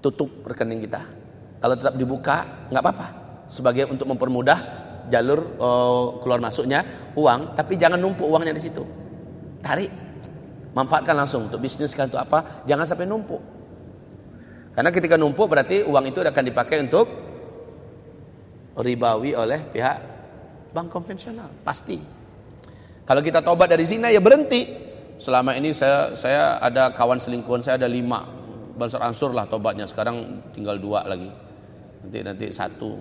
S1: Tutup rekening kita. Kalau tetap dibuka, nggak apa-apa. Sebagai untuk mempermudah jalur uh, keluar masuknya uang, tapi jangan numpuk uangnya di situ. Tarik, manfaatkan langsung untuk bisnis kan untuk apa? Jangan sampai numpuk. Karena ketika numpuk berarti uang itu akan dipakai untuk ribawi oleh pihak bank konvensional, pasti. Kalau kita tobat dari zina ya berhenti. Selama ini saya saya ada kawan selingkuhan saya ada lima Bansur ansur lah tobatnya sekarang tinggal dua lagi nanti nanti satu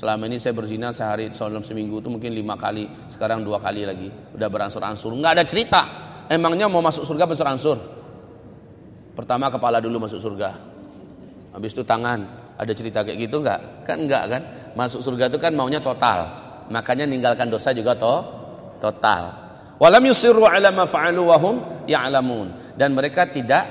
S1: selama ini saya berzina sehari dalam seminggu itu mungkin lima kali sekarang dua kali lagi. Udah beransur-ansur nggak ada cerita. Emangnya mau masuk surga beransur-ansur pertama kepala dulu masuk surga. Habis itu tangan. Ada cerita kayak gitu nggak? Kan nggak kan? Masuk surga itu kan maunya total. Makanya ninggalkan dosa juga toh total. Walam yusirru ala ma fa'alu wa hum ya'lamun. Dan mereka tidak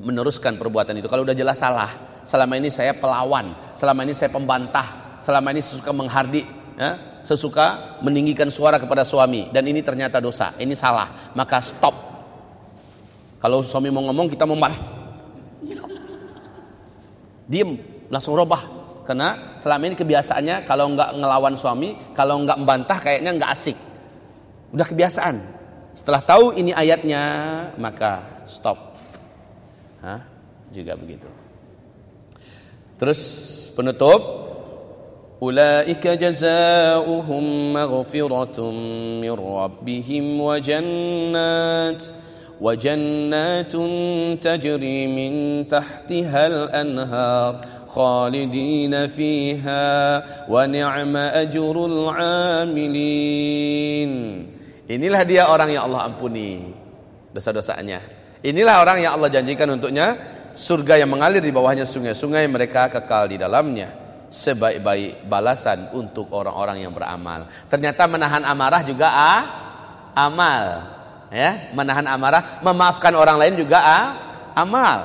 S1: meneruskan perbuatan itu. Kalau udah jelas salah selama ini saya pelawan selama ini saya pembantah selama ini sesuka menghardik ya, sesuka meninggikan suara kepada suami dan ini ternyata dosa ini salah maka stop kalau suami mau ngomong kita mau marah diem langsung robah karena selama ini kebiasaannya kalau nggak ngelawan suami, kalau nggak membantah kayaknya nggak asik. Udah kebiasaan. Setelah tahu ini ayatnya, maka stop. Hah? Juga begitu. Terus penutup Ulaika jazauhum maghfiratun min rabbihim wa jannat wa jannatun tajri min tahtiha al-anhar khalidina fiha wa ni'ma ajrul amilin Inilah dia orang yang Allah ampuni dosa-dosanya. Inilah orang yang Allah janjikan untuknya surga yang mengalir di bawahnya sungai-sungai mereka kekal di dalamnya. Sebaik-baik balasan untuk orang-orang yang beramal. Ternyata menahan amarah juga ah, amal. Ya, menahan amarah, memaafkan orang lain juga ah, amal.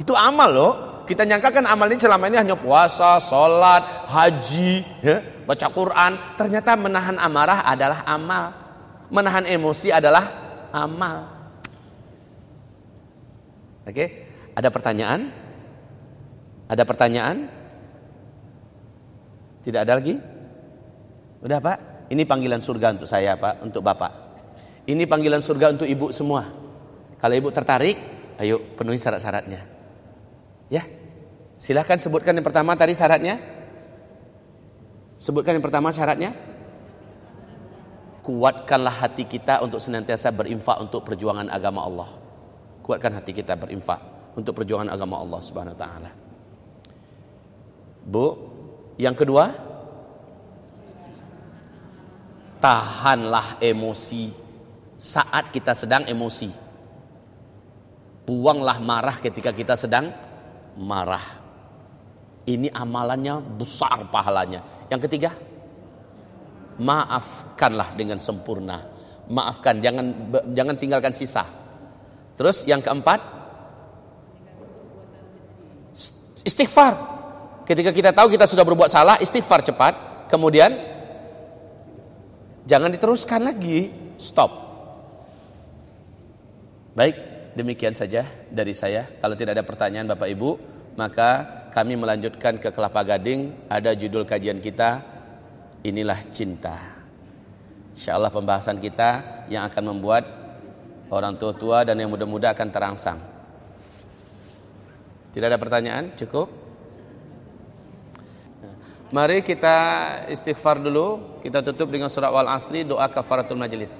S1: Itu amal loh. Kita nyangka kan amal ini selama ini hanya puasa, sholat, haji, ya, baca Quran. Ternyata menahan amarah adalah amal. Menahan emosi adalah amal. Oke, ada pertanyaan? Ada pertanyaan? Tidak ada lagi? Udah Pak, ini panggilan surga untuk saya Pak, untuk Bapak. Ini panggilan surga untuk ibu semua. Kalau ibu tertarik, ayo penuhi syarat-syaratnya. Ya. Silahkan sebutkan yang pertama tadi syaratnya. Sebutkan yang pertama syaratnya. Kuatkanlah hati kita untuk senantiasa berinfak untuk perjuangan agama Allah. Kuatkan hati kita berinfak untuk perjuangan agama Allah Subhanahu taala. Bu, yang kedua, tahanlah emosi saat kita sedang emosi. Buanglah marah ketika kita sedang marah. Ini amalannya besar pahalanya. Yang ketiga, maafkanlah dengan sempurna. Maafkan, jangan jangan tinggalkan sisa. Terus yang keempat, istighfar. Ketika kita tahu kita sudah berbuat salah, istighfar cepat. Kemudian jangan diteruskan lagi. Stop. Baik, demikian saja dari saya. Kalau tidak ada pertanyaan Bapak Ibu, maka kami melanjutkan ke Kelapa Gading. Ada judul kajian kita, inilah cinta. Insya Allah pembahasan kita yang akan membuat orang tua-tua dan yang muda-muda akan terangsang. Tidak ada pertanyaan? Cukup? Mari kita istighfar dulu. Kita tutup dengan surat wal asri doa kafaratul majlis.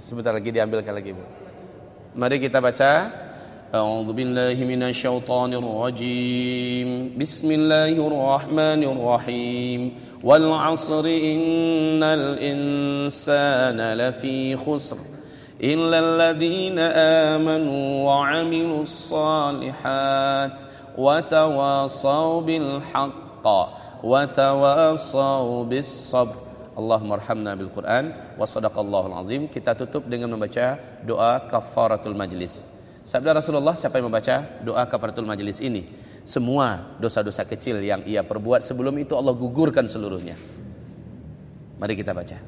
S1: Sebentar lagi diambilkan lagi Bu. Mari kita baca أعوذ بالله من الشيطان الرجيم بسم الله الرحمن الرحيم والعصر إن الإنسان لفي خسر إلا الذين آمنوا وعملوا الصالحات وتواصوا بالحق وتواصوا بالصبر اللهم ارحمنا بالقرآن وصدق الله العظيم kita tutup dengan membaca doa kafaratul majlis Sabda Rasulullah siapa yang membaca doa kafaratul majlis ini semua dosa-dosa kecil yang ia perbuat sebelum itu Allah gugurkan seluruhnya. Mari kita baca.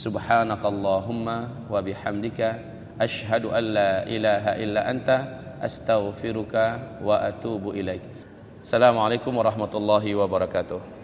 S1: Subhanakallahumma wa bihamdika asyhadu an la ilaha illa anta astaghfiruka wa atubu ilaik. Assalamualaikum warahmatullahi wabarakatuh.